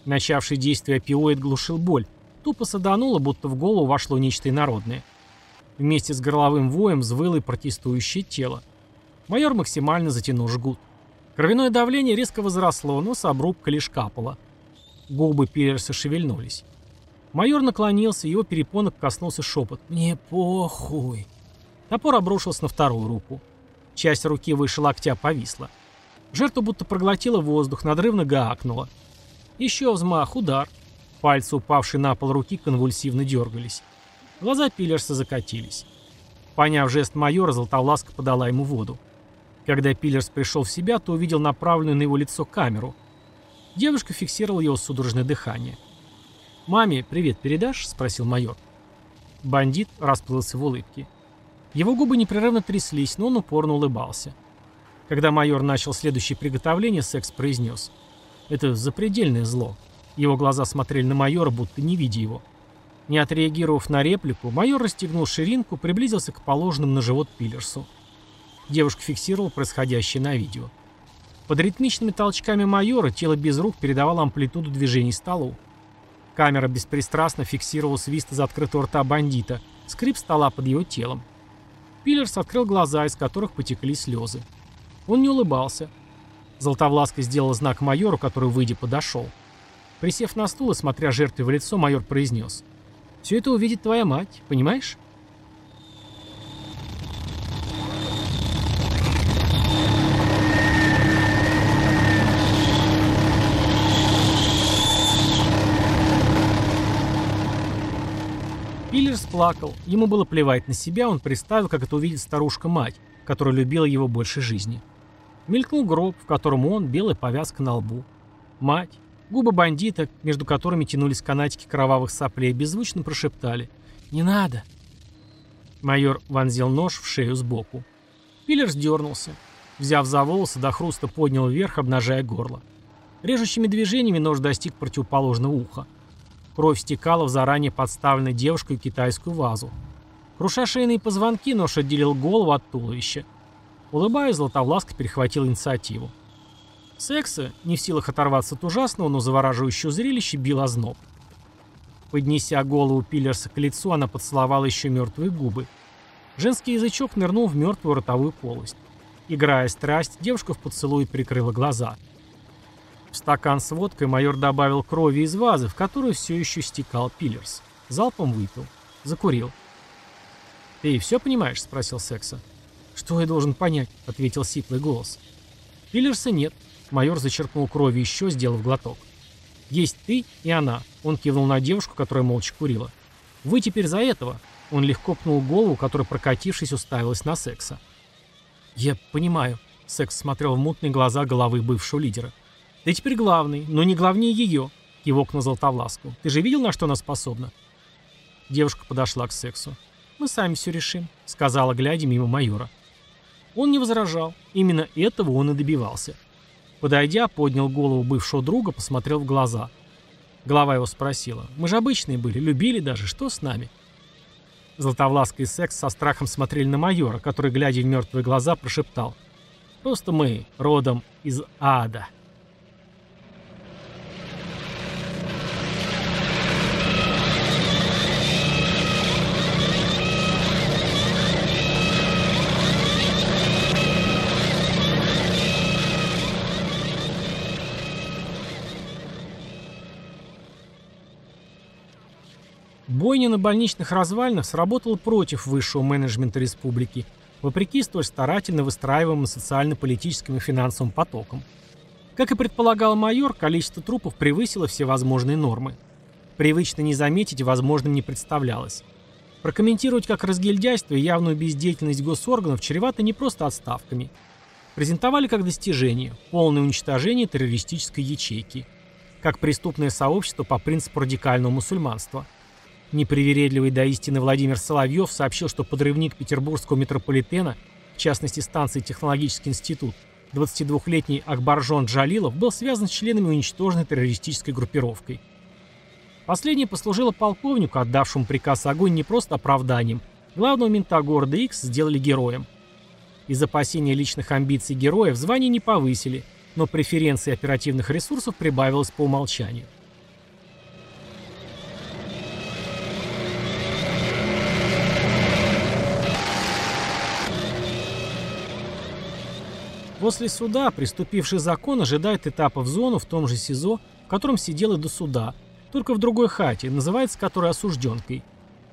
Начавший действие опиоид глушил боль, Тупо садануло, будто в голову вошло нечто инородное. Вместе с горловым воем взвыло и протестующее тело. Майор максимально затянул жгут. Кровяное давление резко возросло, но с обрубка лишь капало. Губы Пирса шевельнулись. Майор наклонился, его перепонок коснулся шепот. «Мне похуй». Топор обрушился на вторую руку. Часть руки выше локтя повисла. Жертва будто проглотила воздух, надрывно гаакнула. Еще взмах, удар. Пальцы, упавшие на пол руки, конвульсивно дергались. Глаза Пиллерса закатились. Поняв жест майора, Златовласка подала ему воду. Когда Пиллерс пришел в себя, то увидел направленную на его лицо камеру. Девушка фиксировала его судорожное дыхание. «Маме привет передашь?» – спросил майор. Бандит расплылся в улыбке. Его губы непрерывно тряслись, но он упорно улыбался. Когда майор начал следующее приготовление, секс произнес. «Это запредельное зло. Его глаза смотрели на майора, будто не видя его. Не отреагировав на реплику, майор расстегнул ширинку, приблизился к положенным на живот Пиллерсу. Девушка фиксировала происходящее на видео. Под ритмичными толчками майора тело без рук передавало амплитуду движений столу. Камера беспристрастно фиксировала свист из открытого рта бандита, скрип стола под его телом. Пиллерс открыл глаза, из которых потекли слезы. Он не улыбался. Золотовласка сделала знак майору, который, выйдя, подошел. Присев на стул и смотря жертве в лицо, майор произнес. «Все это увидит твоя мать, понимаешь?» Пиллерс плакал. Ему было плевать на себя, он представил, как это увидит старушка-мать, которая любила его больше жизни. Мелькнул гроб, в котором он, белая повязка на лбу. Мать, Губы бандита, между которыми тянулись канатики кровавых соплей, беззвучно прошептали «Не надо!». Майор вонзил нож в шею сбоку. Пиллер сдернулся. Взяв за волосы, до хруста поднял вверх, обнажая горло. Режущими движениями нож достиг противоположного уха. Кровь стекала в заранее подставленной девушкой китайскую вазу. Круша шейные позвонки, нож отделил голову от туловища. Улыбаясь, Златовласка перехватил инициативу. Секса, не в силах оторваться от ужасного, но завораживающего зрелища, бил озноб. Поднеся голову Пиллерса к лицу, она поцеловала еще мертвые губы. Женский язычок нырнул в мертвую ротовую полость. Играя страсть, девушка в поцелуй прикрыла глаза. В стакан с водкой майор добавил крови из вазы, в которую все еще стекал Пиллерс. Залпом выпил. Закурил. «Ты все понимаешь?» — спросил Секса. «Что я должен понять?» — ответил сиплый голос. «Пиллерса нет. Майор зачерпнул крови еще, сделав глоток. «Есть ты и она», — он кивнул на девушку, которая молча курила. «Вы теперь за этого», — он легко пнул голову, которая, прокатившись, уставилась на секса. «Я понимаю», — секс смотрел в мутные глаза головы бывшего лидера. «Ты теперь главный, но не главнее ее», — кивок на Золотовласку. «Ты же видел, на что она способна?» Девушка подошла к сексу. «Мы сами все решим», — сказала, глядя мимо майора. Он не возражал. Именно этого он и добивался. Подойдя, поднял голову бывшего друга, посмотрел в глаза. Голова его спросила. «Мы же обычные были, любили даже. Что с нами?» Златовласка и Секс со страхом смотрели на майора, который, глядя в мертвые глаза, прошептал. «Просто мы родом из ада». Бойня на больничных развалинах сработала против высшего менеджмента республики, вопреки столь старательно выстраиваемым социально-политическим и финансовым потокам. Как и предполагал майор, количество трупов превысило все возможные нормы. Привычно не заметить возможным не представлялось. Прокомментировать как разгильдяйство и явную бездеятельность госорганов чревато не просто отставками. Презентовали как достижение – полное уничтожение террористической ячейки. Как преступное сообщество по принципу радикального мусульманства. Непривередливый до истины Владимир Соловьев сообщил, что подрывник петербургского метрополитена, в частности станции «Технологический институт», 22-летний Акбаржон Джалилов, был связан с членами уничтоженной террористической группировкой – Последнее послужило полковнику, отдавшему приказ огонь не просто оправданием. Главного мента города X сделали героем. Из опасения личных амбиций героев звание не повысили, но преференции оперативных ресурсов прибавилось по умолчанию. После суда приступивший закон ожидает этапа в зону в том же СИЗО, в котором сидел и до суда, только в другой хате, называется которая осужденкой.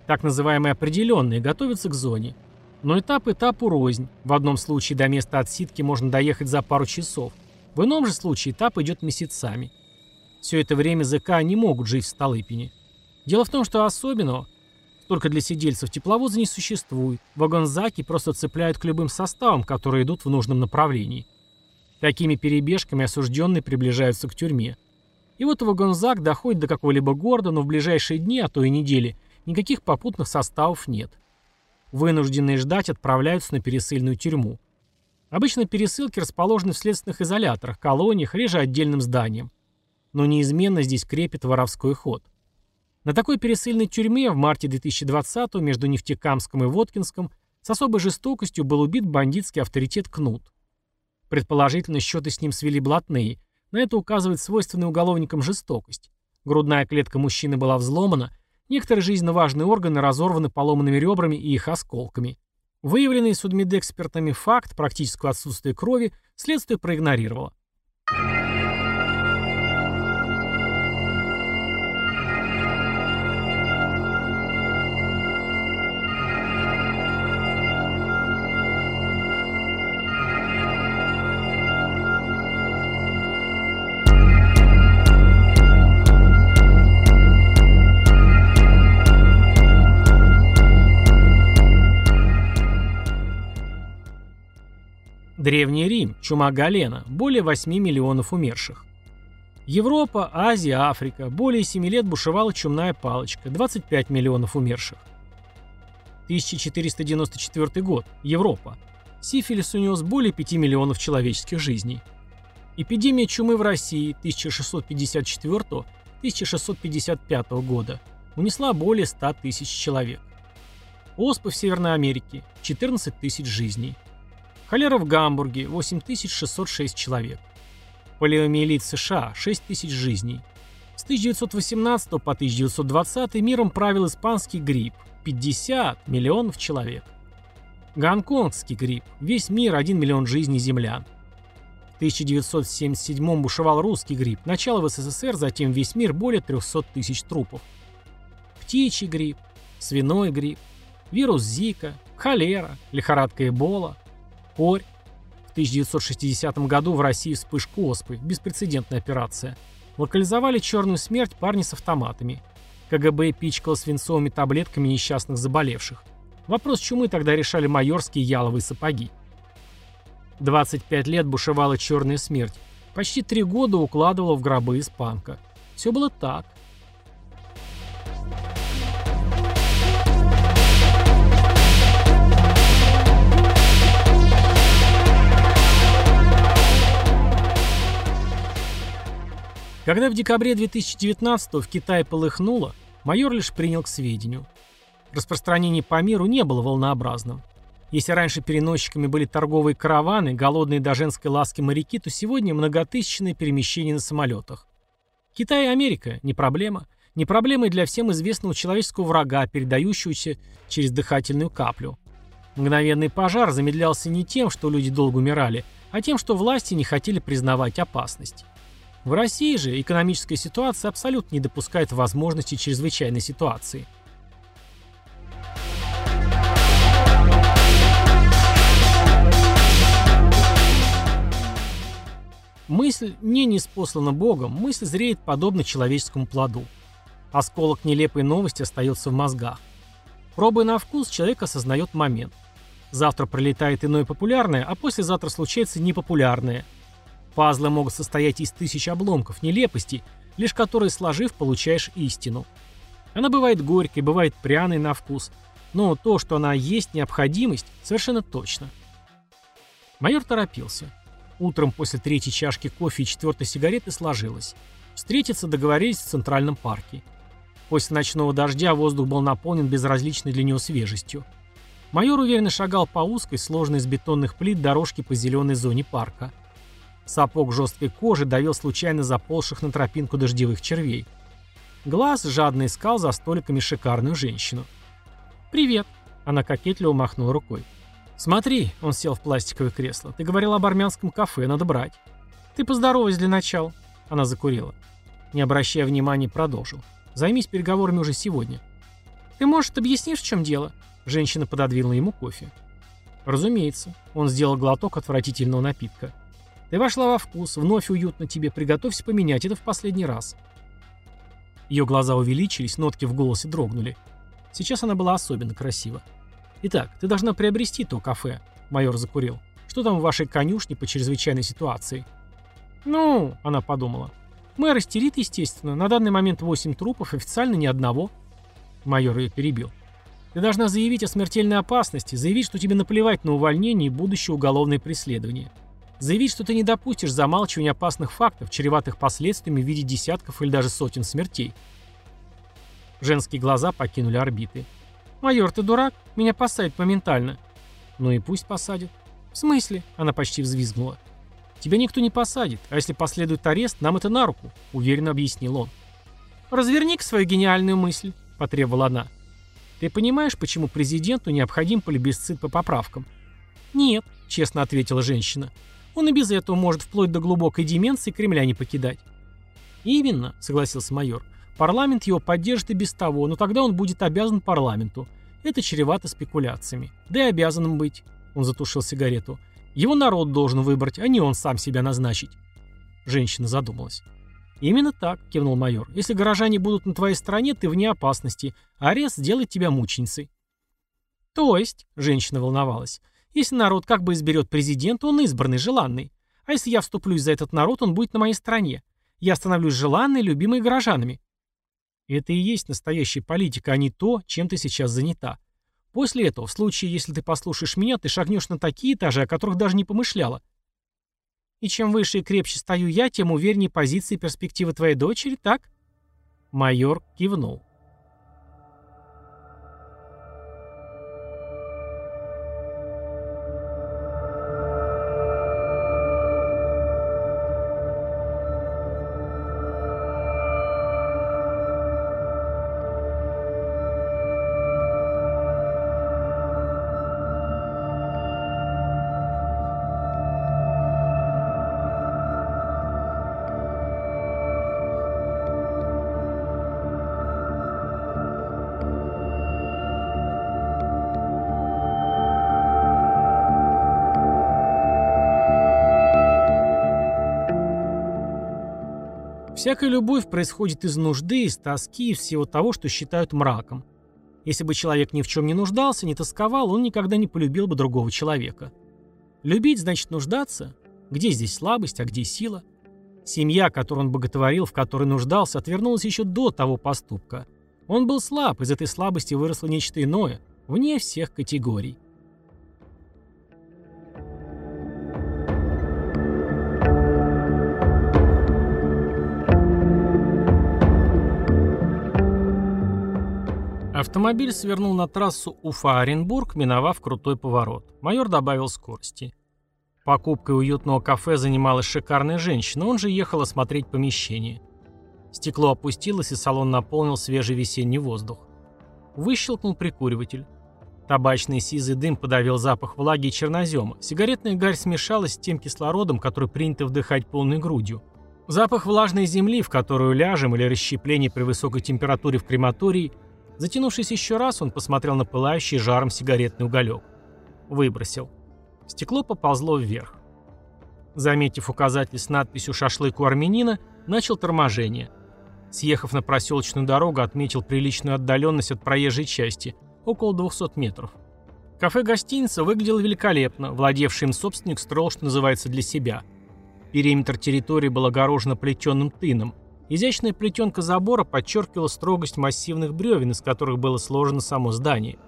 Так называемые определенные готовятся к зоне. Но этап этапу рознь. В одном случае до места отсидки можно доехать за пару часов. В ином же случае этап идет месяцами. Все это время ЗК не могут жить в Столыпине. Дело в том, что особенного только для сидельцев тепловоза не существует. Вагонзаки просто цепляют к любым составам, которые идут в нужном направлении. Такими перебежками осужденные приближаются к тюрьме. И вот Вагонзак доходит до какого-либо города, но в ближайшие дни, а то и недели, никаких попутных составов нет. Вынужденные ждать отправляются на пересыльную тюрьму. Обычно пересылки расположены в следственных изоляторах, колониях, реже отдельным зданием. Но неизменно здесь крепит воровской ход. На такой пересыльной тюрьме в марте 2020 между Нефтекамском и Воткинском с особой жестокостью был убит бандитский авторитет Кнут. Предположительно, счеты с ним свели блатные – на это указывает свойственная уголовникам жестокость. Грудная клетка мужчины была взломана, некоторые жизненно важные органы разорваны поломанными ребрами и их осколками. Выявленный судмедэкспертами факт практического отсутствия крови следствие проигнорировало. Древний Рим, чума Галена, более 8 миллионов умерших. Европа, Азия, Африка, более 7 лет бушевала чумная палочка, 25 миллионов умерших. 1494 год, Европа. Сифилис унес более 5 миллионов человеческих жизней. Эпидемия чумы в России 1654-1655 года унесла более 100 тысяч человек. Оспы в Северной Америке – 14 тысяч жизней. Холера в Гамбурге – 8606 человек. Полиомиелит США – 6000 жизней. С 1918 по 1920 миром правил испанский грипп – 50 миллионов человек. Гонконгский грипп – весь мир 1 миллион жизней землян. В 1977 бушевал русский грипп, начало в СССР, затем весь мир более 300 тысяч трупов. Птичий грипп, свиной грипп, вирус Зика, холера, лихорадка Эбола, Корь. В 1960 году в России вспышка оспы. Беспрецедентная операция. Локализовали черную смерть парни с автоматами. КГБ пичкало свинцовыми таблетками несчастных заболевших. Вопрос чумы тогда решали майорские яловые сапоги. 25 лет бушевала черная смерть. Почти три года укладывала в гробы испанка. Все было так. Когда в декабре 2019 в Китае полыхнуло, майор лишь принял к сведению. Распространение по миру не было волнообразным. Если раньше переносчиками были торговые караваны, голодные до женской ласки моряки, то сегодня многотысячные перемещения на самолетах. Китай и Америка – не проблема. Не проблема и для всем известного человеческого врага, передающегося через дыхательную каплю. Мгновенный пожар замедлялся не тем, что люди долго умирали, а тем, что власти не хотели признавать опасность. В России же экономическая ситуация абсолютно не допускает возможности чрезвычайной ситуации – Мысль не неспослана Богом, мысль зреет подобно человеческому плоду. Осколок нелепой новости остается в мозгах. Пробуя на вкус, человек осознает момент. Завтра пролетает иное популярное, а послезавтра случается непопулярное – Пазлы могут состоять из тысяч обломков, нелепостей, лишь которые, сложив, получаешь истину. Она бывает горькой, бывает пряной на вкус, но то, что она есть необходимость, совершенно точно. Майор торопился. Утром после третьей чашки кофе и четвертой сигареты сложилось. Встретиться договорились в Центральном парке. После ночного дождя воздух был наполнен безразличной для него свежестью. Майор уверенно шагал по узкой, сложной из бетонных плит дорожке по зеленой зоне парка. Сапог жесткой кожи давил случайно заползших на тропинку дождевых червей. Глаз жадно искал за столиками шикарную женщину. «Привет!» – она кокетливо махнула рукой. «Смотри», – он сел в пластиковое кресло, – «ты говорил об армянском кафе, надо брать». «Ты поздоровайся для начала», – она закурила. Не обращая внимания, продолжил. «Займись переговорами уже сегодня». «Ты, может, объяснишь, в чем дело?» Женщина пододвинула ему кофе. «Разумеется». Он сделал глоток отвратительного напитка. «Ты вошла во вкус, вновь уютно тебе, приготовься поменять это в последний раз». Ее глаза увеличились, нотки в голосе дрогнули. Сейчас она была особенно красива. «Итак, ты должна приобрести то кафе», — майор закурил. «Что там в вашей конюшне по чрезвычайной ситуации?» «Ну», — она подумала. «Мэр истерит, естественно. На данный момент восемь трупов, официально ни одного». Майор ее перебил. «Ты должна заявить о смертельной опасности, заявить, что тебе наплевать на увольнение и будущее уголовное преследование. Заявить, что ты не допустишь замалчивания опасных фактов, чреватых последствиями в виде десятков или даже сотен смертей». Женские глаза покинули орбиты. «Майор, ты дурак? Меня посадят моментально». «Ну и пусть посадят». «В смысле?» — она почти взвизгнула. «Тебя никто не посадит, а если последует арест, нам это на руку», — уверенно объяснил он. «Разверни-ка свою гениальную мысль», — потребовала она. «Ты понимаешь, почему президенту необходим плебисцит по поправкам?» «Нет», — честно ответила женщина. «Он и без этого может вплоть до глубокой деменции Кремля не покидать». «Именно», — согласился майор. Парламент его поддержит и без того, но тогда он будет обязан парламенту. Это чревато спекуляциями. Да и обязанным быть. Он затушил сигарету. Его народ должен выбрать, а не он сам себя назначить. Женщина задумалась. «Именно так», — кивнул майор. «Если горожане будут на твоей стороне, ты вне опасности. Арест сделает тебя мученицей». «То есть», — женщина волновалась, «если народ как бы изберет президента, он избранный, желанный. А если я вступлюсь за этот народ, он будет на моей стороне. Я становлюсь желанной, любимой горожанами. Это и есть настоящая политика, а не то, чем ты сейчас занята. После этого, в случае, если ты послушаешь меня, ты шагнешь на такие этажи, о которых даже не помышляла. И чем выше и крепче стою я, тем увереннее позиции и перспективы твоей дочери, так? Майор кивнул. Всякая любовь происходит из нужды, из тоски, из всего того, что считают мраком. Если бы человек ни в чем не нуждался, не тосковал, он никогда не полюбил бы другого человека. Любить значит нуждаться. Где здесь слабость, а где сила? Семья, которую он боготворил, в которой нуждался, отвернулась еще до того поступка. Он был слаб, из этой слабости выросло нечто иное, вне всех категорий. Автомобиль свернул на трассу Уфа-Оренбург, миновав крутой поворот. Майор добавил скорости. Покупкой уютного кафе занималась шикарная женщина, он же ехал осмотреть помещение. Стекло опустилось, и салон наполнил свежий весенний воздух. Выщелкнул прикуриватель. Табачный сизый дым подавил запах влаги и чернозема. Сигаретная гарь смешалась с тем кислородом, который принято вдыхать полной грудью. Запах влажной земли, в которую ляжем, или расщепление при высокой температуре в крематории – Затянувшись еще раз, он посмотрел на пылающий жаром сигаретный уголек. Выбросил. Стекло поползло вверх. Заметив указатель с надписью «Шашлык у армянина», начал торможение. Съехав на проселочную дорогу, отметил приличную отдаленность от проезжей части, около 200 метров. Кафе-гостиница выглядело великолепно, владевший им собственник строил, что называется, для себя. Периметр территории был огорожен плетеным тыном. Изящная плетенка забора подчеркивала строгость массивных бревен, из которых было сложено само здание.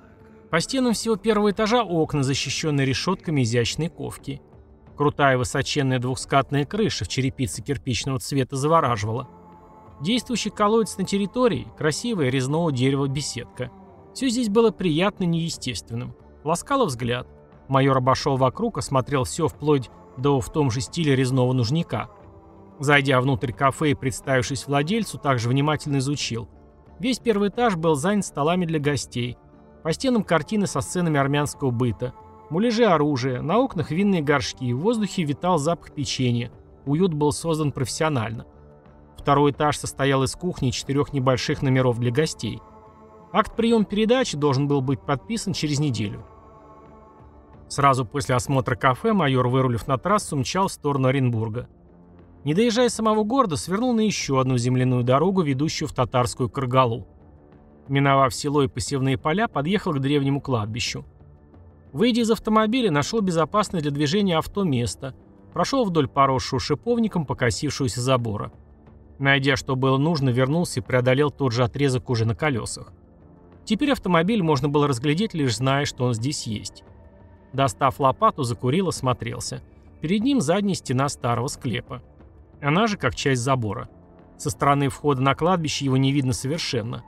По стенам всего первого этажа окна, защищенные решетками изящной ковки. Крутая высоченная двухскатная крыша в черепице кирпичного цвета завораживала. Действующий колодец на территории, красивая резного дерева беседка. Все здесь было приятно неестественным. Ласкало взгляд. Майор обошел вокруг, осмотрел все вплоть до в том же стиле резного нужника. Зайдя внутрь кафе и представившись владельцу, также внимательно изучил. Весь первый этаж был занят столами для гостей. По стенам картины со сценами армянского быта. Муляжи оружия, на окнах винные горшки, в воздухе витал запах печенья. Уют был создан профессионально. Второй этаж состоял из кухни и четырех небольших номеров для гостей. Акт прием-передачи должен был быть подписан через неделю. Сразу после осмотра кафе майор, вырулив на трассу, мчал в сторону Оренбурга. Не доезжая самого города, свернул на еще одну земляную дорогу, ведущую в татарскую Каргалу. Миновав село и посевные поля, подъехал к древнему кладбищу. Выйдя из автомобиля, нашел безопасное для движения авто место, прошел вдоль поросшего шиповником покосившегося забора. Найдя, что было нужно, вернулся и преодолел тот же отрезок уже на колесах. Теперь автомобиль можно было разглядеть, лишь зная, что он здесь есть. Достав лопату, закурил, осмотрелся. Перед ним задняя стена старого склепа. Она же как часть забора. Со стороны входа на кладбище его не видно совершенно.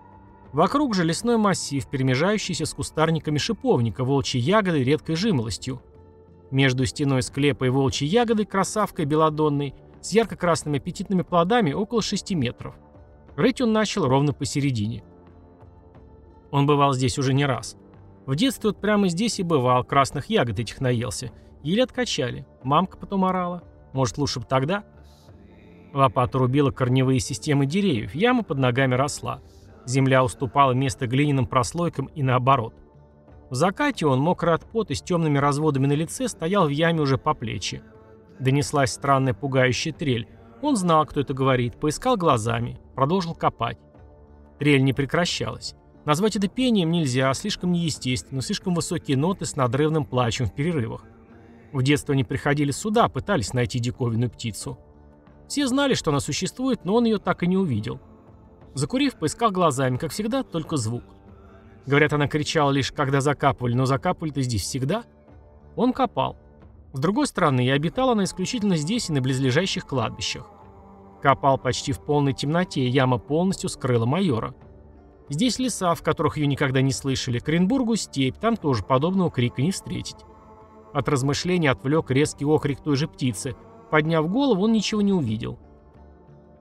Вокруг же лесной массив, перемежающийся с кустарниками шиповника, волчьей ягодой, редкой жимолостью. Между стеной склепа и волчьей ягодой, красавкой белодонной, с ярко-красными аппетитными плодами около 6 метров. Рыть он начал ровно посередине. Он бывал здесь уже не раз. В детстве вот прямо здесь и бывал, красных ягод этих наелся. Еле откачали. Мамка потом орала. Может, лучше бы тогда? Лопата рубила корневые системы деревьев, яма под ногами росла. Земля уступала место глиняным прослойкам и наоборот. В закате он, мокрый от пота, с темными разводами на лице, стоял в яме уже по плечи. Донеслась странная пугающая трель. Он знал, кто это говорит, поискал глазами, продолжил копать. Трель не прекращалась. Назвать это пением нельзя, слишком неестественно, слишком высокие ноты с надрывным плачем в перерывах. В детство они приходили сюда, пытались найти диковинную птицу. Все знали, что она существует, но он ее так и не увидел. Закурив, поискал глазами, как всегда, только звук. Говорят, она кричала лишь, когда закапывали, но закапывали-то здесь всегда. Он копал. С другой стороны, и обитала она исключительно здесь и на близлежащих кладбищах. Копал почти в полной темноте, яма полностью скрыла майора. Здесь леса, в которых ее никогда не слышали, к Оренбургу степь, там тоже подобного крика не встретить. От размышлений отвлек резкий окрик той же птицы. Подняв голову, он ничего не увидел.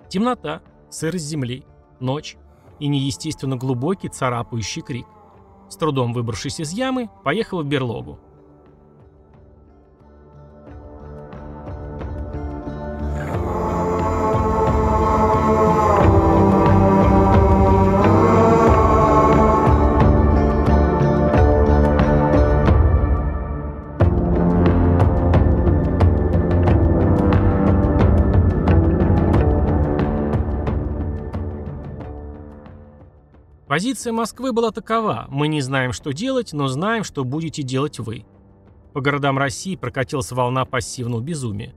Темнота, сырость земли, ночь и неестественно глубокий царапающий крик. С трудом выбравшись из ямы, поехал в берлогу. Позиция Москвы была такова. Мы не знаем, что делать, но знаем, что будете делать вы. По городам России прокатилась волна пассивного безумия.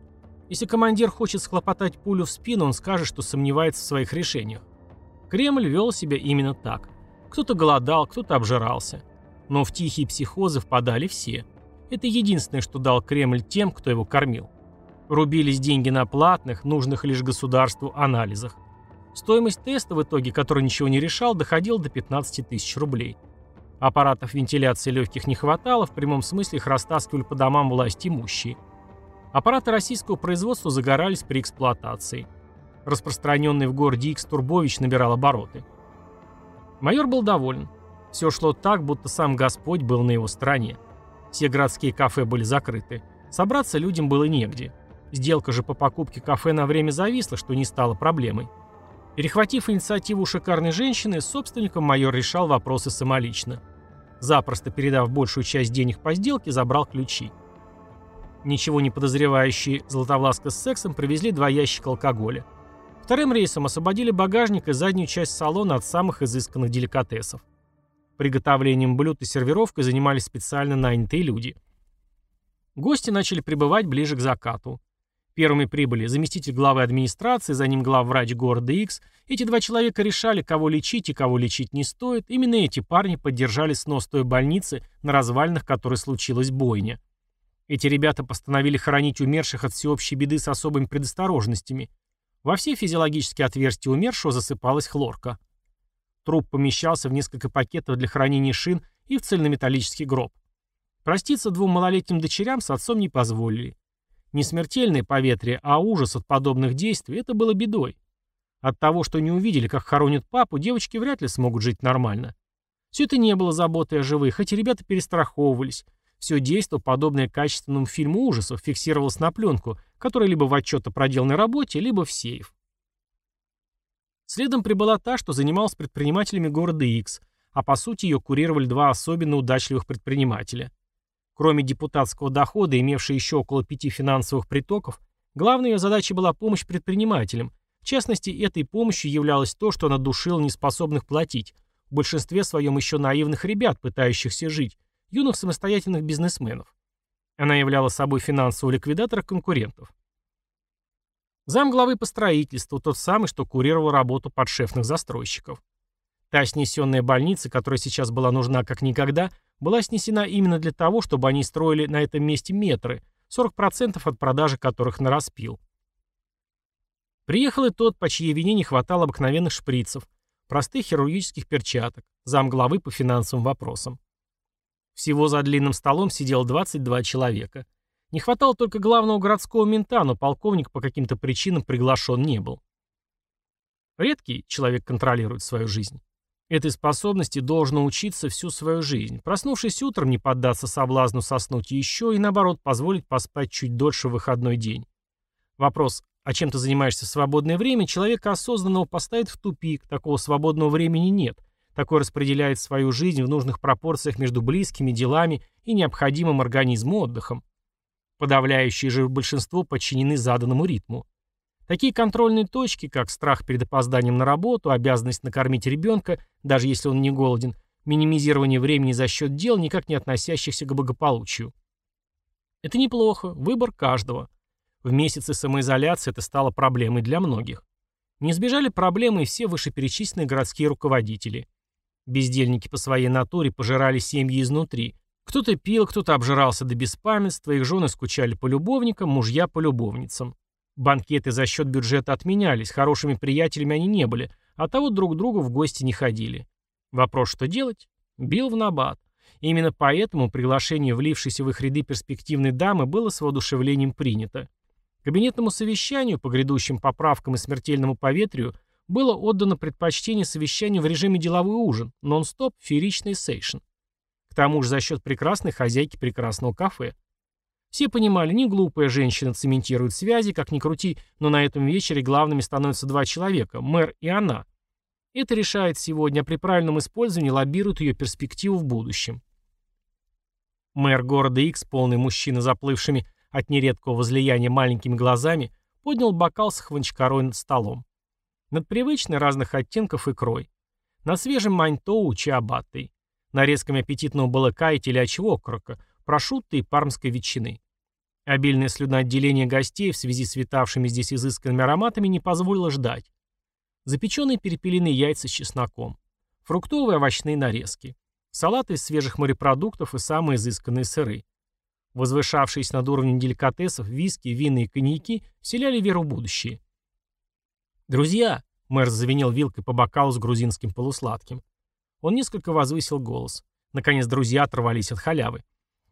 Если командир хочет схлопотать пулю в спину, он скажет, что сомневается в своих решениях. Кремль вел себя именно так. Кто-то голодал, кто-то обжирался. Но в тихие психозы впадали все. Это единственное, что дал Кремль тем, кто его кормил. Рубились деньги на платных, нужных лишь государству анализах. Стоимость теста в итоге, который ничего не решал, доходила до 15 тысяч рублей. Аппаратов вентиляции легких не хватало, в прямом смысле их растаскивали по домам власть имущие. Аппараты российского производства загорались при эксплуатации. Распространенный в городе Икс Турбович набирал обороты. Майор был доволен. Все шло так, будто сам Господь был на его стороне. Все городские кафе были закрыты. Собраться людям было негде. Сделка же по покупке кафе на время зависла, что не стало проблемой. Перехватив инициативу шикарной женщины, собственником майор решал вопросы самолично. Запросто передав большую часть денег по сделке, забрал ключи. Ничего не подозревающие Златовласка с сексом привезли два ящика алкоголя. Вторым рейсом освободили багажник и заднюю часть салона от самых изысканных деликатесов. Приготовлением блюд и сервировкой занимались специально нанятые люди. Гости начали прибывать ближе к закату. Первыми прибыли заместитель главы администрации, за ним главврач города X. Эти два человека решали, кого лечить и кого лечить не стоит. Именно эти парни поддержали снос той больницы, на развалинах которой случилась бойня. Эти ребята постановили хоронить умерших от всеобщей беды с особыми предосторожностями. Во все физиологические отверстия умершего засыпалась хлорка. Труп помещался в несколько пакетов для хранения шин и в цельнометаллический гроб. Проститься двум малолетним дочерям с отцом не позволили. Не смертельное поветрие, а ужас от подобных действий – это было бедой. От того, что не увидели, как хоронят папу, девочки вряд ли смогут жить нормально. Все это не было заботой о живых, эти ребята перестраховывались, все действо, подобное качественному фильму ужасов, фиксировалось на пленку, которая либо в отчет о проделанной работе, либо в сейф. Следом прибыла та, что занималась предпринимателями города X, а по сути ее курировали два особенно удачливых предпринимателя. Кроме депутатского дохода, имевшей еще около пяти финансовых притоков, главной ее задачей была помощь предпринимателям. В частности, этой помощью являлось то, что она душила неспособных платить, в большинстве своем еще наивных ребят, пытающихся жить, юных самостоятельных бизнесменов. Она являла собой финансового ликвидатора конкурентов. Зам главы по строительству, тот самый, что курировал работу подшефных застройщиков. Та снесенная больница, которая сейчас была нужна как никогда, была снесена именно для того, чтобы они строили на этом месте метры, 40% от продажи которых на распил. Приехал и тот, по чьей вине не хватало обыкновенных шприцев, простых хирургических перчаток, зам главы по финансовым вопросам. Всего за длинным столом сидело 22 человека. Не хватало только главного городского мента, но полковник по каким-то причинам приглашен не был. Редкий человек контролирует свою жизнь. Этой способности должен учиться всю свою жизнь. Проснувшись утром, не поддаться соблазну соснуть еще и, наоборот, позволить поспать чуть дольше в выходной день. Вопрос, а чем ты занимаешься в свободное время, человека осознанного поставит в тупик, такого свободного времени нет. Такой распределяет свою жизнь в нужных пропорциях между близкими делами и необходимым организму отдыхом. Подавляющее же большинство подчинены заданному ритму. Такие контрольные точки, как страх перед опозданием на работу, обязанность накормить ребенка, даже если он не голоден, минимизирование времени за счет дел, никак не относящихся к благополучию. Это неплохо, выбор каждого. В месяцы самоизоляции это стало проблемой для многих. Не избежали проблемы и все вышеперечисленные городские руководители. Бездельники по своей натуре пожирали семьи изнутри. Кто-то пил, кто-то обжирался до беспамятства, их жены скучали по любовникам, мужья по любовницам. Банкеты за счет бюджета отменялись, хорошими приятелями они не были, а того друг к другу в гости не ходили. Вопрос, что делать? Бил в набат. именно поэтому приглашение влившейся в их ряды перспективной дамы было с воодушевлением принято. Кабинетному совещанию по грядущим поправкам и смертельному поветрию было отдано предпочтение совещанию в режиме деловой ужин, нон-стоп, фееричный сейшн. К тому же за счет прекрасной хозяйки прекрасного кафе. Все понимали, не глупая женщина цементирует связи, как ни крути, но на этом вечере главными становятся два человека, мэр и она. Это решает сегодня, а при правильном использовании лоббирует ее перспективу в будущем. Мэр города X, полный мужчина, заплывшими от нередкого возлияния маленькими глазами, поднял бокал с хванчкарой над столом. Над привычной разных оттенков икрой. На свежем маньтоу чиабаттой. Нарезками аппетитного балыка и телячьего окорока, прошутто и пармской ветчины. Обильное слюноотделение гостей в связи с витавшими здесь изысканными ароматами не позволило ждать. Запеченные перепелиные яйца с чесноком. Фруктовые овощные нарезки. Салаты из свежих морепродуктов и самые изысканные сыры. Возвышавшиеся над уровнем деликатесов, виски, вины и коньяки вселяли веру в будущее. «Друзья!» — мэр завинил вилкой по бокалу с грузинским полусладким. Он несколько возвысил голос. Наконец друзья оторвались от халявы.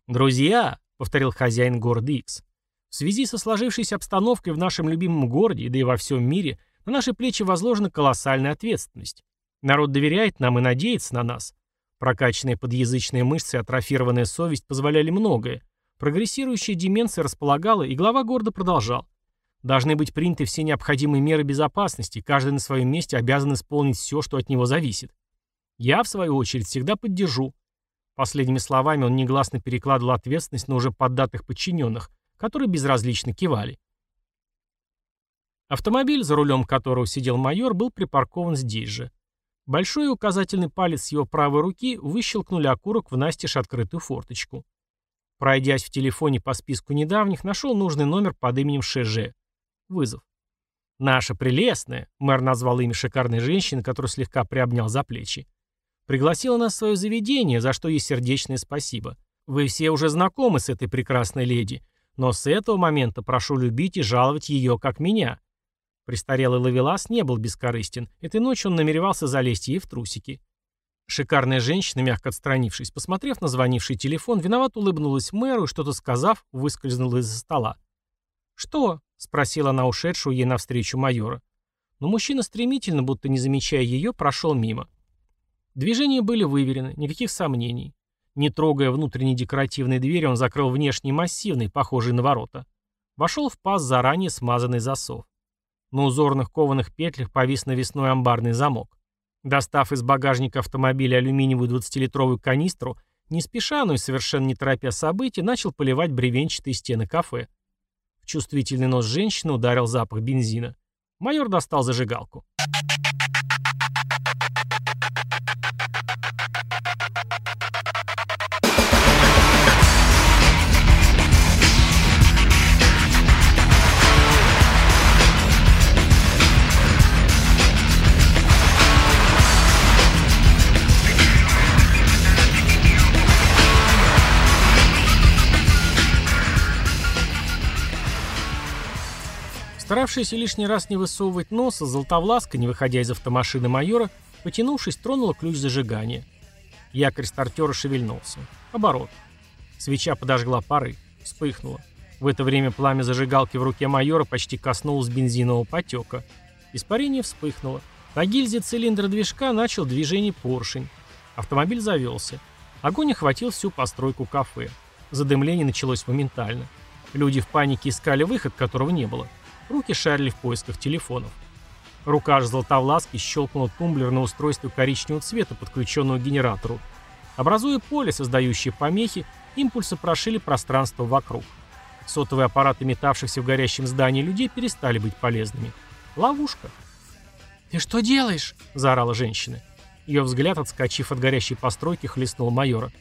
«Друзья!» — повторил хозяин города Икс. «В связи со сложившейся обстановкой в нашем любимом городе, да и во всем мире, на наши плечи возложена колоссальная ответственность. Народ доверяет нам и надеется на нас. Прокачанные подъязычные мышцы и атрофированная совесть позволяли многое. Прогрессирующая деменция располагала, и глава города продолжал. Должны быть приняты все необходимые меры безопасности, каждый на своем месте обязан исполнить все, что от него зависит. Я, в свою очередь, всегда поддержу. Последними словами он негласно перекладывал ответственность на уже поддатых подчиненных, которые безразлично кивали. Автомобиль, за рулем которого сидел майор, был припаркован здесь же. Большой указательный палец его правой руки выщелкнули окурок в настежь открытую форточку. Пройдясь в телефоне по списку недавних, нашел нужный номер под именем ШЖ. Вызов. «Наша прелестная», — мэр назвал имя шикарной женщины, которую слегка приобнял за плечи. «Пригласила нас в свое заведение, за что ей сердечное спасибо. Вы все уже знакомы с этой прекрасной леди, но с этого момента прошу любить и жаловать ее, как меня. Престарелый Лавелас не был бескорыстен. Этой ночью он намеревался залезть ей в трусики. Шикарная женщина, мягко отстранившись, посмотрев на звонивший телефон, виновато улыбнулась мэру и, что-то сказав, выскользнула из-за стола. «Что?» — спросила она ушедшего ей навстречу майора. Но мужчина стремительно, будто не замечая ее, прошел мимо. Движения были выверены, никаких сомнений. Не трогая внутренней декоративной двери, он закрыл внешний массивный, похожий на ворота. Вошел в паз заранее смазанный засов. На узорных кованых петлях повис навесной амбарный замок. Достав из багажника автомобиля алюминиевую 20-литровую канистру, не спеша, но и совершенно не торопя события, начал поливать бревенчатые стены кафе. В чувствительный нос женщины ударил запах бензина. Майор достал зажигалку. Старавшаяся лишний раз не высовывать носа, Золотовласка, не выходя из автомашины майора, потянувшись, тронула ключ зажигания. Якорь стартера шевельнулся. Оборот. Свеча подожгла пары. Вспыхнула. В это время пламя зажигалки в руке майора почти коснулось бензинового потека. Испарение вспыхнуло. На гильзе цилиндра движка начал движение поршень. Автомобиль завелся. Огонь охватил всю постройку кафе. Задымление началось моментально. Люди в панике искали выход, которого не было. Руки шарили в поисках телефонов. Рука аж Златовласки щелкнула тумблер на устройстве коричневого цвета, подключенного к генератору. Образуя поле, создающее помехи, импульсы прошили пространство вокруг. Сотовые аппараты метавшихся в горящем здании людей перестали быть полезными. Ловушка. «Ты что делаешь?» – заорала женщина. Ее взгляд, отскочив от горящей постройки, хлестнул майора.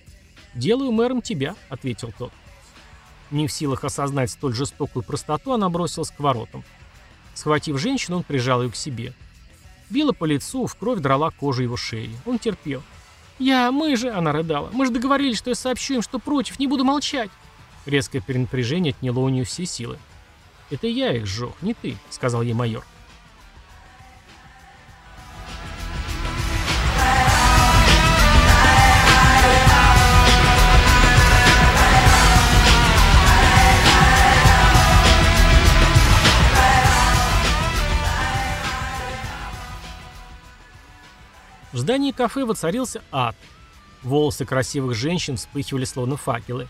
«Делаю мэром тебя», — ответил тот. Не в силах осознать столь жестокую простоту, она бросилась к воротам. Схватив женщину, он прижал ее к себе. Била по лицу, в кровь драла кожу его шеи. Он терпел. «Я, мы же...» — она рыдала. «Мы же договорились, что я сообщу им, что против, не буду молчать». Резкое перенапряжение отняло у нее все силы. «Это я их сжег, не ты», — сказал ей майор. В здании кафе воцарился ад. Волосы красивых женщин вспыхивали словно факелы.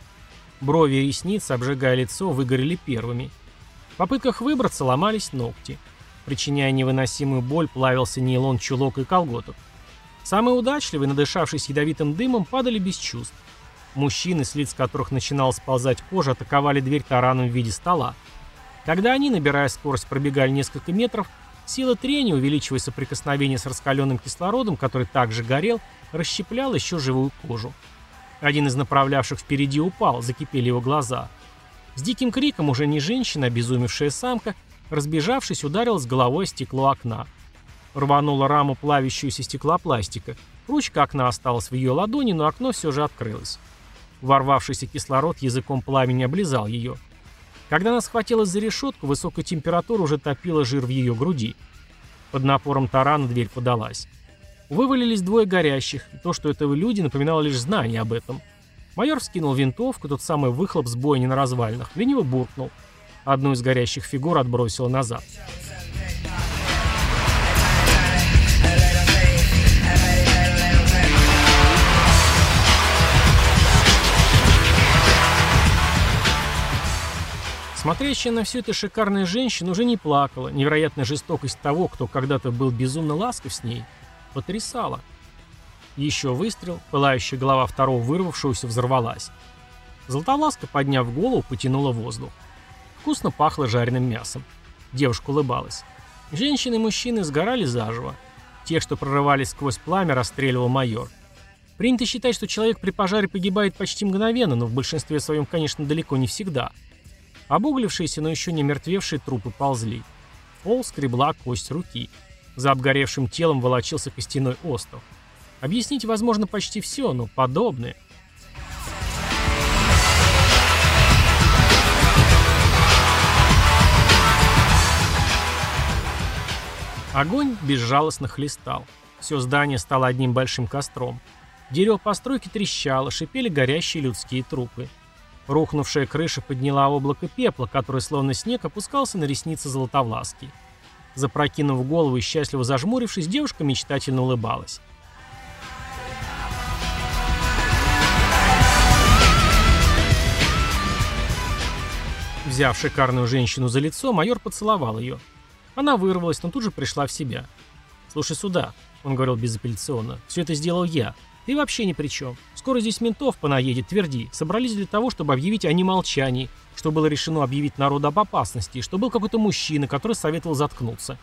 Брови и ресницы, обжигая лицо, выгорели первыми. В попытках выбраться ломались ногти. Причиняя невыносимую боль, плавился нейлон чулок и колготок. Самые удачливые, надышавшись ядовитым дымом, падали без чувств. Мужчины, с лиц которых начинала сползать кожа, атаковали дверь тараном в виде стола. Когда они, набирая скорость, пробегали несколько метров, Сила трения, увеличивая соприкосновение с раскаленным кислородом, который также горел, расщеплял еще живую кожу. Один из направлявших впереди упал, закипели его глаза. С диким криком уже не женщина, а обезумевшая самка, разбежавшись, ударил с головой стекло окна. Рванула раму плавящуюся стеклопластика. Ручка окна осталась в ее ладони, но окно все же открылось. Ворвавшийся кислород языком пламени облизал ее. Когда она схватилась за решетку, высокая температура уже топила жир в ее груди. Под напором тарана дверь подалась. Вывалились двое горящих, и то, что это люди, напоминало лишь знание об этом. Майор вскинул винтовку, тот самый выхлоп с бойни на развалинах, лениво буркнул. Одну из горящих фигур отбросило назад. Смотрящая на все это шикарная женщина уже не плакала. Невероятная жестокость того, кто когда-то был безумно ласков с ней, потрясала. Еще выстрел, пылающая голова второго вырвавшегося взорвалась. Золотовласка, подняв голову, потянула воздух. Вкусно пахло жареным мясом. Девушка улыбалась. Женщины и мужчины сгорали заживо. Те, что прорывались сквозь пламя, расстреливал майор. Принято считать, что человек при пожаре погибает почти мгновенно, но в большинстве своем, конечно, далеко не всегда. Обуглившиеся, но еще не мертвевшие трупы ползли. Пол скребла кость руки. За обгоревшим телом волочился костяной остров. Объяснить возможно почти все, но подобное. Огонь безжалостно хлестал. Все здание стало одним большим костром. Дерево постройки трещало, шипели горящие людские трупы. Рухнувшая крыша подняла облако пепла, которое, словно снег, опускался на ресницы Золотовласки. Запрокинув голову и счастливо зажмурившись, девушка мечтательно улыбалась. Взяв шикарную женщину за лицо, майор поцеловал ее. Она вырвалась, но тут же пришла в себя. «Слушай сюда», — он говорил безапелляционно, — «все это сделал я. Ты вообще ни при чем. Скоро здесь ментов понаедет, тверди. Собрались для того, чтобы объявить о немолчании, что было решено объявить народу об опасности, что был какой-то мужчина, который советовал заткнуться.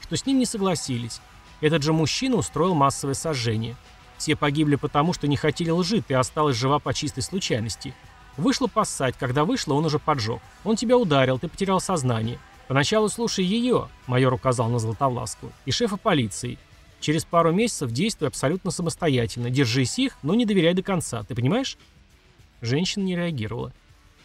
Что с ним не согласились. Этот же мужчина устроил массовое сожжение. Все погибли потому, что не хотели лжи, ты осталась жива по чистой случайности. Вышла поссать, когда вышла, он уже поджег. Он тебя ударил, ты потерял сознание. Поначалу слушай ее, майор указал на Златовласку, и шефа полиции. Через пару месяцев действуй абсолютно самостоятельно. Держись их, но не доверяй до конца. Ты понимаешь? Женщина не реагировала.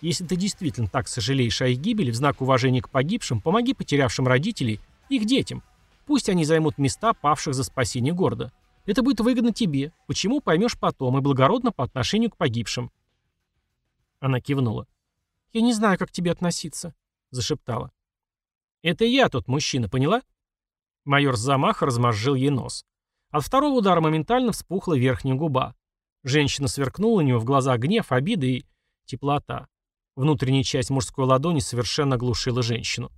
Если ты действительно так сожалеешь о их гибели, в знак уважения к погибшим, помоги потерявшим родителей, их детям. Пусть они займут места павших за спасение города. Это будет выгодно тебе. Почему, поймешь потом, и благородно по отношению к погибшим. Она кивнула. «Я не знаю, как к тебе относиться», — зашептала. «Это я тот мужчина, поняла?» Майор с замаха размозжил ей нос. От второго удара моментально вспухла верхняя губа. Женщина сверкнула у нее в глазах гнев, обида и теплота. Внутренняя часть мужской ладони совершенно глушила женщину.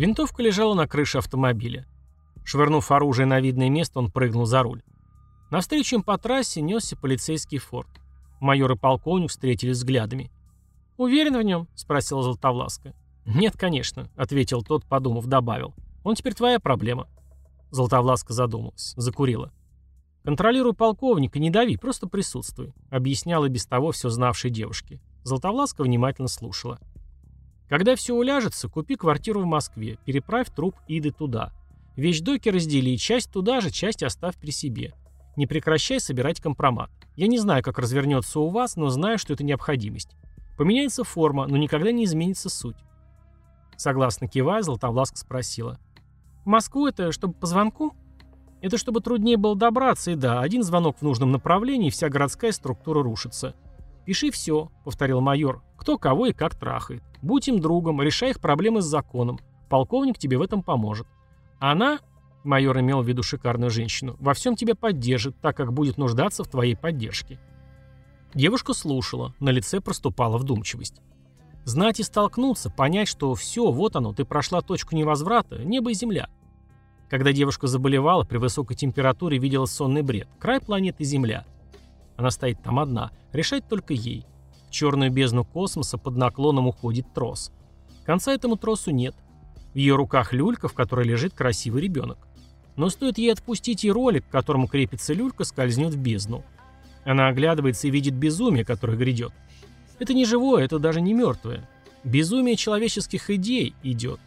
Винтовка лежала на крыше автомобиля. Швырнув оружие на видное место, он прыгнул за руль. Навстречу им по трассе несся полицейский форт. Майор и полковник встретились взглядами. «Уверен в нем?» — спросила Золотовласка. «Нет, конечно», — ответил тот, подумав, добавил. «Он теперь твоя проблема». Золотовласка задумалась, закурила. «Контролируй полковника, не дави, просто присутствуй», — объясняла без того все знавшей девушке. Золотовласка внимательно слушала. Когда все уляжется, купи квартиру в Москве, переправь труп Иды туда. Вещдоки раздели, часть туда же, часть оставь при себе. Не прекращай собирать компромат. Я не знаю, как развернется у вас, но знаю, что это необходимость. Поменяется форма, но никогда не изменится суть. Согласно кивая, Златовласка спросила. «В Москву это чтобы по звонку?» «Это чтобы труднее было добраться, и да, один звонок в нужном направлении, и вся городская структура рушится. «Пиши все», — повторил майор, — «кто кого и как трахает. Будь им другом, решай их проблемы с законом. Полковник тебе в этом поможет. Она, — майор имел в виду шикарную женщину, — во всем тебя поддержит, так как будет нуждаться в твоей поддержке». Девушка слушала, на лице проступала вдумчивость. Знать и столкнуться, понять, что все, вот оно, ты прошла точку невозврата, небо и земля. Когда девушка заболевала, при высокой температуре видела сонный бред. Край планеты Земля — она стоит там одна. Решать только ей. В черную бездну космоса под наклоном уходит трос. Конца этому тросу нет. В ее руках люлька, в которой лежит красивый ребенок. Но стоит ей отпустить и ролик, к которому крепится люлька, скользнет в бездну. Она оглядывается и видит безумие, которое грядет. Это не живое, это даже не мертвое. Безумие человеческих идей идет.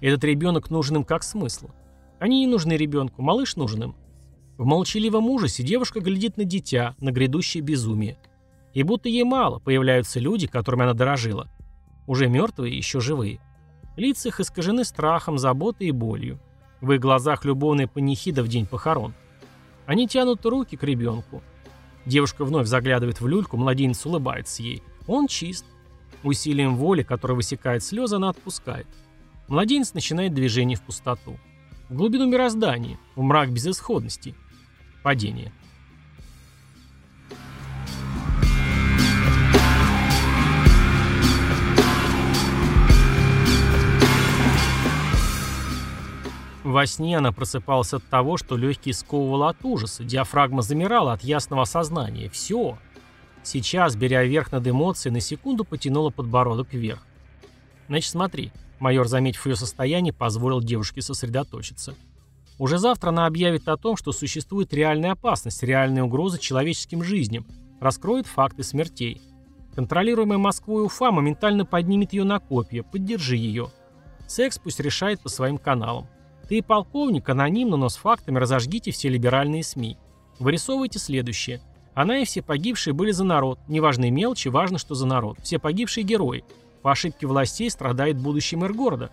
Этот ребенок нужен им как смысл. Они не нужны ребенку, малыш нужен им. В молчаливом ужасе девушка глядит на дитя, на грядущее безумие. И будто ей мало, появляются люди, которыми она дорожила. Уже мертвые, еще живые. Лица их искажены страхом, заботой и болью. В их глазах любовная панихида в день похорон. Они тянут руки к ребенку. Девушка вновь заглядывает в люльку, младенец улыбается ей. Он чист. Усилием воли, которое высекает слезы, она отпускает. Младенец начинает движение в пустоту. В глубину мироздания, в мрак безысходности – Падение. Во сне она просыпалась от того, что легкие сковывало от ужаса, диафрагма замирала от ясного осознания. Все. Сейчас, беря верх над эмоцией, на секунду потянула подбородок вверх. Значит, смотри. Майор, заметив ее состояние, позволил девушке сосредоточиться. Уже завтра она объявит о том, что существует реальная опасность, реальная угроза человеческим жизням, раскроет факты смертей. Контролируемая Москвой Уфа моментально поднимет ее на копья, поддержи ее. Секс пусть решает по своим каналам. Ты и полковник, анонимно, но с фактами разожгите все либеральные СМИ. Вырисовывайте следующее. Она и все погибшие были за народ. Неважные мелочи, важно, что за народ. Все погибшие герои. По ошибке властей страдает будущий мэр города.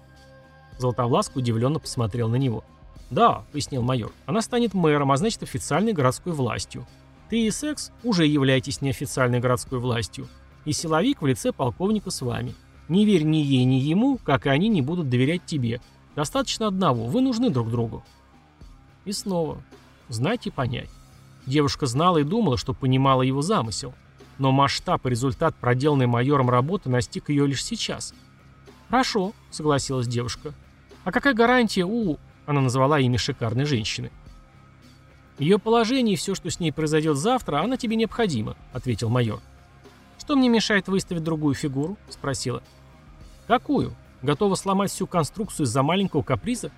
Золотовласка удивленно посмотрел на него. «Да», — пояснил майор, — «она станет мэром, а значит официальной городской властью. Ты и секс уже являетесь неофициальной городской властью. И силовик в лице полковника с вами. Не верь ни ей, ни ему, как и они не будут доверять тебе. Достаточно одного, вы нужны друг другу». И снова. Знать и понять. Девушка знала и думала, что понимала его замысел. Но масштаб и результат проделанной майором работы настиг ее лишь сейчас. «Хорошо», — согласилась девушка. «А какая гарантия у...» — она назвала имя шикарной женщины. «Ее положение и все, что с ней произойдет завтра, она тебе необходима», — ответил майор. «Что мне мешает выставить другую фигуру?» — спросила. «Какую? Готова сломать всю конструкцию из-за маленького каприза?»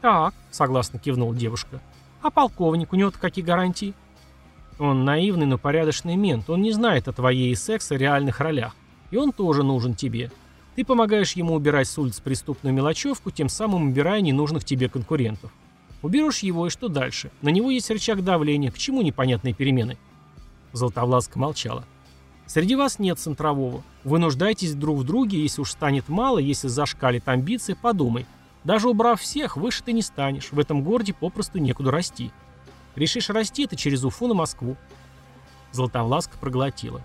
«Так», — согласно кивнула девушка. «А полковник, у него-то какие гарантии?» Он наивный, но порядочный мент. Он не знает о твоей и секса реальных ролях. И он тоже нужен тебе. Ты помогаешь ему убирать с улиц преступную мелочевку, тем самым убирая ненужных тебе конкурентов. Уберешь его, и что дальше? На него есть рычаг давления. К чему непонятные перемены? Золотовласка молчала. Среди вас нет центрового. Вы нуждаетесь друг в друге, если уж станет мало, если зашкалит амбиции, подумай. Даже убрав всех, выше ты не станешь. В этом городе попросту некуда расти. Решишь расти ты через Уфу на Москву. Златовласка проглотила.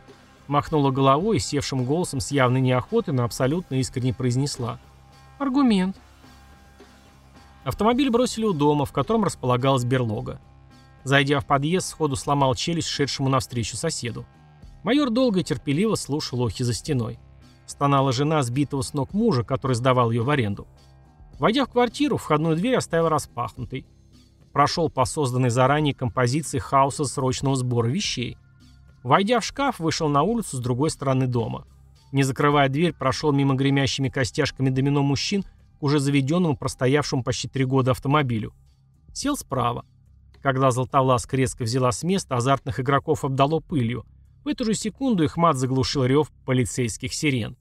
Махнула головой и севшим голосом с явной неохотой, но абсолютно искренне произнесла. «Аргумент». Автомобиль бросили у дома, в котором располагалась берлога. Зайдя в подъезд, сходу сломал челюсть шедшему навстречу соседу. Майор долго и терпеливо слушал охи за стеной. Стонала жена сбитого с ног мужа, который сдавал ее в аренду. Войдя в квартиру, входную дверь оставил распахнутой прошел по созданной заранее композиции хаоса срочного сбора вещей. Войдя в шкаф, вышел на улицу с другой стороны дома. Не закрывая дверь, прошел мимо гремящими костяшками домино мужчин к уже заведенному, простоявшему почти три года автомобилю. Сел справа. Когда Золотовласка резко взяла с места, азартных игроков обдало пылью. В эту же секунду их мат заглушил рев полицейских сирен.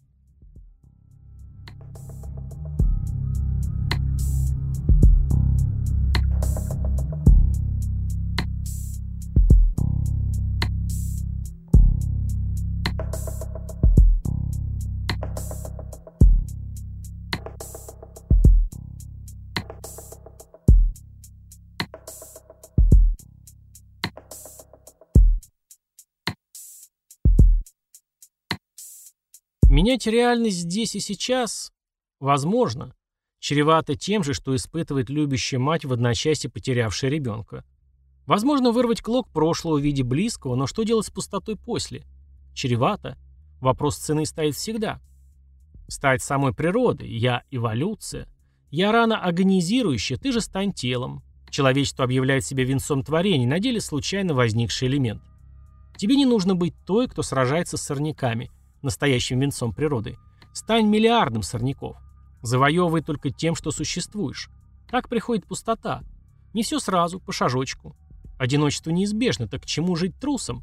Менять реальность здесь и сейчас возможно. Чревато тем же, что испытывает любящая мать в одночасье потерявшая ребенка. Возможно вырвать клок прошлого в виде близкого, но что делать с пустотой после? Чревато. Вопрос цены стоит всегда. Стать самой природой. Я эволюция. Я рано агонизирующая, ты же стань телом. Человечество объявляет себя венцом творений, на деле случайно возникший элемент. Тебе не нужно быть той, кто сражается с сорняками настоящим венцом природы. Стань миллиардом сорняков. Завоевывай только тем, что существуешь. Так приходит пустота. Не все сразу, по шажочку. Одиночество неизбежно, так к чему жить трусом?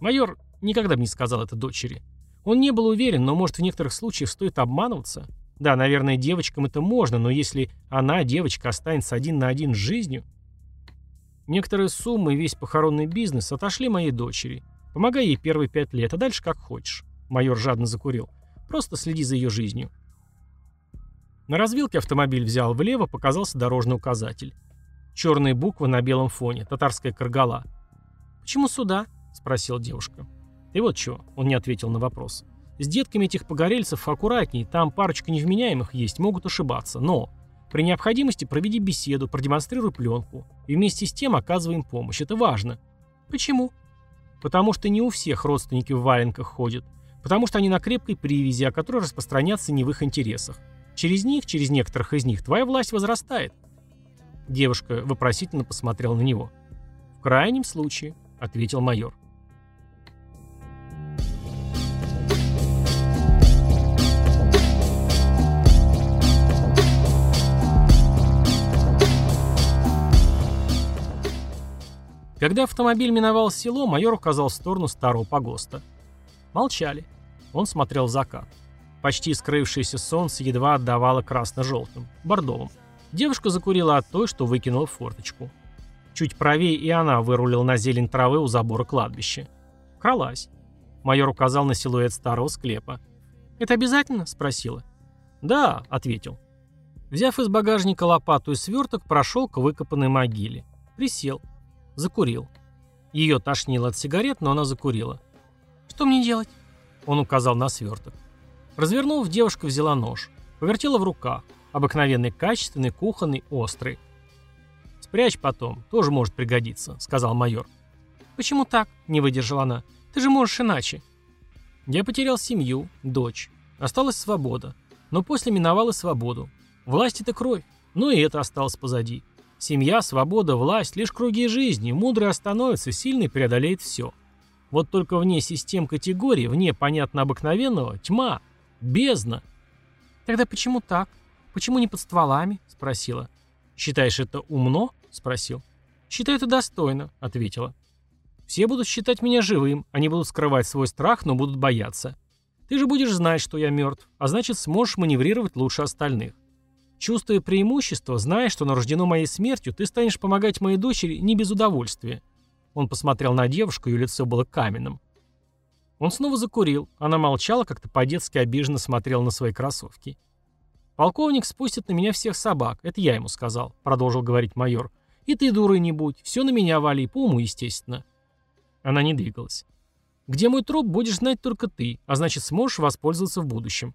Майор никогда бы не сказал это дочери. Он не был уверен, но может в некоторых случаях стоит обманываться. Да, наверное, девочкам это можно, но если она, девочка, останется один на один с жизнью... Некоторые суммы и весь похоронный бизнес отошли моей дочери. Помогай ей первые пять лет, а дальше как хочешь. Майор жадно закурил. Просто следи за ее жизнью. На развилке автомобиль взял влево, показался дорожный указатель. Черные буквы на белом фоне, татарская каргала. «Почему сюда?» – спросила девушка. «Ты вот что?» – он не ответил на вопрос. «С детками этих погорельцев аккуратней, там парочка невменяемых есть, могут ошибаться, но...» При необходимости проведи беседу, продемонстрируй пленку. И вместе с тем оказываем помощь. Это важно. Почему? Потому что не у всех родственники в валенках ходят. Потому что они на крепкой привязи, о которой распространяться не в их интересах. Через них, через некоторых из них, твоя власть возрастает. Девушка вопросительно посмотрела на него. «В крайнем случае», — ответил майор. Когда автомобиль миновал село, майор указал в сторону старого погоста. Молчали. Он смотрел в закат. Почти скрывшееся солнце едва отдавало красно-желтым, бордовым. Девушка закурила от той, что выкинула в форточку. Чуть правее и она вырулила на зелень травы у забора кладбища. Кралась. Майор указал на силуэт старого склепа. «Это обязательно?» – спросила. «Да», – ответил. Взяв из багажника лопату и сверток, прошел к выкопанной могиле. Присел. Закурил. Ее тошнило от сигарет, но она закурила. «Что мне делать?» Он указал на сверток. Развернув, девушка взяла нож. Повертела в руках. Обыкновенный, качественный, кухонный, острый. «Спрячь потом, тоже может пригодиться», — сказал майор. «Почему так?» — не выдержала она. «Ты же можешь иначе». Я потерял семью, дочь. Осталась свобода. Но после миновала свободу. Власть — это кровь. Но и это осталось позади. Семья, свобода, власть — лишь круги жизни. Мудрый остановится, сильный преодолеет все. Вот только вне систем категорий, вне, понятно, обыкновенного, тьма, бездна. «Тогда почему так? Почему не под стволами?» — спросила. «Считаешь это умно?» — спросил. «Считаю это достойно», — ответила. «Все будут считать меня живым, они будут скрывать свой страх, но будут бояться. Ты же будешь знать, что я мертв, а значит сможешь маневрировать лучше остальных. Чувствуя преимущество, зная, что нарождено моей смертью, ты станешь помогать моей дочери не без удовольствия. Он посмотрел на девушку, ее лицо было каменным. Он снова закурил. Она молчала, как-то по-детски обиженно смотрела на свои кроссовки. «Полковник спустит на меня всех собак. Это я ему сказал», — продолжил говорить майор. «И ты дурой не будь. Все на меня вали, по уму, естественно». Она не двигалась. «Где мой труп, будешь знать только ты, а значит, сможешь воспользоваться в будущем».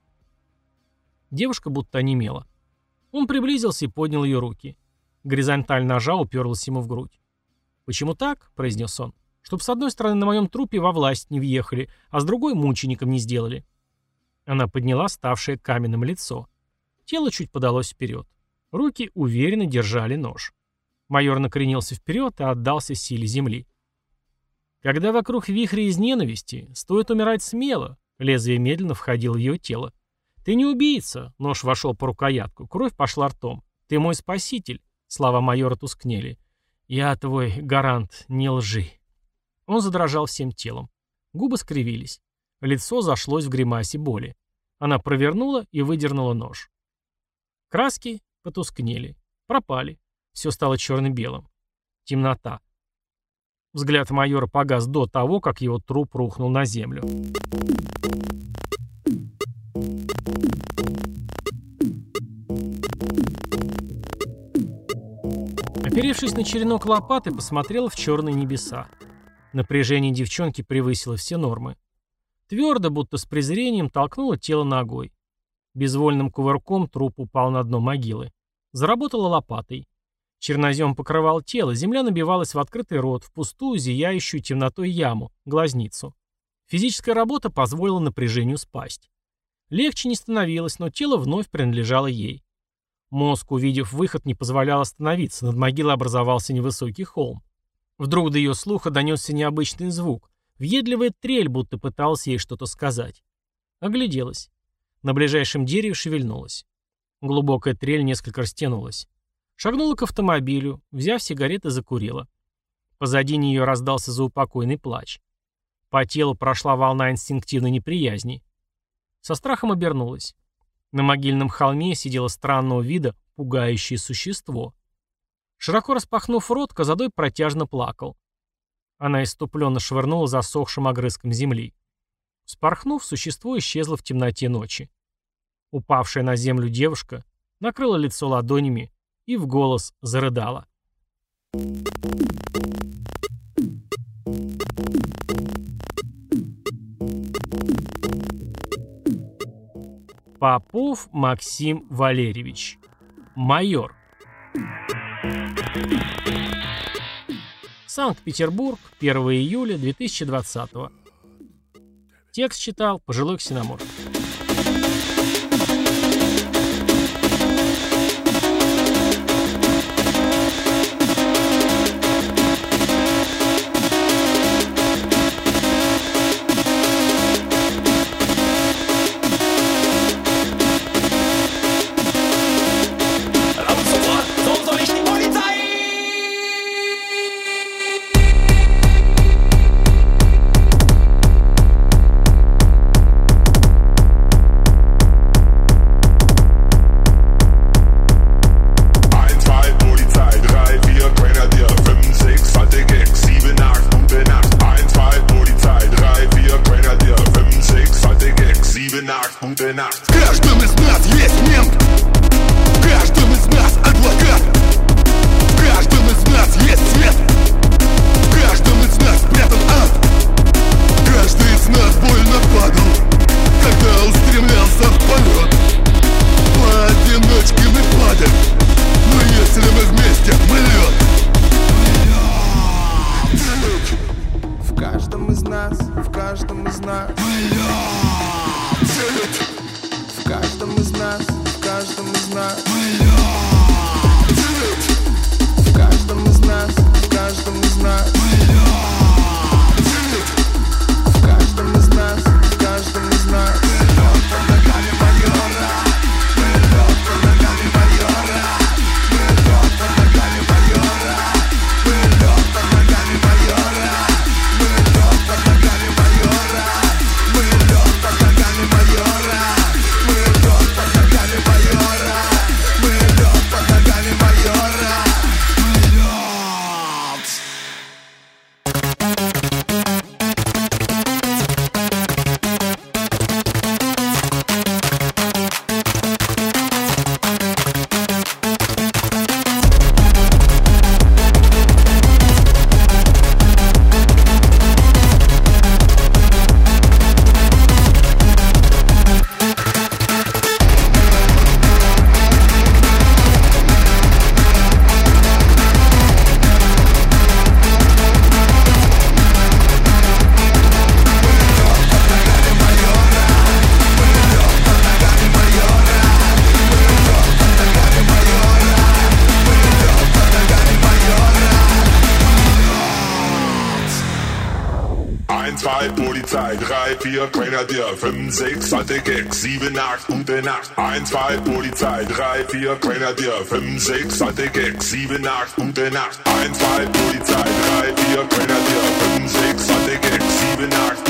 Девушка будто онемела. Он приблизился и поднял ее руки. Горизонталь ножа уперлась ему в грудь. «Почему так?» — произнес он. «Чтоб с одной стороны на моем трупе во власть не въехали, а с другой мучеником не сделали». Она подняла ставшее каменным лицо. Тело чуть подалось вперед. Руки уверенно держали нож. Майор накренился вперед и отдался силе земли. Когда вокруг вихря из ненависти, стоит умирать смело, лезвие медленно входило в ее тело. «Ты не убийца!» — нож вошел по рукоятку, кровь пошла ртом. «Ты мой спаситель!» — слова майора тускнели. «Я твой гарант, не лжи!» Он задрожал всем телом. Губы скривились. Лицо зашлось в гримасе боли. Она провернула и выдернула нож. Краски потускнели, пропали. Все стало черно-белым. Темнота. Взгляд майора погас до того, как его труп рухнул на землю. Оперевшись на черенок лопаты, посмотрела в черные небеса. Напряжение девчонки превысило все нормы. Твердо, будто с презрением, толкнула тело ногой. Безвольным кувырком труп упал на дно могилы. Заработала лопатой. Чернозем покрывал тело, земля набивалась в открытый рот, в пустую, зияющую темнотой яму, глазницу. Физическая работа позволила напряжению спасть. Легче не становилось, но тело вновь принадлежало ей. Мозг, увидев выход, не позволял остановиться, над могилой образовался невысокий холм. Вдруг до ее слуха донесся необычный звук. Въедливая трель, будто пытался ей что-то сказать. Огляделась. На ближайшем дереве шевельнулась. Глубокая трель несколько растянулась. Шагнула к автомобилю, взяв сигареты, закурила. Позади нее раздался заупокойный плач. По телу прошла волна инстинктивной неприязни. Со страхом обернулась. На могильном холме сидело странного вида пугающее существо. Широко распахнув рот, Казадой протяжно плакал. Она иступленно швырнула засохшим огрызком земли. Спорхнув, существо исчезло в темноте ночи. Упавшая на землю девушка накрыла лицо ладонями и в голос зарыдала. Попов Максим Валерьевич. Майор. Санкт-Петербург, 1 июля 2020 Текст читал пожилой ксеноморф. bei dir. 5, 6, Tante Gags. 7, 8, gute Nacht. 1, 2, Polizei. 3, 4, Grenadier. 5, 6, Tante Gags. 7, 8, gute Nacht. 1, 2, Polizei. 3, 4, Grenadier. 5, 6, Tante Gags. 7, 8,